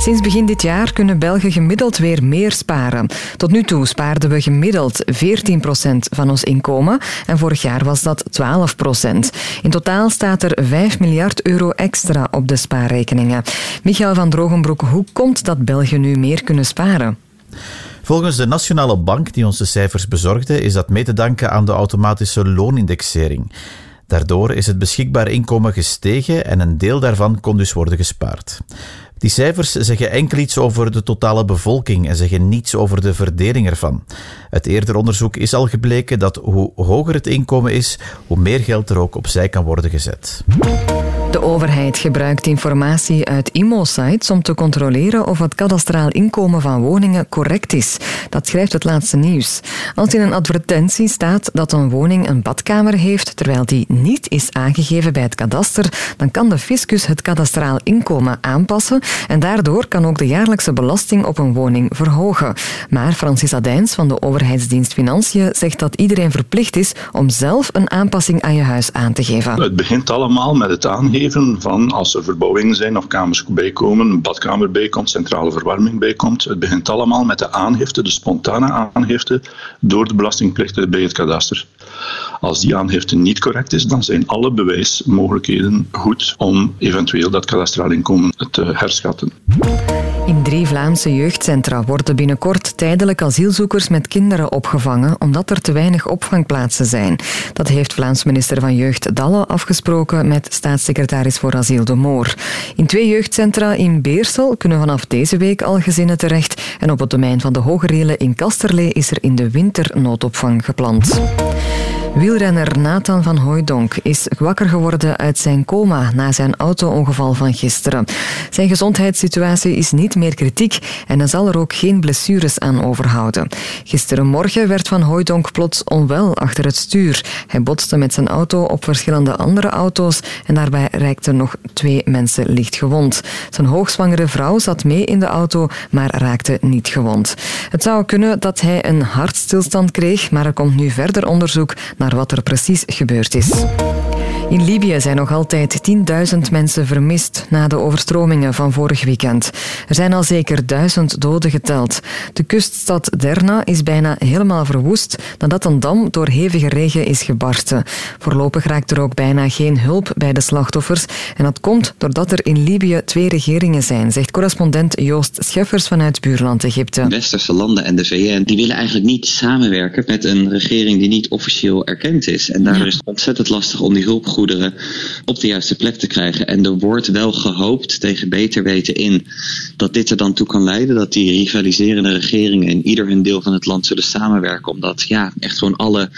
Speaker 5: Sinds begin dit jaar kunnen Belgen gemiddeld weer meer sparen. Tot nu toe spaarden we gemiddeld 14% van ons inkomen en vorig jaar was dat 12%. In totaal staat er 5 miljard euro extra op de spaarrekeningen. Michael van Drogenbroek, hoe komt dat Belgen nu meer kunnen sparen?
Speaker 46: Volgens de Nationale Bank die ons de cijfers bezorgde, is dat mee te danken aan de automatische loonindexering. Daardoor is het beschikbaar inkomen gestegen en een deel daarvan kon dus worden gespaard. Die cijfers zeggen enkel iets over de totale bevolking en zeggen niets over de verdeling ervan. Uit eerder onderzoek is al gebleken dat hoe hoger het inkomen is, hoe meer geld er ook opzij kan worden gezet.
Speaker 5: De overheid gebruikt informatie uit IMO-sites om te controleren of het kadastraal inkomen van woningen correct is. Dat schrijft het laatste nieuws. Als in een advertentie staat dat een woning een badkamer heeft terwijl die niet is aangegeven bij het kadaster, dan kan de fiscus het kadastraal inkomen aanpassen en daardoor kan ook de jaarlijkse belasting op een woning verhogen. Maar Francis Adijns van de overheidsdienst Financiën zegt dat iedereen verplicht is om zelf een aanpassing aan je huis aan te geven.
Speaker 68: Het begint allemaal met het aangeven van als er verbouwingen zijn of kamers bijkomen, een badkamer bijkomt, centrale verwarming bijkomt. Het begint allemaal met de aangifte, de spontane aangifte, door de belastingplichtige bij het kadaster. Als die aangifte niet correct is, dan zijn alle bewijsmogelijkheden goed om eventueel dat kadastraal inkomen te herschatten.
Speaker 5: In drie Vlaamse jeugdcentra worden binnenkort tijdelijk asielzoekers met kinderen opgevangen omdat er te weinig opvangplaatsen zijn. Dat heeft Vlaams minister van Jeugd Dalle afgesproken met staatssecretaris voor asiel De Moor. In twee jeugdcentra in Beersel kunnen vanaf deze week al gezinnen terecht en op het domein van de Hogerelen in Kasterlee is er in de winter noodopvang gepland. Wielrenner Nathan van Hooijdonk is wakker geworden uit zijn coma na zijn auto-ongeval van gisteren. Zijn gezondheidssituatie is niet meer kritiek en hij zal er ook geen blessures aan overhouden. Gisterenmorgen werd van Hooijdonk plots onwel achter het stuur. Hij botste met zijn auto op verschillende andere auto's en daarbij reikten nog twee mensen licht gewond. Zijn hoogzwangere vrouw zat mee in de auto, maar raakte niet gewond. Het zou kunnen dat hij een hartstilstand kreeg, maar er komt nu verder onderzoek naar wat er precies gebeurd is. In Libië zijn nog altijd 10.000 mensen vermist na de overstromingen van vorig weekend. Er zijn al zeker duizend doden geteld. De kuststad Derna is bijna helemaal verwoest nadat een dam door hevige regen is gebarsten. Voorlopig raakt er ook bijna geen hulp bij de slachtoffers. En dat komt doordat er in Libië twee regeringen zijn, zegt correspondent Joost Scheffers vanuit buurland Egypte.
Speaker 73: westerse landen en de VN, die willen eigenlijk niet samenwerken met een regering die niet officieel erkend is. En daardoor is het ontzettend lastig om die op de juiste plek te krijgen. En er wordt wel gehoopt tegen beter weten in dat dit er dan toe kan leiden dat die rivaliserende regeringen in ieder hun deel van het land zullen samenwerken. Omdat ja, echt gewoon alle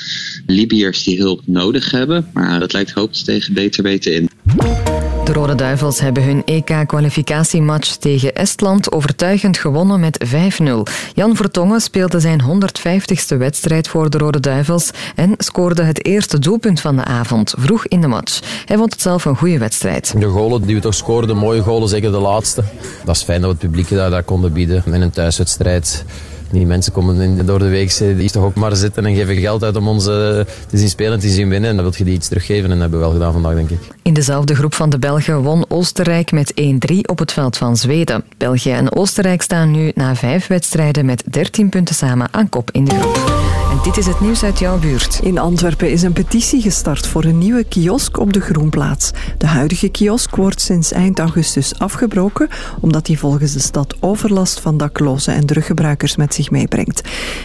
Speaker 73: Libiërs die hulp nodig hebben. Maar dat lijkt hoop tegen beter weten in.
Speaker 5: De Rode Duivels hebben hun EK-kwalificatiematch tegen Estland overtuigend gewonnen met 5-0. Jan Vertongen speelde zijn 150ste wedstrijd voor de Rode Duivels en scoorde het eerste doelpunt van de avond, vroeg in de match. Hij vond het zelf een goede wedstrijd.
Speaker 74: De golen die we toch scoorden, mooie golen, zeker de laatste. Dat is fijn dat we het publiek dat, dat konden bieden in een thuiswedstrijd. Die mensen komen in, door de week die toch ook maar zitten en geven geld uit om ons eh, te zien spelen en te zien winnen. En dan wil je die iets teruggeven en dat hebben we wel gedaan vandaag, denk ik.
Speaker 5: In dezelfde groep van de Belgen won Oostenrijk met 1-3 op het veld van Zweden. België en Oostenrijk staan nu na vijf wedstrijden met 13 punten samen aan kop in de groep. Dit is het nieuws uit jouw buurt.
Speaker 24: In Antwerpen is een petitie gestart voor een nieuwe kiosk op de Groenplaats. De huidige kiosk wordt sinds eind augustus afgebroken, omdat die volgens de stad overlast van daklozen en druggebruikers met zich meebrengt.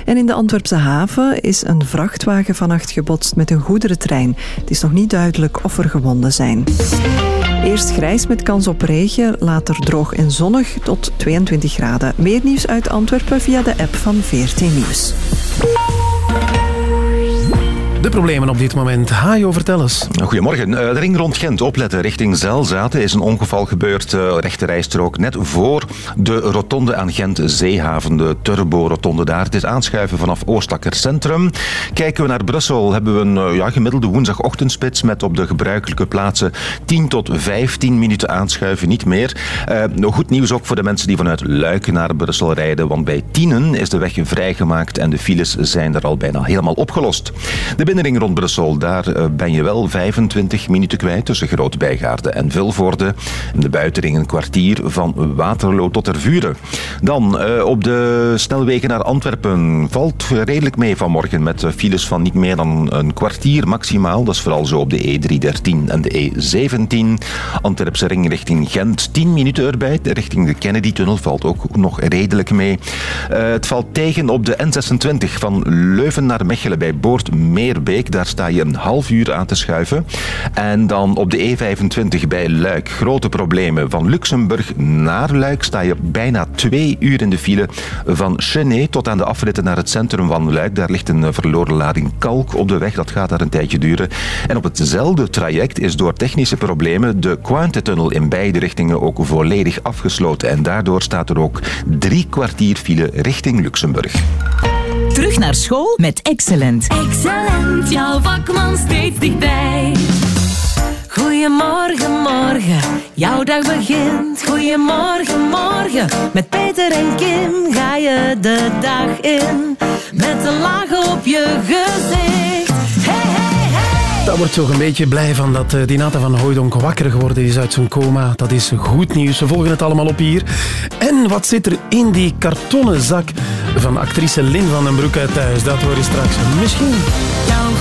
Speaker 24: En in de Antwerpse haven is een vrachtwagen vannacht gebotst met een goederentrein. Het is nog niet duidelijk of er gewonden zijn. Eerst grijs met kans op regen, later droog en zonnig tot 22 graden. Meer nieuws uit Antwerpen via de app van VRT Nieuws. Thank you.
Speaker 3: De problemen op dit moment. Hajo, vertel eens.
Speaker 9: Goedemorgen. Eh, De ring rond Gent opletten richting Zelzaten is een ongeval gebeurd. eh, Rechte rijstrook net voor de rotonde aan Gent-Zeehaven. De turbo-rotonde daar. Het is aanschuiven vanaf Oostlakker Centrum. Kijken we naar Brussel hebben we een eh, ja, gemiddelde woensdagochtendspits met op de gebruikelijke plaatsen 10 tot 15 minuten aanschuiven, niet meer. Nog goed nieuws ook voor de mensen die vanuit Luik naar Brussel rijden, want bij Tienen is de weg vrijgemaakt en de files zijn er al bijna helemaal opgelost. Binnenring rond Brussel, daar eh, ben je wel 25 minuten kwijt tussen Groot-Bijgaarde en Vilvoorde. De buitenring een kwartier van Waterloo tot Tervuren. Dan eh, op de snelwegen naar Antwerpen valt redelijk mee vanmorgen met eh, files van niet meer dan een kwartier maximaal. Dat is vooral zo op de E313 en de E17. Antwerpse ring richting Gent 10 minuten erbij. Richting de Kennedy-tunnel valt ook nog redelijk mee. Het valt tegen op de N26 van Leuven naar Mechelen bij Boord-Meerbeek. Daar sta je een half uur aan te schuiven. En dan op de E25 bij Luik. Grote problemen. Van Luxemburg naar Luik sta je bijna twee uur in de file. Van Chenet tot aan de afritten naar het centrum van Luik. Daar ligt een eh, verloren lading kalk op de weg. Dat gaat daar een tijdje duren. En op hetzelfde traject is door technische problemen de Quinte-tunnel in beide richtingen ook volledig afgesloten. En daardoor staat er ook drie kwartier file richting Luxemburg.
Speaker 75: Terug naar school met Excellent.
Speaker 76: Excellent, jouw vakman steeds dichtbij. Goedemorgen, morgen, jouw dag begint. Goedemorgen, morgen, met Peter en Kim ga je de dag in. Met een laag op je gezicht.
Speaker 3: Daar wordt toch een beetje blij van dat eh, Dinata van Hooijdonk wakker geworden is uit zijn coma. Dat is goed nieuws. We volgen het allemaal op hier. En wat zit er in die kartonnen zak van actrice Lin van den Broek uit thuis? Dat hoor je straks misschien.
Speaker 76: Jouw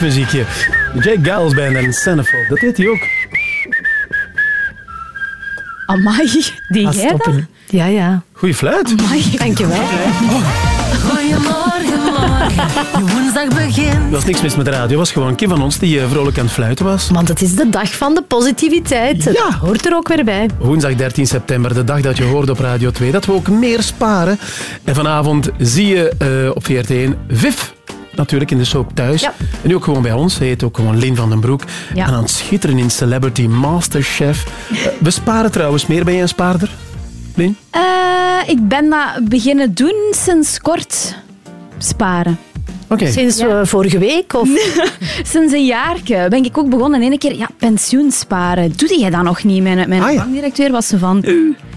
Speaker 3: muziekje. Jake Giles Band en Centerfold, dat deed hij ook.
Speaker 69: Amai, die
Speaker 3: Ah,
Speaker 69: jij dat?
Speaker 4: Ja, ja.
Speaker 3: Goeie fluit.
Speaker 4: Dankjewel.
Speaker 76: Goedemorgen, morgen. Je woensdag begint.
Speaker 3: Er was niks mis met de radio, het was gewoon Kim van ons die eh, vrolijk aan het fluiten was.
Speaker 4: Want het is de dag van de positiviteit. Dat hoort er ook weer bij.
Speaker 3: Woensdag 13 september, de dag dat je hoorde op Radio 2, dat we ook meer sparen. En vanavond zie je eh, op VRT1 Vif. Natuurlijk in de soap thuis. En nu ook gewoon bij ons. Hij heet ook gewoon Lin van den Broek.
Speaker 69: Ja.
Speaker 3: En aan het schitteren in Celebrity Masterchef. Eh, we sparen trouwens meer. Ben jij een spaarder? Lin?
Speaker 69: Eh, ik ben dat beginnen doen sinds kort. Sparen.
Speaker 4: Sinds
Speaker 69: Ja.
Speaker 4: eh, vorige week? Of?
Speaker 69: Sinds een jaar ben ik ook begonnen. En een keer, ja, pensioen sparen. Doe jij dat nog niet? Mijn, mijn
Speaker 3: Ah, ja.
Speaker 69: bankdirecteur was zo van...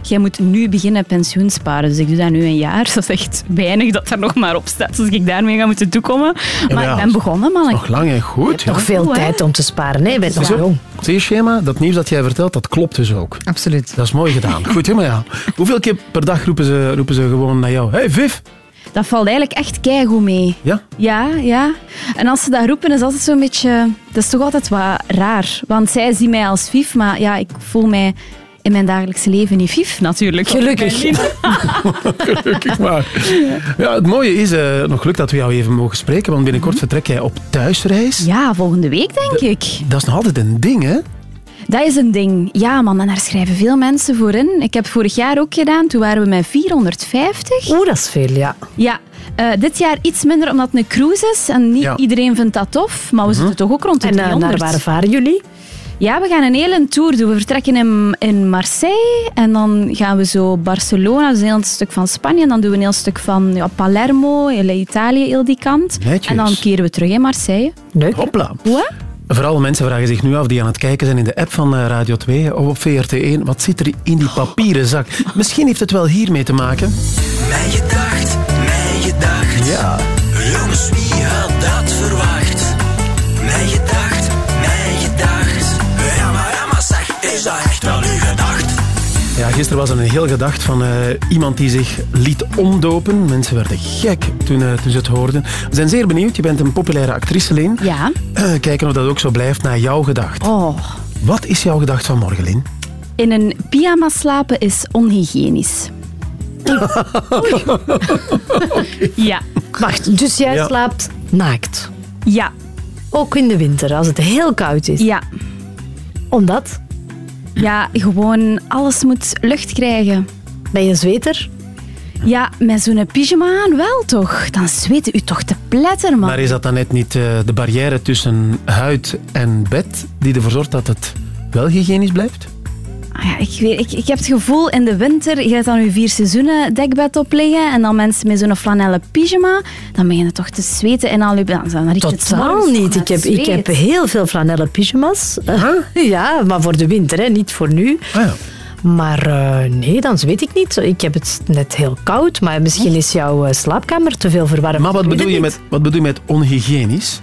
Speaker 69: Jij moet nu beginnen pensioen sparen. Dus ik doe dat nu een jaar. Dat is echt weinig dat er nog maar op staat. Dus ik daarmee ga moeten toekomen. Maar
Speaker 3: ja,
Speaker 69: ik ben begonnen, man.
Speaker 3: Nog lang en goed. ja.
Speaker 4: Nog veel tijd om te sparen. Nee, je bent nog
Speaker 3: Zo.
Speaker 4: jong.
Speaker 3: Zie je, Schema? Dat nieuws dat jij vertelt, dat klopt dus ook.
Speaker 5: Absoluut.
Speaker 3: Dat is mooi gedaan. Goed, hè, maar ja. Hoeveel keer per dag roepen ze, roepen ze gewoon naar jou? Hey, Viv!
Speaker 69: Dat valt eigenlijk echt keigoed mee.
Speaker 3: Ja?
Speaker 69: Ja, ja. En als ze dat roepen, is altijd zo'n beetje... Dat is toch altijd wat raar. Want zij zien mij als vief, maar ja, ik voel mij in mijn dagelijkse leven niet vief, natuurlijk.
Speaker 4: Gelukkig.
Speaker 3: Gelukkig maar. Ja, het mooie is eh, nog geluk dat we jou even mogen spreken, want binnenkort vertrek jij op thuisreis.
Speaker 69: Ja, volgende week, denk ik.
Speaker 3: Dat is nog altijd een ding, hè?
Speaker 69: Dat is een ding. Ja, man, en daar schrijven veel mensen voor in. Ik heb vorig jaar ook gedaan. Toen waren we met 450.
Speaker 4: Oeh, dat is veel, ja.
Speaker 69: Ja. Eh, dit jaar iets minder omdat het een cruise is. En niet
Speaker 4: Ja.
Speaker 69: iedereen vindt dat tof. Maar we zitten toch ook rond de
Speaker 4: En, eh,
Speaker 69: 300.
Speaker 4: naar waar varen jullie?
Speaker 69: Ja, we gaan een hele tour doen. We vertrekken in, in Marseille en dan gaan we zo Barcelona, dus een heel stuk van Spanje. En dan doen we een heel stuk van ja, Palermo, Italië, heel die kant.
Speaker 2: Netjes.
Speaker 69: En dan keren we terug in Marseille.
Speaker 4: Leuk.
Speaker 2: Hopla.
Speaker 69: Wat?
Speaker 2: Vooral mensen vragen zich nu af die aan het kijken zijn in de app van eh, Radio 2 of op VRT1. Wat zit er in die papieren zak? Misschien heeft het wel hiermee te maken.
Speaker 3: Mijn gedacht, mijn gedacht.
Speaker 2: Ja.
Speaker 3: Jongens,
Speaker 2: gisteren was er een heel gedacht van eh, iemand die zich liet omdopen. Mensen werden gek toen, eh, toen ze het hoorden. We zijn zeer benieuwd. Je bent een populaire actrice, Lin.
Speaker 69: Ja.
Speaker 2: Eh, kijken of dat ook zo blijft naar jouw gedacht.
Speaker 69: Oh.
Speaker 2: Wat is jouw gedacht van morgen, Lin?
Speaker 69: In een pyjama slapen is onhygiënisch. Ja.
Speaker 4: Wacht, dus jij
Speaker 69: Ja.
Speaker 4: slaapt naakt?
Speaker 69: Ja.
Speaker 4: Ook in de winter, als het heel koud is?
Speaker 69: Ja.
Speaker 4: Omdat?
Speaker 69: Ja, gewoon alles moet lucht krijgen.
Speaker 4: Ben je een zweter?
Speaker 69: Ja, met zo'n pyjama aan wel toch. Dan zweet u toch te pletter, man.
Speaker 2: Maar is dat dan net niet eh, de barrière tussen huid en bed die ervoor zorgt dat het wel hygiënisch blijft?
Speaker 69: Ja, ik, weet, ik, ik heb het gevoel in de winter, je gaat dan je vier seizoenen dekbed opleggen en dan mensen met zo'n flanellen pyjama, dan begin je toch te zweten en al je... Dan, dan
Speaker 4: Totaal niet. Ik heb, ik heb heel veel flanellen pyjama's. ja, maar voor de winter, hè, niet voor nu.
Speaker 2: Ah,
Speaker 4: Maar eh, nee, dan weet ik niet. Ik heb het net heel koud, maar misschien is jouw eh, slaapkamer te veel verwarmd.
Speaker 2: Maar wat bedoel, je met, wat bedoel je met onhygiënisch?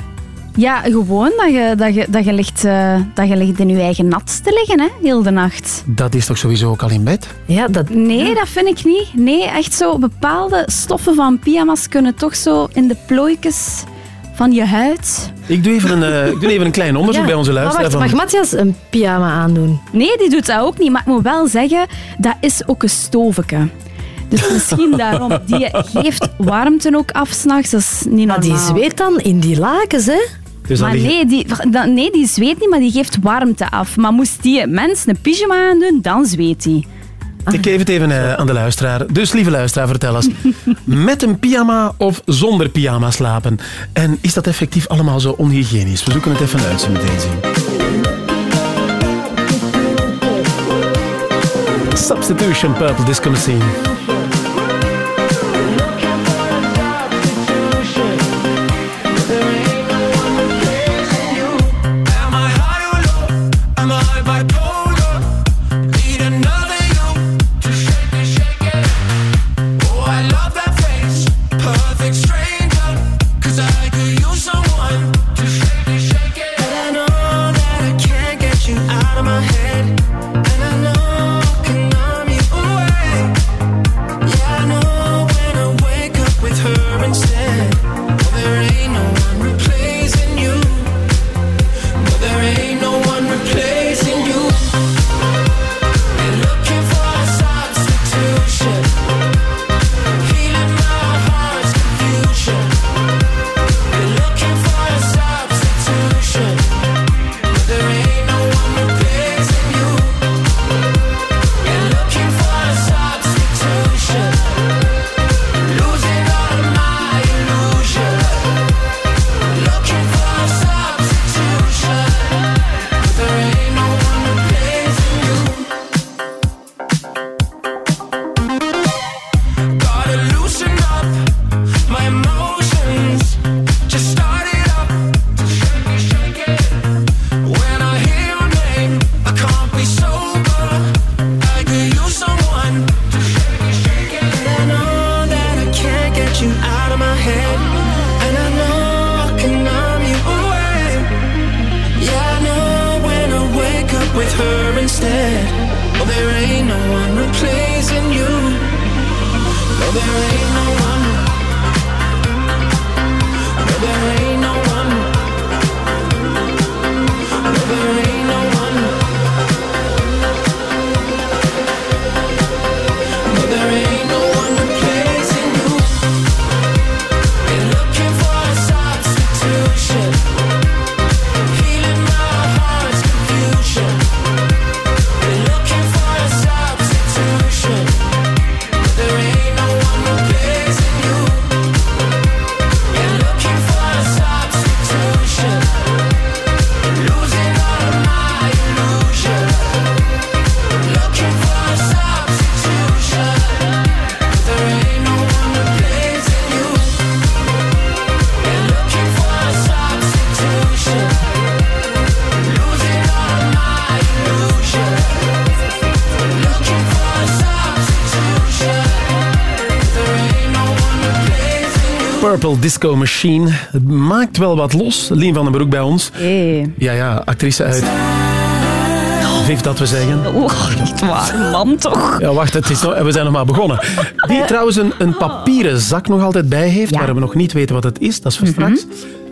Speaker 69: Ja, gewoon dat je, dat je, dat je, ligt, eh, dat je ligt in je eigen nat te liggen, hè, heel de nacht.
Speaker 2: Dat is toch sowieso ook al in bed?
Speaker 4: Ja, dat...
Speaker 69: Nee, dat vind ik niet. Nee, echt zo bepaalde stoffen van pyjama's kunnen toch zo in de plooikjes van je huid.
Speaker 2: Ik doe even een, eh, ik doe even een klein onderzoek
Speaker 69: Ja.
Speaker 2: bij onze
Speaker 69: Maar
Speaker 2: luisteraar.
Speaker 69: wacht,
Speaker 2: van...
Speaker 69: mag
Speaker 4: Matthias een pyjama aandoen?
Speaker 69: Nee, die doet dat ook niet. Maar ik moet wel zeggen, dat is ook een stoveke. Dus misschien daarom. Die geeft warmte ook af s'nachts. Dat is niet
Speaker 4: Maar die zweet dan in die lakens, hè?
Speaker 2: Dus
Speaker 69: maar nee die, dan- nee, die zweet niet, maar die geeft warmte af. Maar moest die mens een pyjama aandoen, dan zweet hij.
Speaker 2: Ik geef het even eh, aan de luisteraar. Dus lieve luisteraar, vertel eens. Met een pyjama of zonder pyjama slapen? En is dat effectief allemaal zo onhygiënisch? We zoeken het even uit, zo meteen zien. Substitution Purple Disco Machine.
Speaker 3: Disco Machine. Het maakt wel wat los. Lien van den Broek bij ons.
Speaker 69: Hey.
Speaker 3: Ja, ja, actrice uit... Vijf dat we zeggen.
Speaker 69: Oeh, echt waar, man toch?
Speaker 3: Ja, wacht, het is nog, we zijn nog maar begonnen. Die trouwens een, een papieren zak nog altijd bij heeft, waar we nog niet weten wat het is. Dat is voor straks.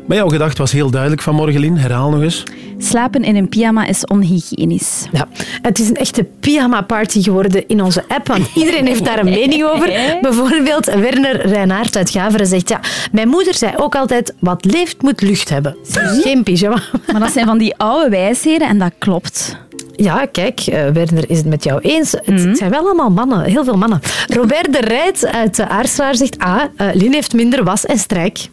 Speaker 3: Maar jouw gedachte was heel duidelijk vanmorgen, Lien. Herhaal nog eens.
Speaker 69: Slapen in een pyjama is onhygiënisch.
Speaker 4: Ja, het is een echte pyjama-party geworden in onze app, want iedereen heeft daar een mening over. Bijvoorbeeld Werner Reinaert uit Gaveren zegt, ja, mijn moeder zei ook altijd, wat leeft moet lucht hebben. Geen pyjama.
Speaker 69: Maar dat zijn van die oude wijsheden en dat klopt.
Speaker 4: Ja, kijk, eh, Werner is het met jou eens. Het zijn wel allemaal mannen, heel veel mannen. Robert de Rijt uit Aarslaar zegt, ah, uh, Lin heeft minder was en strijk.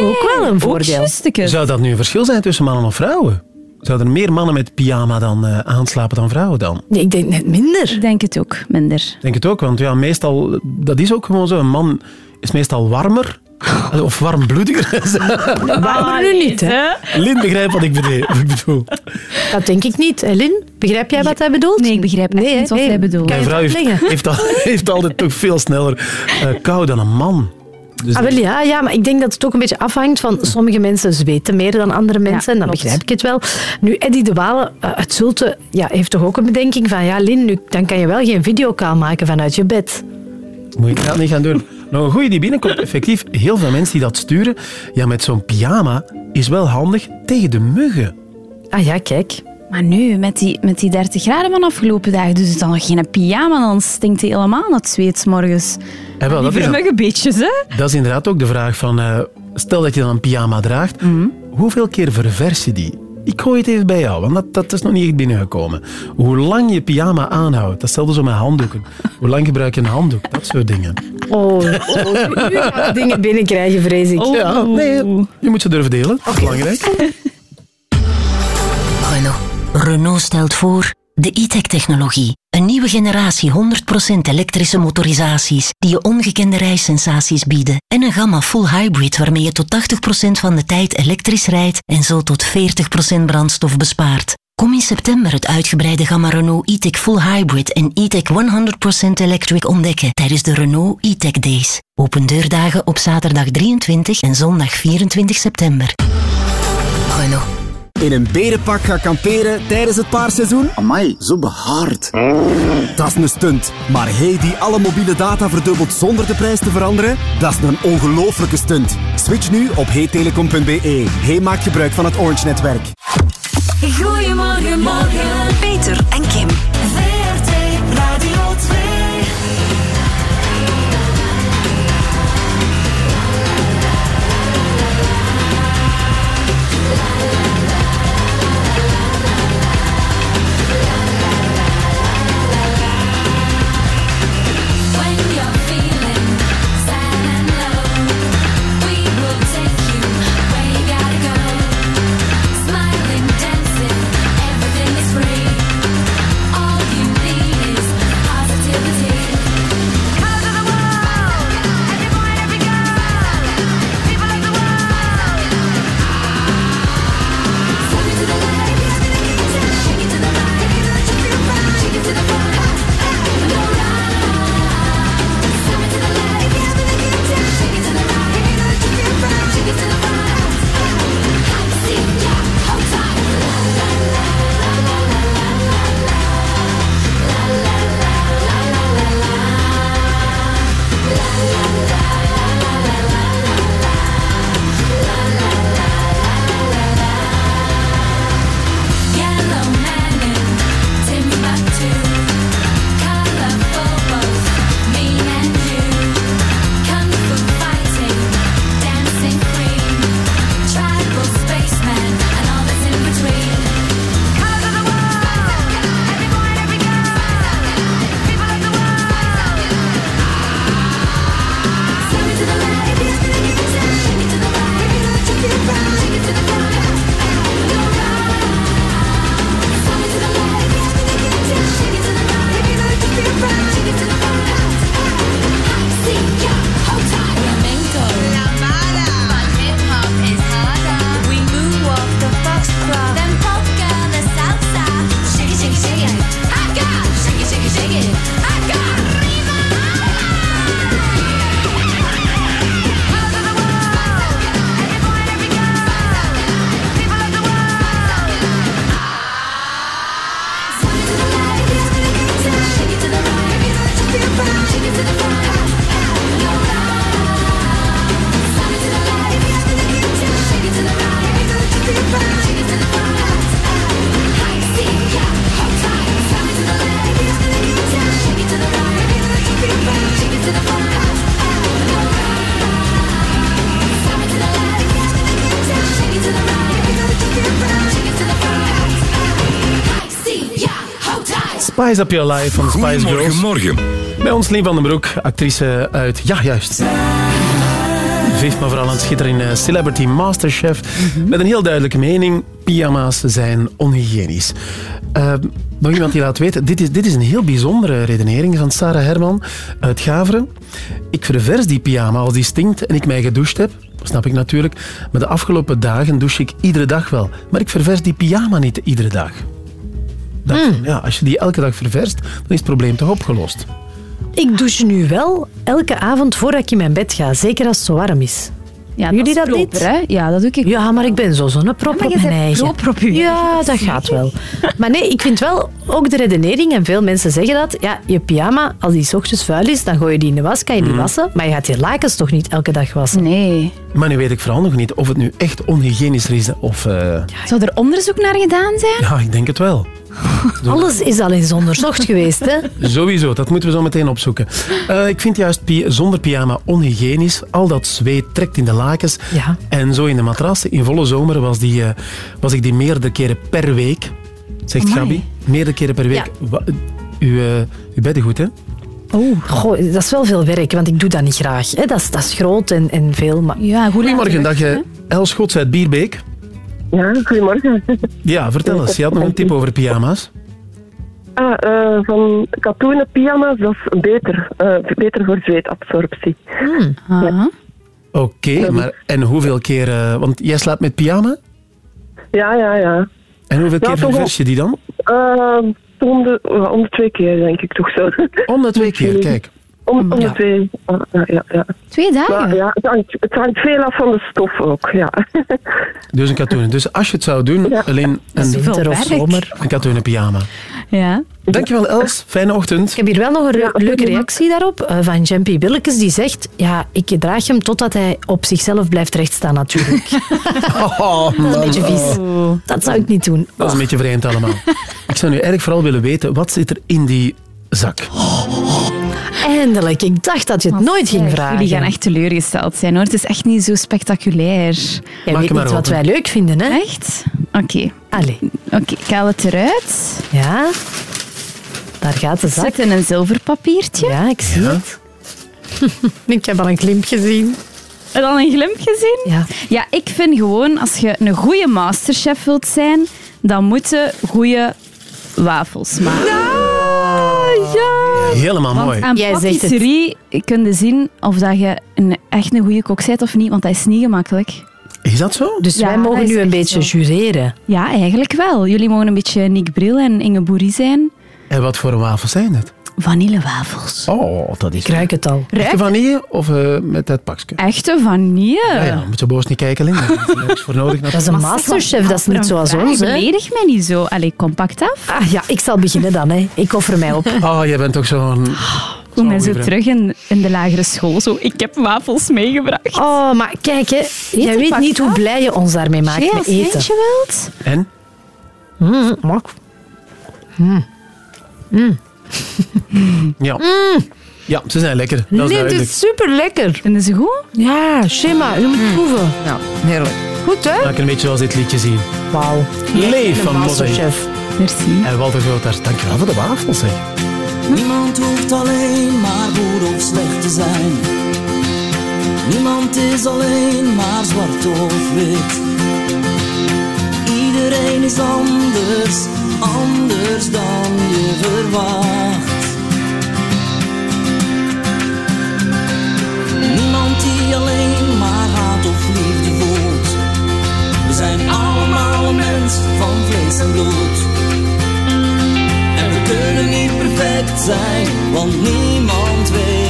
Speaker 4: ook wel een voordeel.
Speaker 3: Zou dat nu een verschil zijn tussen mannen of vrouwen? Zouden er meer mannen met pyjama dan uh, aanslapen dan vrouwen dan?
Speaker 4: Nee, ik denk net minder.
Speaker 69: Ik denk het ook, minder.
Speaker 3: Ik denk het ook, want ja, meestal, dat is ook gewoon zo. Een man is meestal warmer of warmbloediger.
Speaker 4: Warmer nu niet, hè?
Speaker 3: Lin begrijpt wat ik bedoel. Wat ik bedoel.
Speaker 4: Dat denk ik niet. Hè, Lin, begrijp jij wat hij bedoelt?
Speaker 69: Nee, ik begrijp echt niet wat hij bedoelt.
Speaker 3: Mijn vrouw heeft, heeft, al, heeft altijd toch veel sneller uh, kou dan een man.
Speaker 4: Dus ah, wel, ja, ja, maar ik denk dat het ook een beetje afhangt van sommige mensen zweten meer dan andere mensen. Ja, en dan begrijp ik het wel. Nu, Eddie de Walen uh, uit Zulte ja, heeft toch ook een bedenking van ja, Lin, nu, dan kan je wel geen videocall maken vanuit je bed.
Speaker 3: Moet ik dat niet gaan doen? Nou, een goeie die binnenkomt. Effectief, heel veel mensen die dat sturen. Ja, met zo'n pyjama is wel handig tegen de muggen.
Speaker 4: Ah ja, kijk.
Speaker 69: Maar nu, met die, met die 30 graden van afgelopen dagen, dus dan nog geen pyjama, dan stinkt hij helemaal naar het zweet morgens.
Speaker 3: Ja, wel,
Speaker 69: die vermuggen beetjes, hè?
Speaker 3: Dat is inderdaad ook de vraag van... Uh, stel dat je dan een pyjama draagt,
Speaker 69: Mhm.
Speaker 3: hoeveel keer ververs je die? Ik gooi het even bij jou, want dat, dat is nog niet echt binnengekomen. Hoe lang je pyjama aanhoudt, datzelfde zo met handdoeken. Hoe lang gebruik je een handdoek? Dat soort dingen.
Speaker 4: Oh, oh, nu we dingen binnenkrijgen, vrees ik.
Speaker 3: Ja, nee, je moet ze durven delen. Dat is belangrijk.
Speaker 77: Renault. Stelt voor de e-tech-technologie. Een nieuwe generatie 100% elektrische motorisaties die je ongekende rijsensaties bieden. En een gamma full hybrid waarmee je tot 80% van de tijd elektrisch rijdt en zo tot 40% brandstof bespaart. Kom in september het uitgebreide gamma Renault e-tech full hybrid en e-tech 100% electric ontdekken tijdens de Renault e-tech Days. Open deurdagen op zaterdag 23 en zondag 24 september. Renault.
Speaker 78: In een berenpak gaan kamperen tijdens het paarseizoen? Amai, zo behaard. Dat is een stunt. Maar hey, die alle mobiele data verdubbelt zonder de prijs te veranderen? Dat is een ongelofelijke stunt. Switch nu op heytelecom.be. Hey maakt gebruik van het Orange-netwerk.
Speaker 76: Goedemorgen, morgen.
Speaker 75: Peter en Kim.
Speaker 3: Spice Up Your Life van de Spice Girls.
Speaker 79: Goedemorgen,
Speaker 3: Bij ons Lien van den Broek, actrice uit... Ja, juist. Vief, maar vooral aan het schitteren in eh, Celebrity Masterchef. Met een heel duidelijke mening. Pyjama's zijn onhygiënisch. Nog iemand die laat weten, dit is, dit is een heel bijzondere redenering van Sarah Herman uit Gaveren. Ik ververs die pyjama als die stinkt en ik mij gedoucht heb. Dat snap ik natuurlijk. Maar de afgelopen dagen douche ik iedere dag wel. Maar ik ververs die pyjama niet iedere dag. Dacht van, Ja, als je die elke dag ververst, dan is het probleem toch opgelost.
Speaker 4: Ik douche nu wel elke avond voordat ik in mijn bed ga. Zeker als het zo warm is.
Speaker 69: Ja,
Speaker 4: Jullie dat
Speaker 69: proper,
Speaker 4: niet?
Speaker 69: Hè? Ja, dat doe ik.
Speaker 4: Ja, maar ik ben zo zonneprop
Speaker 69: Ja,
Speaker 4: op mijn eigen.
Speaker 69: proper op je
Speaker 4: Ja,
Speaker 69: eigen.
Speaker 4: dat gaat wel. Maar nee, ik vind wel ook de redenering, en veel mensen zeggen dat, ja, je pyjama, als die 's ochtends vuil is, dan gooi je die in de was, kan je die
Speaker 3: Mhm.
Speaker 4: wassen, maar je gaat je lakens toch niet elke dag wassen?
Speaker 69: Nee.
Speaker 3: Maar nu weet ik vooral nog niet of het nu echt onhygiënisch is of... eh,
Speaker 69: Zou er onderzoek naar gedaan zijn?
Speaker 3: ja, ik denk het wel.
Speaker 4: Alles is al eens onderzocht geweest, hè?
Speaker 3: Sowieso, dat moeten we zo meteen opzoeken. Eh, ik vind juist pi- zonder pyjama onhygiënisch. Al dat zweet trekt in de lakens.
Speaker 4: Ja.
Speaker 3: En zo in de matras. In volle zomer was, die, eh, was ik die meerdere keren per week. Zegt
Speaker 4: Amai.
Speaker 3: Gabi. Meerdere keren per week. Wa- uw, eh, uw beddengoed, hè?
Speaker 4: Oh, goh, dat is wel veel werk, want ik doe dat niet graag. Hè? Dat, is, dat is groot en, en veel. Maar...
Speaker 69: Ja,
Speaker 3: Goedemorgen, dag Els Schots uit Bierbeek.
Speaker 80: Ja, goedemorgen.
Speaker 3: Ja, vertel eens. Je had nog een tip over pyjama's.
Speaker 80: Ah, eh, van katoenen pyjama's, dat is beter. eh, beter voor zweetabsorptie. Ja.
Speaker 3: Oké, maar en hoeveel keer... eh, want jij slaapt met pyjama?
Speaker 80: ja, ja, ja.
Speaker 3: En hoeveel
Speaker 80: Ja,
Speaker 3: keer ververs je die dan?
Speaker 80: Om, de, om de twee keer, denk ik toch zo.
Speaker 3: Om de twee keer, kijk.
Speaker 80: Om, om de twee, ja, ja, ja.
Speaker 69: Twee dagen?
Speaker 80: Maar ja, het hangt, het hangt veel af van de stof ook, ja.
Speaker 3: Dus een katoenen. Dus als je het zou doen, alleen een,
Speaker 4: Winter of zomer.
Speaker 3: een katoenen pyjama.
Speaker 69: Ja.
Speaker 3: Dankjewel Els, fijne ochtend.
Speaker 4: Ik heb hier wel nog een leuke reactie daarop eh, van Jampy Billekes. Die zegt, ja, ik draag hem totdat hij op zichzelf blijft rechtstaan natuurlijk.
Speaker 3: Oh,
Speaker 4: Dat is een beetje vies. Dat zou ik niet doen.
Speaker 3: Dat is een beetje vreemd allemaal. Ik zou nu eigenlijk vooral willen weten, wat zit er in die zak?
Speaker 4: Eindelijk, ik dacht dat je het nooit ging vragen.
Speaker 69: Jullie gaan echt teleurgesteld zijn hoor. Het is echt niet zo spectaculair.
Speaker 4: Jij weet niet wat wij leuk vinden, hè?
Speaker 69: Echt? Oké.
Speaker 4: Allee.
Speaker 69: Oké, ik haal het eruit.
Speaker 4: Ja. Daar gaat de zak.
Speaker 69: Zit in een zilverpapiertje.
Speaker 4: Ja, ik zie het. ik heb al een glimp gezien.
Speaker 69: Heb je al een glimp gezien?
Speaker 4: Ja.
Speaker 69: Ja, ik vind gewoon, als je een goede masterchef wilt zijn, dan moeten goede wafels maken. ja!
Speaker 3: Helemaal
Speaker 69: Want
Speaker 3: mooi.
Speaker 69: aan
Speaker 4: Jij zegt het.
Speaker 69: patisserie kun je zien of dat je een, echt een goede kok bent of niet, want dat is niet gemakkelijk.
Speaker 3: Is dat zo?
Speaker 4: Dus
Speaker 69: Ja,
Speaker 4: wij mogen nu een beetje
Speaker 69: zo.
Speaker 4: jureren.
Speaker 69: Ja, eigenlijk wel. Jullie mogen een beetje Nick Bril en Inge Boerie zijn.
Speaker 3: En wat voor wafels zijn het?
Speaker 69: Vanillewafels.
Speaker 3: Oh, dat is...
Speaker 4: Ik ruik het al.
Speaker 3: Echte vanille of eh, met het pakje?
Speaker 69: Echte vanille.
Speaker 3: Ja, ja, moet je boos niet kijken, Lin. Daar is niks voor nodig.
Speaker 4: Dat is een masterchef, dat is niet zoals ons?
Speaker 69: Beledig mij niet zo. Allee, compact af.
Speaker 4: Ah ja, ik zal beginnen dan, hè. Ik offer mij op.
Speaker 3: Oh, jij bent toch zo'n...
Speaker 69: Mij zo
Speaker 3: goeie
Speaker 69: terug in, in de lagere school. Zo, ik heb wafels meegebracht.
Speaker 4: Oh, maar kijk, hè. Jij weet niet hoe blij je ons daarmee maakt met
Speaker 69: je
Speaker 4: eten.
Speaker 69: eentje wilt.
Speaker 3: En?
Speaker 4: Mm, mak.
Speaker 3: Ja. Ja, ze zijn lekker. Dat is
Speaker 4: Nee,
Speaker 3: duidelijk.
Speaker 4: is super lekker.
Speaker 69: Vinden ze goed?
Speaker 4: Ja, Shema, je moet proeven.
Speaker 5: Ja, heerlijk.
Speaker 4: Goed, hè?
Speaker 3: Laat ik een beetje zoals dit liedje zien.
Speaker 4: Wauw.
Speaker 3: Leef van.
Speaker 4: Masterchef.
Speaker 69: Merci.
Speaker 3: En Walter Groothuis, dankjewel voor de wafels, zeg.
Speaker 2: Niemand hoeft alleen maar goed of slecht te zijn. Niemand is alleen maar zwart of wit. Iedereen is anders, anders dan je verwacht. Niemand die alleen maar haat of liefde voelt. We zijn allemaal mens van vlees en bloed. En we kunnen niet perfect zijn, want niemand weet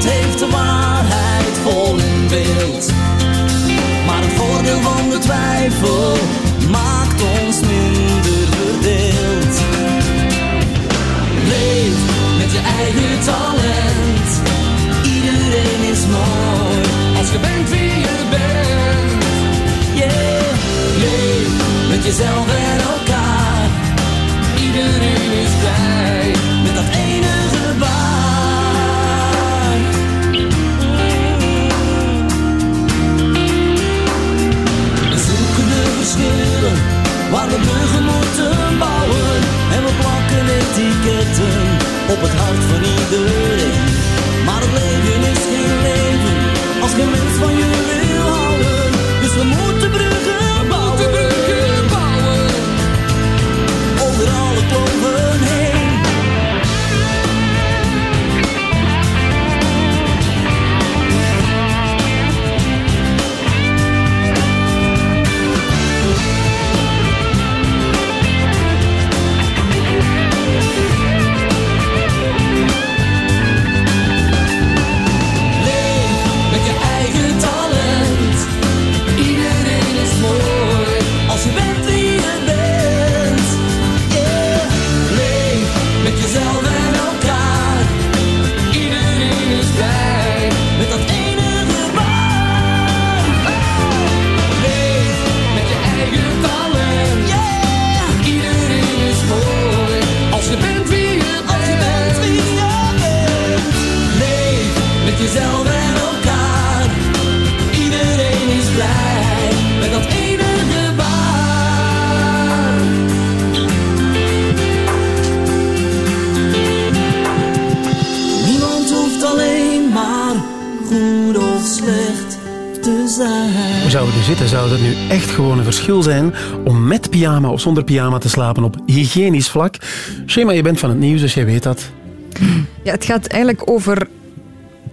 Speaker 2: Het heeft de waarheid vol in beeld. Maar het voordeel van de twijfel maakt ons minder verdeeld. Leef met je eigen talent. Iedereen is mooi als je bent wie je bent. Yeah. Leef met jezelf en we moeten bouwen. En we plakken etiketten op het hart van iedereen. Maar het leven is geen leven als geen mens van je
Speaker 3: verschil zijn om met pyjama of zonder pyjama te slapen op hygiënisch vlak? Shema, je bent van het nieuws, dus jij weet dat.
Speaker 5: Ja, het gaat eigenlijk over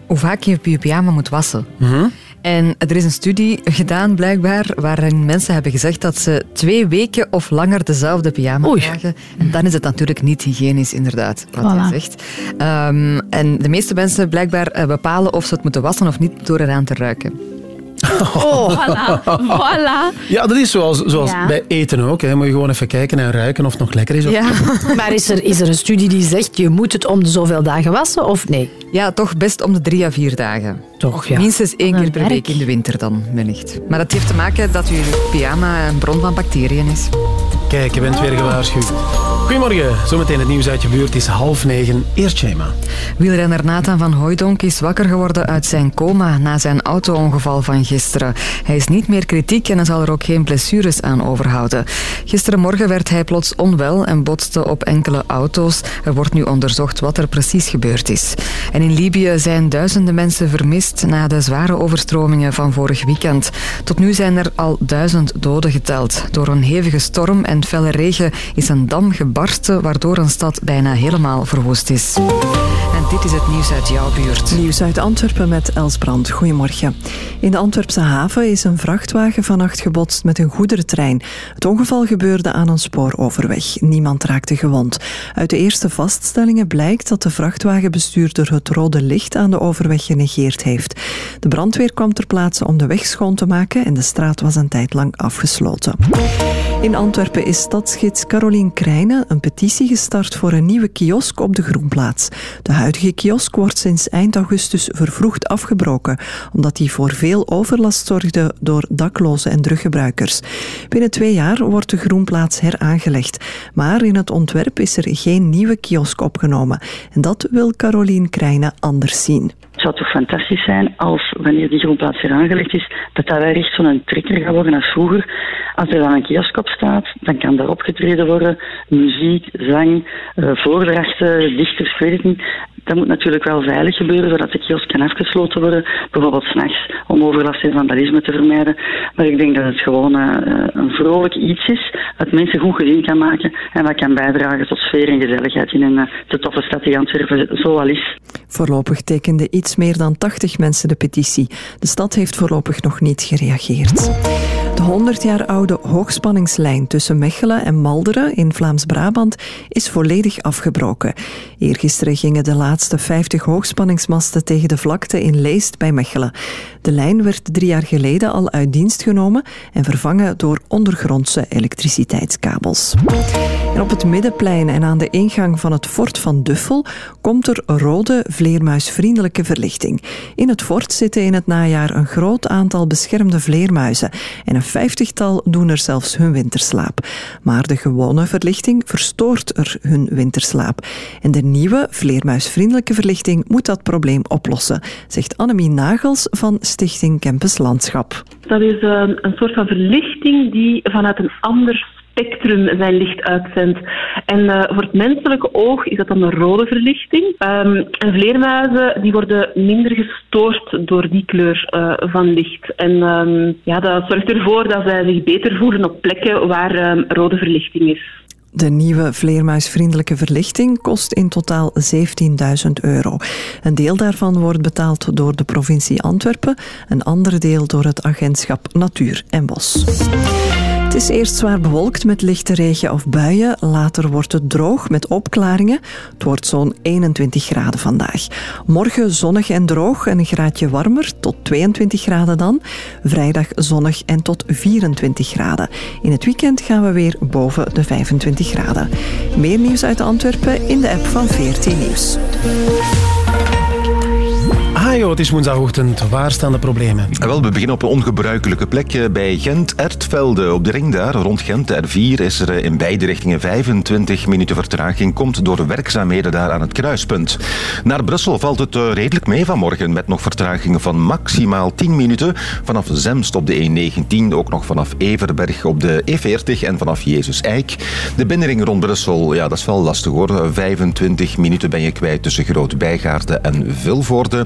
Speaker 5: hoe vaak je je pyjama moet wassen.
Speaker 3: Mhm.
Speaker 5: En er is een studie gedaan, blijkbaar, waarin mensen hebben gezegd dat ze twee weken of langer dezelfde pyjama dragen. En dan is het natuurlijk niet hygiënisch, inderdaad, wat
Speaker 69: Voilà.
Speaker 5: je zegt. Ehm, en de meeste mensen blijkbaar eh, bepalen of ze het moeten wassen of niet door eraan te ruiken.
Speaker 69: Oh, voilà. voilà.
Speaker 3: Ja, dat is zoals, zoals
Speaker 69: Ja.
Speaker 3: bij eten ook. Hè. Moet je gewoon even kijken en ruiken of het nog lekker is. Of
Speaker 4: Maar is er, is er een studie die zegt je moet het om de zoveel dagen wassen of nee?
Speaker 5: Ja, toch best om de drie à vier dagen.
Speaker 4: Toch, ja.
Speaker 5: Minstens één keer per
Speaker 4: werk.
Speaker 5: week in de winter dan, wellicht. Maar dat heeft te maken dat je pyjama een bron van bacteriën is.
Speaker 3: Kijk, je bent weer gewaarschuwd. Goedemorgen, zometeen het nieuws uit je buurt. Is half negen. Eerst Shema.
Speaker 5: Wielrenner Nathan van Hooijdonk is wakker geworden uit zijn coma na zijn auto-ongeval van gisteren. Hij is niet meer kritiek en zal er ook geen blessures aan overhouden. Gisterenmorgen werd hij plots onwel en botste op enkele auto's. Er wordt nu onderzocht wat er precies gebeurd is. En in Libië zijn duizenden mensen vermist na de zware overstromingen van vorig weekend. Tot nu zijn er al duizend doden geteld. Door een hevige storm en felle regen is een dam gebarsten, waardoor een stad bijna helemaal verwoest is. En dit is het nieuws uit jouw buurt.
Speaker 24: Nieuws uit Antwerpen met Els Brand. Goedemorgen. In de Antwerpse haven is een vrachtwagen vannacht gebotst met een goederentrein. Het ongeval gebeurde aan een spooroverweg. Niemand raakte gewond. Uit de eerste vaststellingen blijkt dat de vrachtwagenbestuurder het rode licht aan de overweg genegeerd heeft. De brandweer kwam ter plaatse om de weg schoon te maken en de straat was een tijd lang afgesloten. In Antwerpen is stadsgids Carolien Krijnen een petitie gestart voor een nieuwe kiosk op de Groenplaats. De huidige kiosk wordt sinds eind augustus vervroegd afgebroken, omdat die voor veel overlast zorgde door daklozen en druggebruikers. Binnen twee jaar wordt de Groenplaats heraangelegd, maar in het ontwerp is er geen nieuwe kiosk opgenomen. En dat wil Carolien Krijnen anders zien.
Speaker 81: Het zou toch fantastisch zijn als, wanneer die groenplaats weer aangelegd is, dat dat weer echt zo'n trekker gaat worden als vroeger. Als er dan een kiosk op staat, dan kan daar opgetreden worden. Muziek, zang, eh, voordrachten, dichters, weet. Dat moet natuurlijk wel veilig gebeuren, zodat de kiosk kan afgesloten worden. Bijvoorbeeld s'nachts, om overlast en vandalisme te vermijden. Maar ik denk dat het gewoon eh, een vrolijk iets is, dat mensen goed gezien kan maken. En dat kan bijdragen tot sfeer en gezelligheid in een eh, te toffe stad die Antwerpen zo al is.
Speaker 24: Voorlopig tekenden iets meer dan 80 mensen de petitie. De stad heeft voorlopig nog niet gereageerd. De 100 jaar oude hoogspanningslijn tussen Mechelen en Malderen in Vlaams-Brabant is volledig afgebroken. Eergisteren gingen de laatste 50 hoogspanningsmasten tegen de vlakte in Leest bij Mechelen. De lijn werd drie jaar geleden al uit dienst genomen en vervangen door ondergrondse elektriciteitskabels. En op het Middenplein en aan de ingang van het fort van Duffel komt er rode vleermuisvriendelijke verlichting. In het fort zitten in het najaar een groot aantal beschermde vleermuizen en een vijftigtal doen er zelfs hun winterslaap. Maar de gewone verlichting verstoort er hun winterslaap. En de nieuwe, vleermuisvriendelijke verlichting moet dat probleem oplossen, zegt Annemie Nagels van Stichting Campus Landschap.
Speaker 82: Dat is een, een soort van verlichting die vanuit een ander spectrum zijn licht uitzendt. En eh, voor het menselijke oog is dat dan een rode verlichting. Ehm, en vleermuizen die worden minder gestoord door die kleur eh, van licht. En ehm, ja, dat zorgt ervoor dat zij zich beter voelen op plekken waar ehm, rode verlichting is.
Speaker 24: De nieuwe vleermuisvriendelijke verlichting kost in totaal 17.000 euro. Een deel daarvan wordt betaald door de provincie Antwerpen, een ander deel door het agentschap Natuur en Bos. Het is eerst zwaar bewolkt met lichte regen of buien. Later wordt het droog met opklaringen. Het wordt zo'n 21 graden vandaag. Morgen zonnig en droog en een graadje warmer, tot 22 graden dan. Vrijdag zonnig en tot 24 graden. In het weekend gaan we weer boven de 25 graden. Meer nieuws uit Antwerpen in de app van 14 Nieuws.
Speaker 3: Ah joh, het is woensdagochtend. Waar staan de problemen?
Speaker 9: Wel, we beginnen op een ongebruikelijke plek eh, bij Gent-Ertvelde. Op de ring daar, rond Gent, de R4, is er eh, in beide richtingen 25 minuten vertraging. Komt door werkzaamheden daar aan het kruispunt. Naar Brussel valt het eh, redelijk mee vanmorgen, met nog vertragingen van maximaal 10 minuten. Vanaf Zemst op de E19, ook nog vanaf Everberg op de E40 en vanaf Jezus Eik. De binnenring rond Brussel, ja, dat is wel lastig hoor. 25 minuten ben je kwijt tussen Groot Bijgaarden en Vilvoorde.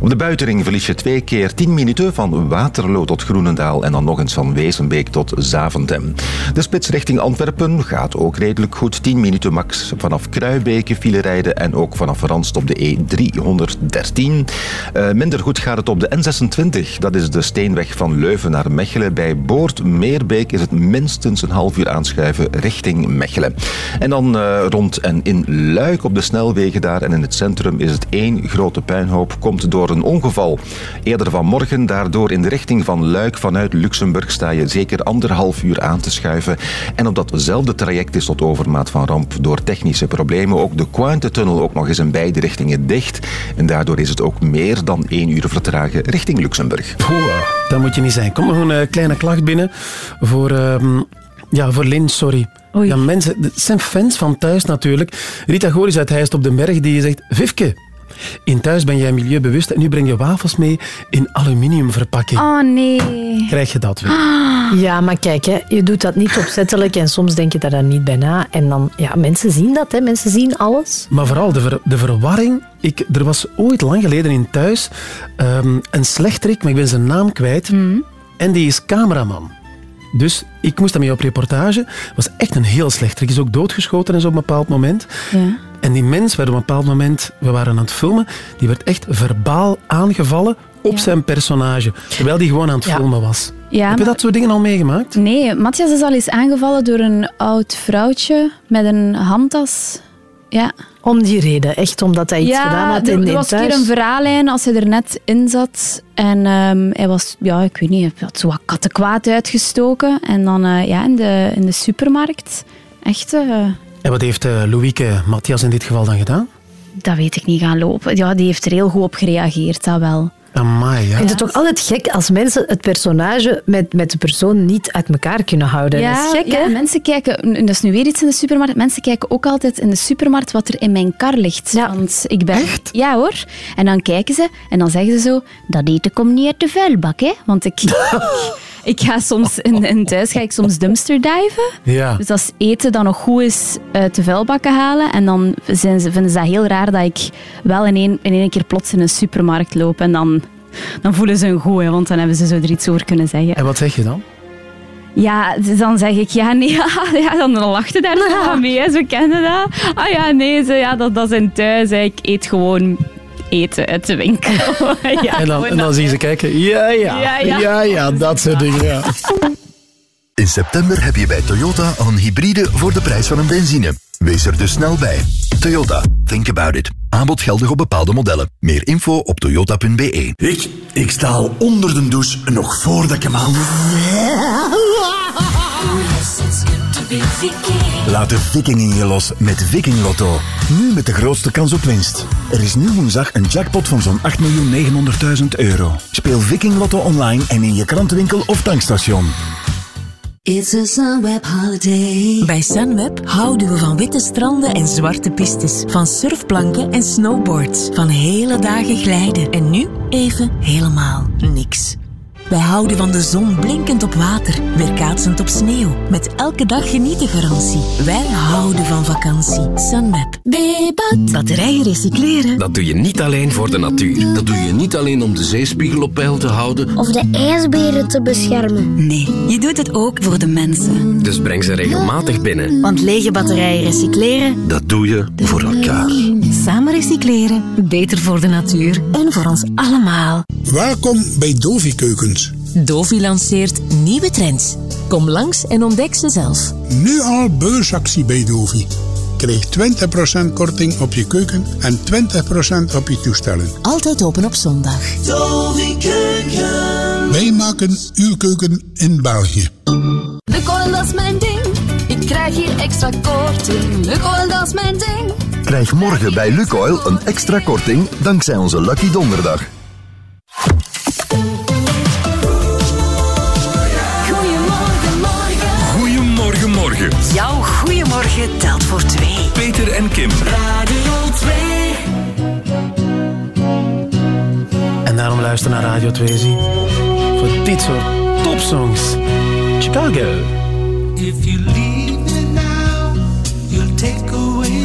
Speaker 9: Op de buitenring verlies je twee keer 10 minuten van Waterloo tot Groenendaal en dan nog eens van Wezenbeek tot Zaventem. De spits richting Antwerpen gaat ook redelijk goed. 10 minuten max vanaf Kruibeke file rijden en ook vanaf Ranst op de E313. Eh, minder goed gaat het op de N26. Dat is de steenweg van Leuven naar Mechelen. Bij Boord-Meerbeek is het minstens een half uur aanschuiven richting Mechelen. En dan eh, rond en in Luik op de snelwegen daar en in het centrum is het één grote puinhoop. Komt door een ongeval. Eerder vanmorgen, daardoor in de richting van Luik vanuit Luxemburg sta je zeker anderhalf uur aan te schuiven. En op datzelfde traject is tot overmaat van ramp door technische problemen ook de Cointe-tunnel ook nog eens in beide richtingen dicht. En daardoor is het ook meer dan één uur vertragen richting Luxemburg.
Speaker 3: Oeh, dat moet je niet zijn. Kom nog een eh, kleine klacht binnen voor, ehm, ja, voor Lin, sorry. Ja, mensen, het zijn fans van thuis natuurlijk. Rita Goris uit Heist op den Berg die zegt... Vivke, in thuis ben jij milieubewust en nu breng je wafels mee in aluminiumverpakking.
Speaker 69: Oh nee.
Speaker 3: Krijg je dat weer?
Speaker 4: Ja, maar kijk, hè, je doet dat niet opzettelijk en soms denk je daar dan niet bij na. En dan, ja, mensen zien dat, hè. mensen zien alles.
Speaker 3: Maar vooral de, ver- de verwarring. Ik, er was ooit lang geleden in thuis ehm, een slechterik, maar ik ben zijn naam kwijt. En die is cameraman. Dus ik moest daarmee op reportage. was echt een heel slechterik. Is ook doodgeschoten en zo op een bepaald moment.
Speaker 69: Ja.
Speaker 3: En die mens werd op een bepaald moment, we waren aan het filmen, die werd echt verbaal aangevallen op zijn personage. Terwijl die gewoon aan het
Speaker 69: Ja.
Speaker 3: filmen was.
Speaker 69: Ja,
Speaker 3: Heb je dat soort dingen al meegemaakt?
Speaker 69: Nee, Matthias is al eens aangevallen door een oud vrouwtje met een handtas. Ja.
Speaker 4: Om die reden, echt omdat hij iets
Speaker 69: ja,
Speaker 4: gedaan had
Speaker 69: er,
Speaker 4: in,
Speaker 69: er
Speaker 4: in
Speaker 69: was een keer een verhaallijn als hij er net in zat. En ehm, hij was, ja, ik weet niet, hij had zo wat kattenkwaad uitgestoken. En dan eh, ja, in, de, in de supermarkt. Echt, eh,
Speaker 3: En wat heeft uh, Louieke Matthias in dit geval dan gedaan?
Speaker 69: dat weet ik niet gaan lopen. Ja, die heeft er heel goed op gereageerd, dat wel.
Speaker 3: Amai, ja.
Speaker 4: Ik vind het toch altijd gek als mensen het personage met, met de persoon niet uit elkaar kunnen houden.
Speaker 69: Ja,
Speaker 4: dat is gek,
Speaker 69: ja,
Speaker 4: hè?
Speaker 69: mensen kijken, dat is nu weer iets in de supermarkt. Mensen kijken ook altijd in de supermarkt wat er in mijn kar ligt. Want ik ben, Echt? Ja hoor. En dan kijken ze en dan zeggen ze zo: dat eten komt niet uit de vuilbak, hè? Want ik, ik ga soms in, in thuis ga ik soms dumpster diven.
Speaker 3: Ja.
Speaker 69: Dus als eten dan nog goed is uit de vuilbakken halen. En dan zijn ze, vinden ze dat heel raar dat ik wel in één, in één keer plots in een supermarkt loop. En dan, dan voelen ze een goed, hè, want dan hebben ze zo er iets over kunnen zeggen.
Speaker 3: En wat zeg je dan?
Speaker 69: Ja, dus dan zeg ik ja, nee, ja, dan lachte daar aan mee, hè, ze kennen dat. Ah ja, nee, ze, ja, dat, dat is in thuis, hè. ik eet gewoon eten uit de winkel. ja,
Speaker 3: en dan,
Speaker 69: gewoon
Speaker 3: en dan
Speaker 69: dat.
Speaker 3: zie je ze kijken. Ja, ja.
Speaker 69: Ja, ja.
Speaker 3: Ja, ja, dat soort dingen. Ja.
Speaker 18: In september heb je bij Toyota al een hybride voor de prijs van een benzine. Wees er dus snel bij. Toyota, think about it. Aanbod geldig op bepaalde modellen. Meer info op toyota.be.
Speaker 83: Ik, ik sta al onder de douche nog voordat ik hem aan...
Speaker 18: Laat de viking in je los met Viking Lotto. Nu met de grootste kans op winst. Er is nu woensdag een jackpot van zo'n 8.900.000 euro. Speel Viking Lotto online en in je krantenwinkel of tankstation.
Speaker 8: It's a Sunweb holiday. Bij Sunweb houden we van witte stranden en zwarte pistes. Van surfplanken en snowboards. Van hele dagen glijden. En nu even helemaal niks. Wij houden van de zon blinkend op water, weerkaatsend op sneeuw. Met elke dag genieten garantie. Wij houden van vakantie. Sunweb. Bebat. Batterijen recycleren.
Speaker 14: Dat doe je niet alleen voor de natuur. Dat doe je niet alleen om de zeespiegel op peil te houden.
Speaker 84: Of de ijsberen te beschermen.
Speaker 8: Nee, je doet het ook voor de mensen.
Speaker 14: Dus breng ze regelmatig binnen.
Speaker 8: Want lege batterijen recycleren.
Speaker 14: Dat doe je voor elkaar.
Speaker 8: Samen recycleren. Beter voor de natuur en voor ons allemaal.
Speaker 85: Welkom bij Dovi Keukens.
Speaker 8: Dovi lanceert nieuwe trends. Kom langs en ontdek ze zelf.
Speaker 85: Nu al beursactie bij Dovi. Krijg 20% korting op je keuken en 20% op je toestellen.
Speaker 8: Altijd open op zondag.
Speaker 85: Dovi Keuken. Wij maken uw keuken in België.
Speaker 6: Lukoil, dat is mijn ding. Ik krijg hier extra korting. Lukoil, dat is mijn ding.
Speaker 18: Krijg morgen bij Lukoil een extra korting dankzij onze Lucky Donderdag.
Speaker 8: Jouw goeiemorgen telt voor twee.
Speaker 86: Peter en Kim.
Speaker 6: Radio 2.
Speaker 3: En daarom luister naar Radio 2, zie. Voor dit soort topsongs. Chicago.
Speaker 2: If you leave me now, you'll take away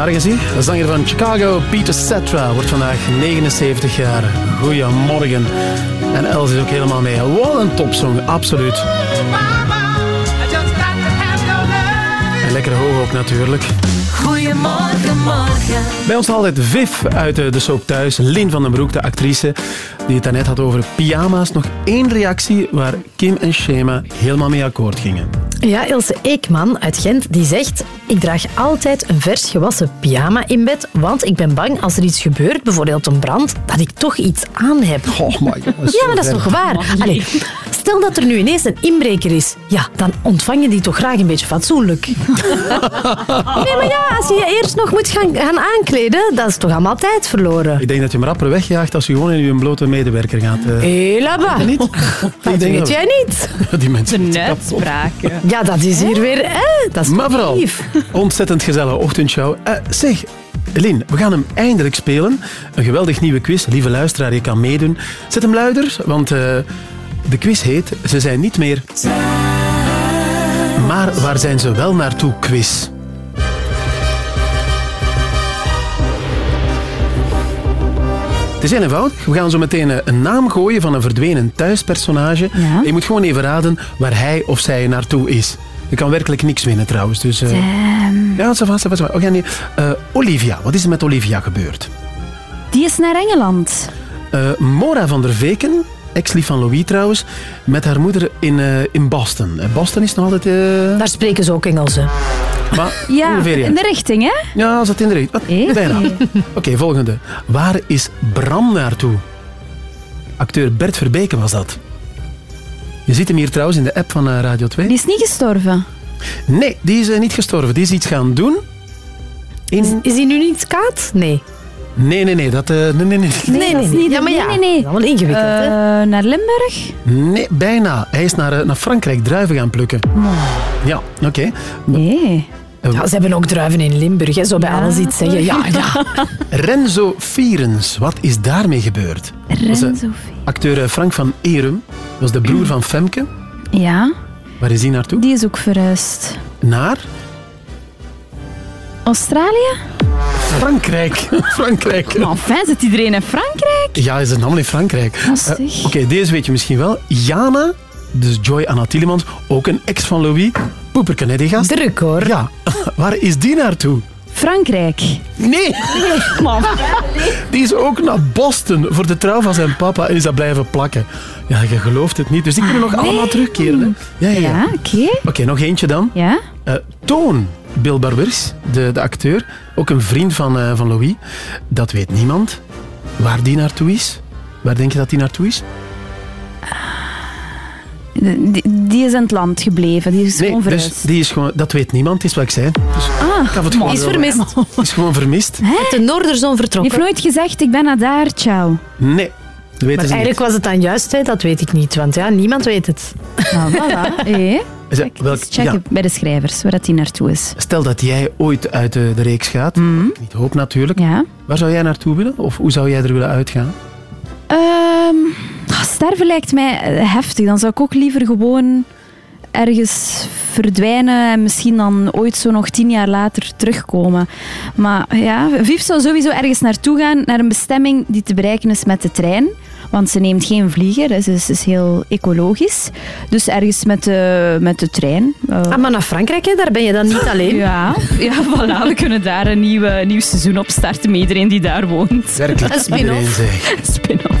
Speaker 3: En weer een jarige zie. De zanger van Chicago, Peter Cetera, wordt vandaag 79 jaar. Goedemorgen. En Els is ook helemaal mee. Wat een topsong, absoluut. En lekker hoog ook natuurlijk.
Speaker 6: Goedemorgen, morgen.
Speaker 3: Bij ons altijd Viv uit eh, de soap thuis. Lin van den Broek, de actrice, die het daarnet had over pyjama's. Nog één reactie waar Kim en Shema helemaal mee akkoord gingen.
Speaker 4: Ja, Ilse Eekman uit Gent die zegt... Ik draag altijd een vers gewassen pyjama in bed, want ik ben bang als er iets gebeurt, bijvoorbeeld een brand, dat ik toch iets aan heb.
Speaker 3: Oh my god.
Speaker 4: Ja, maar dat is toch waar? Allee, stel dat er nu ineens een inbreker is. Ja, dan ontvang je die toch graag een beetje fatsoenlijk. Nee, maar ja, als je je eerst nog moet gaan, gaan aankleden, dat is toch allemaal tijd verloren.
Speaker 3: Ik denk dat je hem rapper wegjaagt als je gewoon in je blote medewerker gaat. eh.
Speaker 4: Hé, laba.
Speaker 3: Niet?
Speaker 4: Dat
Speaker 3: denk
Speaker 4: weet
Speaker 3: dat-
Speaker 4: jij niet.
Speaker 3: Die mensen.
Speaker 69: De uitspraken.
Speaker 4: Ja, dat is hier weer... Eh, dat is
Speaker 3: Maar vooral,
Speaker 4: lief.
Speaker 3: ontzettend gezellige ochtendshow. Eh, zeg, Lin, we gaan hem eindelijk spelen. Een geweldig nieuwe quiz. Lieve luisteraar, je kan meedoen. Zet hem luider, want eh, de quiz heet Ze zijn niet meer... Maar waar zijn ze wel naartoe, quiz? Het is heel eenvoudig. We gaan zo meteen eh, een naam gooien van een verdwenen thuispersonage. Je moet gewoon even raden waar hij of zij naartoe is. Je kan werkelijk niks winnen trouwens. Dus, eh, ja, ça va, ça va, ça va. Oké, nee. Olivia, wat is er met Olivia gebeurd?
Speaker 69: Die is naar Engeland.
Speaker 3: Eh, Mora van der Veken, ex-lief van Louis trouwens, met haar moeder in, eh, in Boston. Eh, Boston is nog altijd... eh,
Speaker 4: Daar spreken ze ook Engels, hè.
Speaker 3: Maar
Speaker 69: Ja,
Speaker 3: ongeveer, ja.
Speaker 69: in de richting, hè?
Speaker 3: Ja, zat in de richting. Wat? Bijna. Oké, volgende. Waar is Bram naartoe? Acteur Bert Verbeke was dat. Je ziet hem hier trouwens in de app van Radio 2.
Speaker 69: Die is niet gestorven.
Speaker 3: Nee, die is niet gestorven. Die is iets gaan doen. In...
Speaker 4: Is hij nu niet kaat? Nee.
Speaker 3: Nee, nee, nee. Dat, eh, nee, nee, nee.
Speaker 4: Nee, nee, nee. Ja, maar ja.
Speaker 69: Nee, nee, nee.
Speaker 4: Allemaal ingewikkeld, hè.
Speaker 69: Eh, naar Limburg?
Speaker 3: Nee, bijna. Hij is naar, eh, naar Frankrijk druiven gaan plukken. Ja, oké.
Speaker 69: Nee.
Speaker 4: Ja, ze hebben ook druiven in Limburg, hè. zo bij alles iets zeggen. Ja, ja.
Speaker 3: Renzo Vierens, wat is daarmee gebeurd?
Speaker 69: Renzo
Speaker 3: Acteur Frank van Erum was de broer van Femke.
Speaker 69: Ja,
Speaker 3: Waar is die naartoe?
Speaker 69: die is ook verhuisd.
Speaker 3: Naar
Speaker 69: Australië?
Speaker 3: Frankrijk. Frankrijk.
Speaker 69: Maar enfin, zit iedereen in Frankrijk?
Speaker 3: Ja, is het allemaal in Frankrijk.
Speaker 69: Lastig.
Speaker 3: Eh, Oké, deze weet je misschien wel. Jana, dus Joy Anna Tielemans, ook een ex van Louis. Poeperken, hè, die gast?
Speaker 4: Druk, hoor.
Speaker 3: Ja. Waar is die naartoe?
Speaker 69: Frankrijk.
Speaker 3: Nee. Die is ook naar Boston voor de trouw van zijn papa en is dat blijven plakken. Ja, je gelooft het niet. Dus die kunnen nog allemaal terugkeren. Hè? Ja, ja, ja.
Speaker 69: Ja, oké.
Speaker 3: Oké, nog eentje dan.
Speaker 69: Ja?
Speaker 3: Eh, Toon Bill Barbers, de, de acteur, ook een vriend van, eh, van Louis. Dat weet niemand. Waar die naartoe is? Waar denk je dat die naartoe is?
Speaker 69: Die is in het land gebleven. Die is gewoon
Speaker 3: dus
Speaker 69: verhuisd.
Speaker 3: die is gewoon, dat weet niemand, is wat ik zei. Dus
Speaker 69: Ah,
Speaker 3: ik het gewoon
Speaker 4: Is vermist.
Speaker 3: Is gewoon vermist.
Speaker 4: Met de Noorderzon
Speaker 69: Die
Speaker 4: vertrokken.
Speaker 69: heeft nooit gezegd, ik ben naar daar, ciao.
Speaker 3: Nee, dat weten
Speaker 4: Maar
Speaker 3: ze niet.
Speaker 4: eigenlijk was het dan juist, hè? dat weet ik niet. Want ja, niemand weet het.
Speaker 69: Nou, voilà.
Speaker 3: Welk-
Speaker 69: Checken
Speaker 3: ja,
Speaker 69: bij de schrijvers waar dat die naartoe is.
Speaker 3: stel dat jij ooit uit de, de reeks gaat, ik niet hoop natuurlijk.
Speaker 69: Ja.
Speaker 3: Waar zou jij naartoe willen? Of hoe zou jij er willen uitgaan?
Speaker 69: Ehm, ah, sterven lijkt mij eh, heftig. Dan zou ik ook liever gewoon ergens verdwijnen en misschien dan ooit zo nog tien jaar later terugkomen. Maar ja, Viv zou sowieso ergens naartoe gaan, naar een bestemming die te bereiken is met de trein. Want ze neemt geen vlieger, dus ze is, is heel ecologisch. Dus ergens met de, met de trein. Eh,
Speaker 4: Ah, maar naar Frankrijk, hè? daar ben je dan niet alleen.
Speaker 69: ja, ja, voilà. We kunnen daar een nieuwe, nieuw seizoen op starten met iedereen die daar woont.
Speaker 3: Werkelijk
Speaker 4: Een spin-off.
Speaker 3: iedereen zeg.
Speaker 69: Spin-off.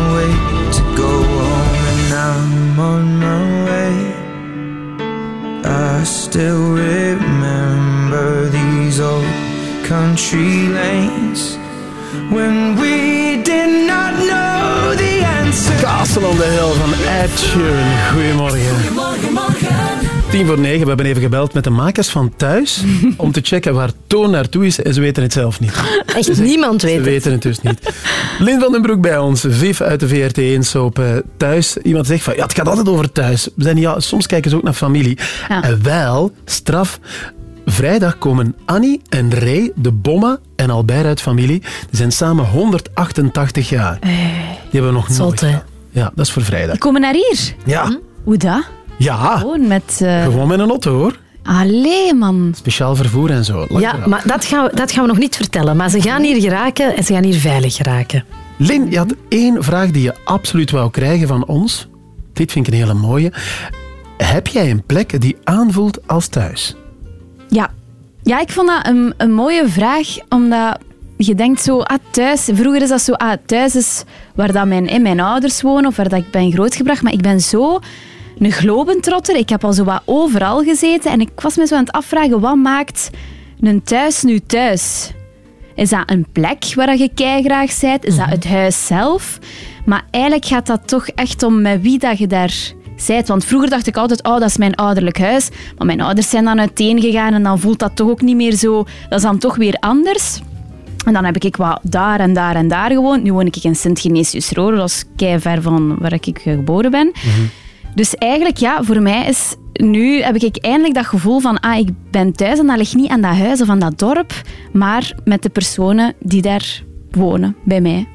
Speaker 2: I still remember these old country lanes when we did not know the answer.
Speaker 3: Castle on the Hill van Ed Sheeran. Goedemorgen.
Speaker 87: Goedemorgen, morgen.
Speaker 3: Tien voor negen. We hebben even gebeld met de makers van Thuis om te checken waar Toon naartoe is. En ze weten het zelf niet.
Speaker 4: Echt niemand weet
Speaker 3: Ze
Speaker 4: het.
Speaker 3: weten het dus niet. Lin van den Broek bij ons, Viv uit de VRT1-soap eh, Thuis. Iemand zegt van, ja, het gaat altijd over thuis. We zijn, ja, soms kijken ze ook naar familie.
Speaker 69: Ja.
Speaker 3: En wel, straf, vrijdag komen Annie en Ray, de Bomma en Albert uit familie. Die zijn samen 188 jaar. Die hebben we nog nooit
Speaker 4: hè?
Speaker 3: gehad. Ja, dat is voor vrijdag.
Speaker 69: Die komen naar hier.
Speaker 3: Ja,
Speaker 69: Hoe dat?
Speaker 3: Ja.
Speaker 69: Gewoon met... eh
Speaker 3: Gewoon met een auto, hoor.
Speaker 69: Allee, man.
Speaker 3: Speciaal vervoer en zo. Lang
Speaker 4: Ja, maar dat gaan, we, dat gaan we nog niet vertellen. Maar ze gaan hier geraken en ze gaan hier veilig geraken.
Speaker 3: Lin, je had één vraag die je absoluut wou krijgen van ons. Dit vind ik een hele mooie. Heb jij een plek die aanvoelt als thuis?
Speaker 69: Ja. ja, ik vond dat een, een mooie vraag, omdat je denkt zo, ah, thuis. Vroeger is dat zo, ah, thuis is waar dat mijn, mijn ouders wonen of waar dat ik ben grootgebracht. Maar ik ben zo een globentrotter. Ik heb al zo wat overal gezeten en ik was me zo aan het afvragen, wat maakt een thuis nu thuis? Is dat een plek waar je graag bent? Is dat het huis zelf? Maar eigenlijk gaat dat toch echt om met wie dat je daar bent. Want vroeger dacht ik altijd, oh, dat is mijn ouderlijk huis. Maar mijn ouders zijn dan uiteen gegaan en dan voelt dat toch ook niet meer zo. Dat is dan toch weer anders. En dan heb ik wat daar en daar en daar gewoond. Nu woon ik in Sint-Genesius-Rode, dat is kei ver van waar ik geboren ben. Dus eigenlijk, ja, voor mij is nu heb ik eindelijk dat gevoel van, ah, ik ben thuis en dat ligt niet aan dat huis of aan dat dorp, maar met de personen die daar wonen, bij mij.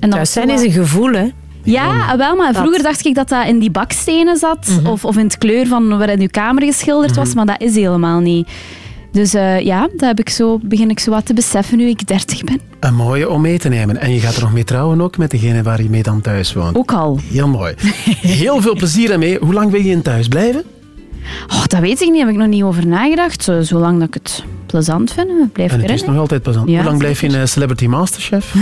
Speaker 69: En dat
Speaker 4: Thuis zijn is een gevoel, hè?
Speaker 69: ja, wel, maar vroeger dacht ik dat dat in die bakstenen zat. of, of in het kleur van waarin uw kamer geschilderd was, maar dat is helemaal niet. Dus eh, ja, dat heb ik zo, begin ik zo wat te beseffen nu ik 30 ben.
Speaker 3: Een mooie om mee te nemen. En je gaat er nog mee trouwen ook met degene waar je mee dan thuis woont.
Speaker 69: Ook al.
Speaker 3: Heel mooi. Heel veel plezier ermee. Hoe lang wil je in thuis blijven?
Speaker 69: Oh, dat weet ik niet, heb ik nog niet over nagedacht. Zo, zolang dat ik het plezant vind, blijf
Speaker 3: En
Speaker 69: ik
Speaker 3: het is
Speaker 69: erin.
Speaker 3: nog altijd plezant.
Speaker 69: Ja,
Speaker 3: Hoe lang blijf je in eh, Celebrity Masterchef?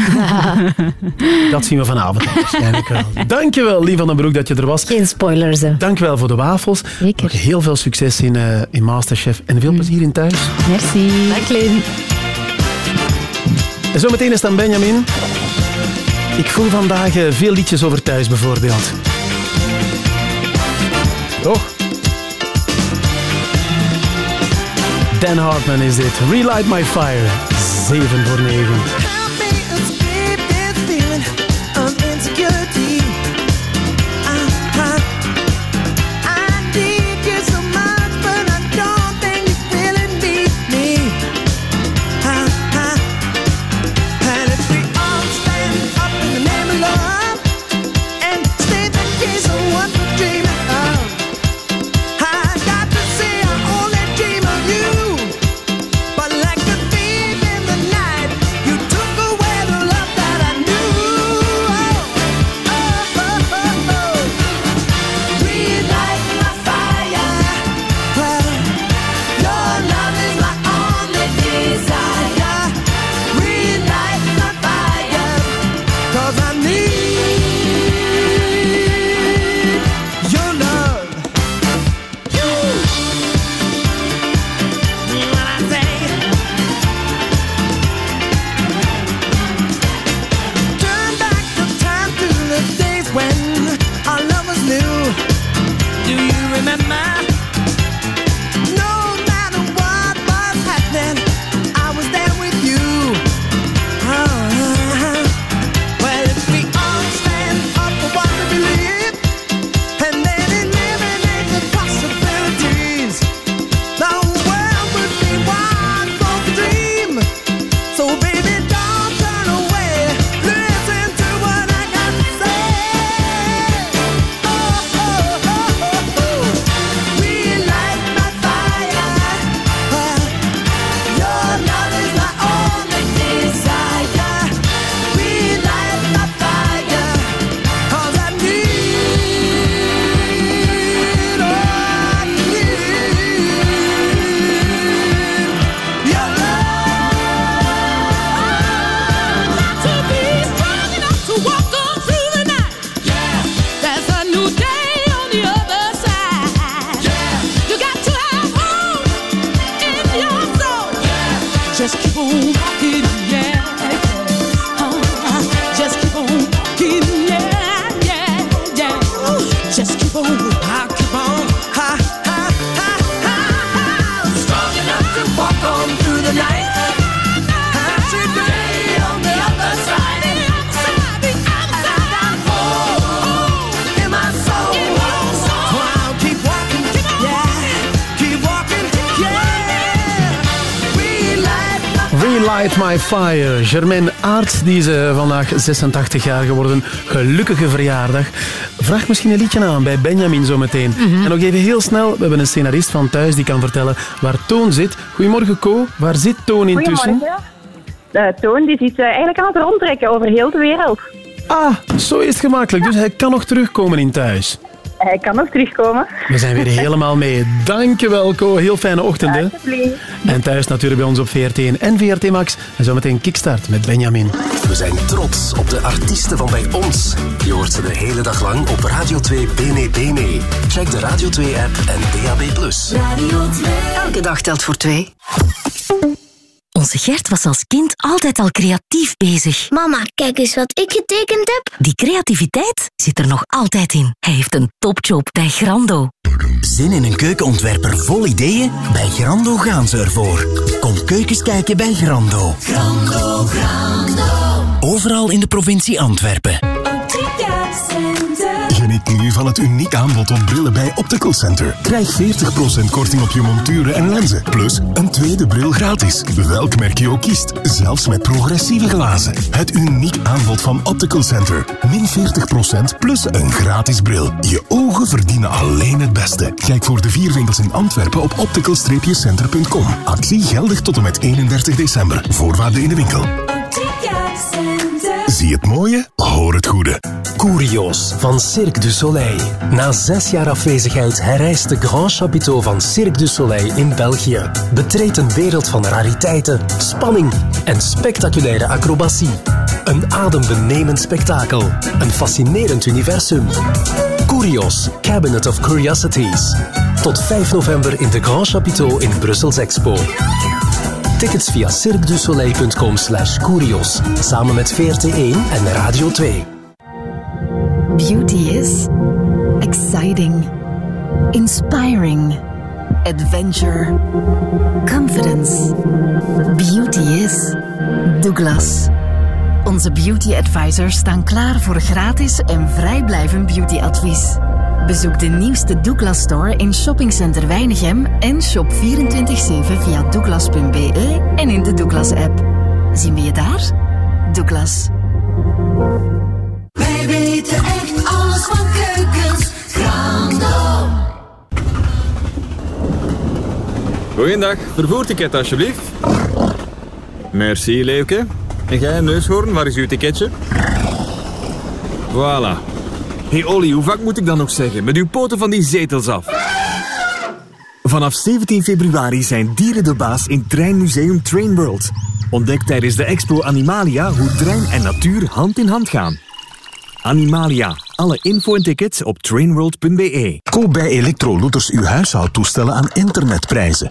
Speaker 3: dat zien we vanavond dan waarschijnlijk wel. Dankjewel, Lie van den Broek, dat je er was.
Speaker 4: Geen spoilers, hè.
Speaker 3: Dankjewel voor de wafels.
Speaker 69: Zeker.
Speaker 3: Nog heel veel succes in, eh, in Masterchef en veel plezier in thuis.
Speaker 69: Merci.
Speaker 4: Leen.
Speaker 3: En zometeen is dan Benjamin. Ik voel vandaag eh, veel liedjes over thuis bijvoorbeeld. Toch? Dan Hartman is dit. Relight My Fire. 7 voor 9.
Speaker 88: My Fire.
Speaker 3: Germaine Aert, die is eh, vandaag 86 jaar geworden. Gelukkige verjaardag. Vraag misschien een liedje aan bij Benjamin zometeen. En nog even heel snel, we hebben een scenarist van thuis die kan vertellen waar Toon zit. Goedemorgen Co, waar zit Toon intussen?
Speaker 89: Goedemorgen. De Toon die zit eh, eigenlijk aan het rondtrekken over heel de wereld.
Speaker 3: Ah, zo is het gemakkelijk. Dus hij kan nog terugkomen in thuis.
Speaker 89: Hij kan nog terugkomen.
Speaker 3: We zijn weer helemaal mee. Dankjewel Co, heel fijne ochtend. Hè? En thuis natuurlijk bij ons op VRT1 en VRT Max. En zometeen Kickstart met Benjamin.
Speaker 11: We zijn trots op de artiesten van bij ons. Je hoort ze de hele dag lang op Radio 2 Bene Bene. Check de Radio 2-app en DAB+.
Speaker 77: Radio 2. Elke dag telt voor twee. Onze Gert was als kind altijd al creatief bezig.
Speaker 90: Mama, kijk eens wat ik getekend heb.
Speaker 77: Die creativiteit zit er nog altijd in. Hij heeft een topjob bij Grando.
Speaker 11: Zin in een keukenontwerper vol ideeën? Bij Grando gaan ze ervoor. Kom keukens kijken bij Grando.
Speaker 6: Grando, Grando.
Speaker 11: Overal in de provincie Antwerpen.
Speaker 83: Geniet nu van het uniek aanbod op brillen bij Optical Center. Krijg 40% korting op je monturen en lenzen. Plus een tweede bril gratis. Welk merk je ook kiest. Zelfs met progressieve glazen. Het uniek aanbod van Optical Center. Min 40% plus een gratis bril. Je ogen verdienen alleen het beste. Kijk voor de vier winkels in Antwerpen op optical-center.com. Actie geldig tot en met 31 december. Voorwaarden in de winkel. Zie het mooie, hoor het goede.
Speaker 11: Curios van Cirque du Soleil. Na zes jaar afwezigheid herrijst de Grand Chapiteau van Cirque du Soleil in België. Betreed een wereld van rariteiten, spanning en spectaculaire acrobatie. Een adembenemend spektakel. Een fascinerend universum. Curios, Cabinet of Curiosities. Tot 5 november in de Grand Chapiteau in Brussels Expo. Tickets via cirquedusoleil.com slash curios. Samen met VRT1 en Radio 2.
Speaker 8: Beauty is exciting, inspiring, adventure, confidence. Beauty is Douglas. Onze beauty advisors staan klaar voor gratis en vrijblijvend beautyadvies. Bezoek de nieuwste Douglas Store in Shoppingcenter Weinigem en shop 24-7 via douglas.be en in de Douglas app. Zien we je daar? Douglas.
Speaker 6: Wij weten echt alles van keukens. Grando.
Speaker 91: Goeiedag, vervoerticket alsjeblieft. Merci, Leeuwke. En jij, neushoorn, waar is uw ticketje? Voilà. Hé hey, Olly, hoe vaak moet ik dan nog zeggen? Met uw poten van die zetels af.
Speaker 92: Vanaf 17 februari zijn dieren de baas in Treinmuseum Trainworld. Ontdek tijdens de expo Animalia hoe trein en natuur hand in hand gaan. Animalia. Alle info en tickets op trainworld.be.
Speaker 83: Koop bij Electrolutters uw huishoudtoestellen aan internetprijzen.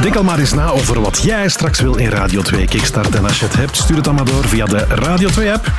Speaker 93: Denk al maar eens na over wat jij straks wil in Radio 2 Kickstart. En als je het hebt, stuur het dan maar door via de Radio 2-app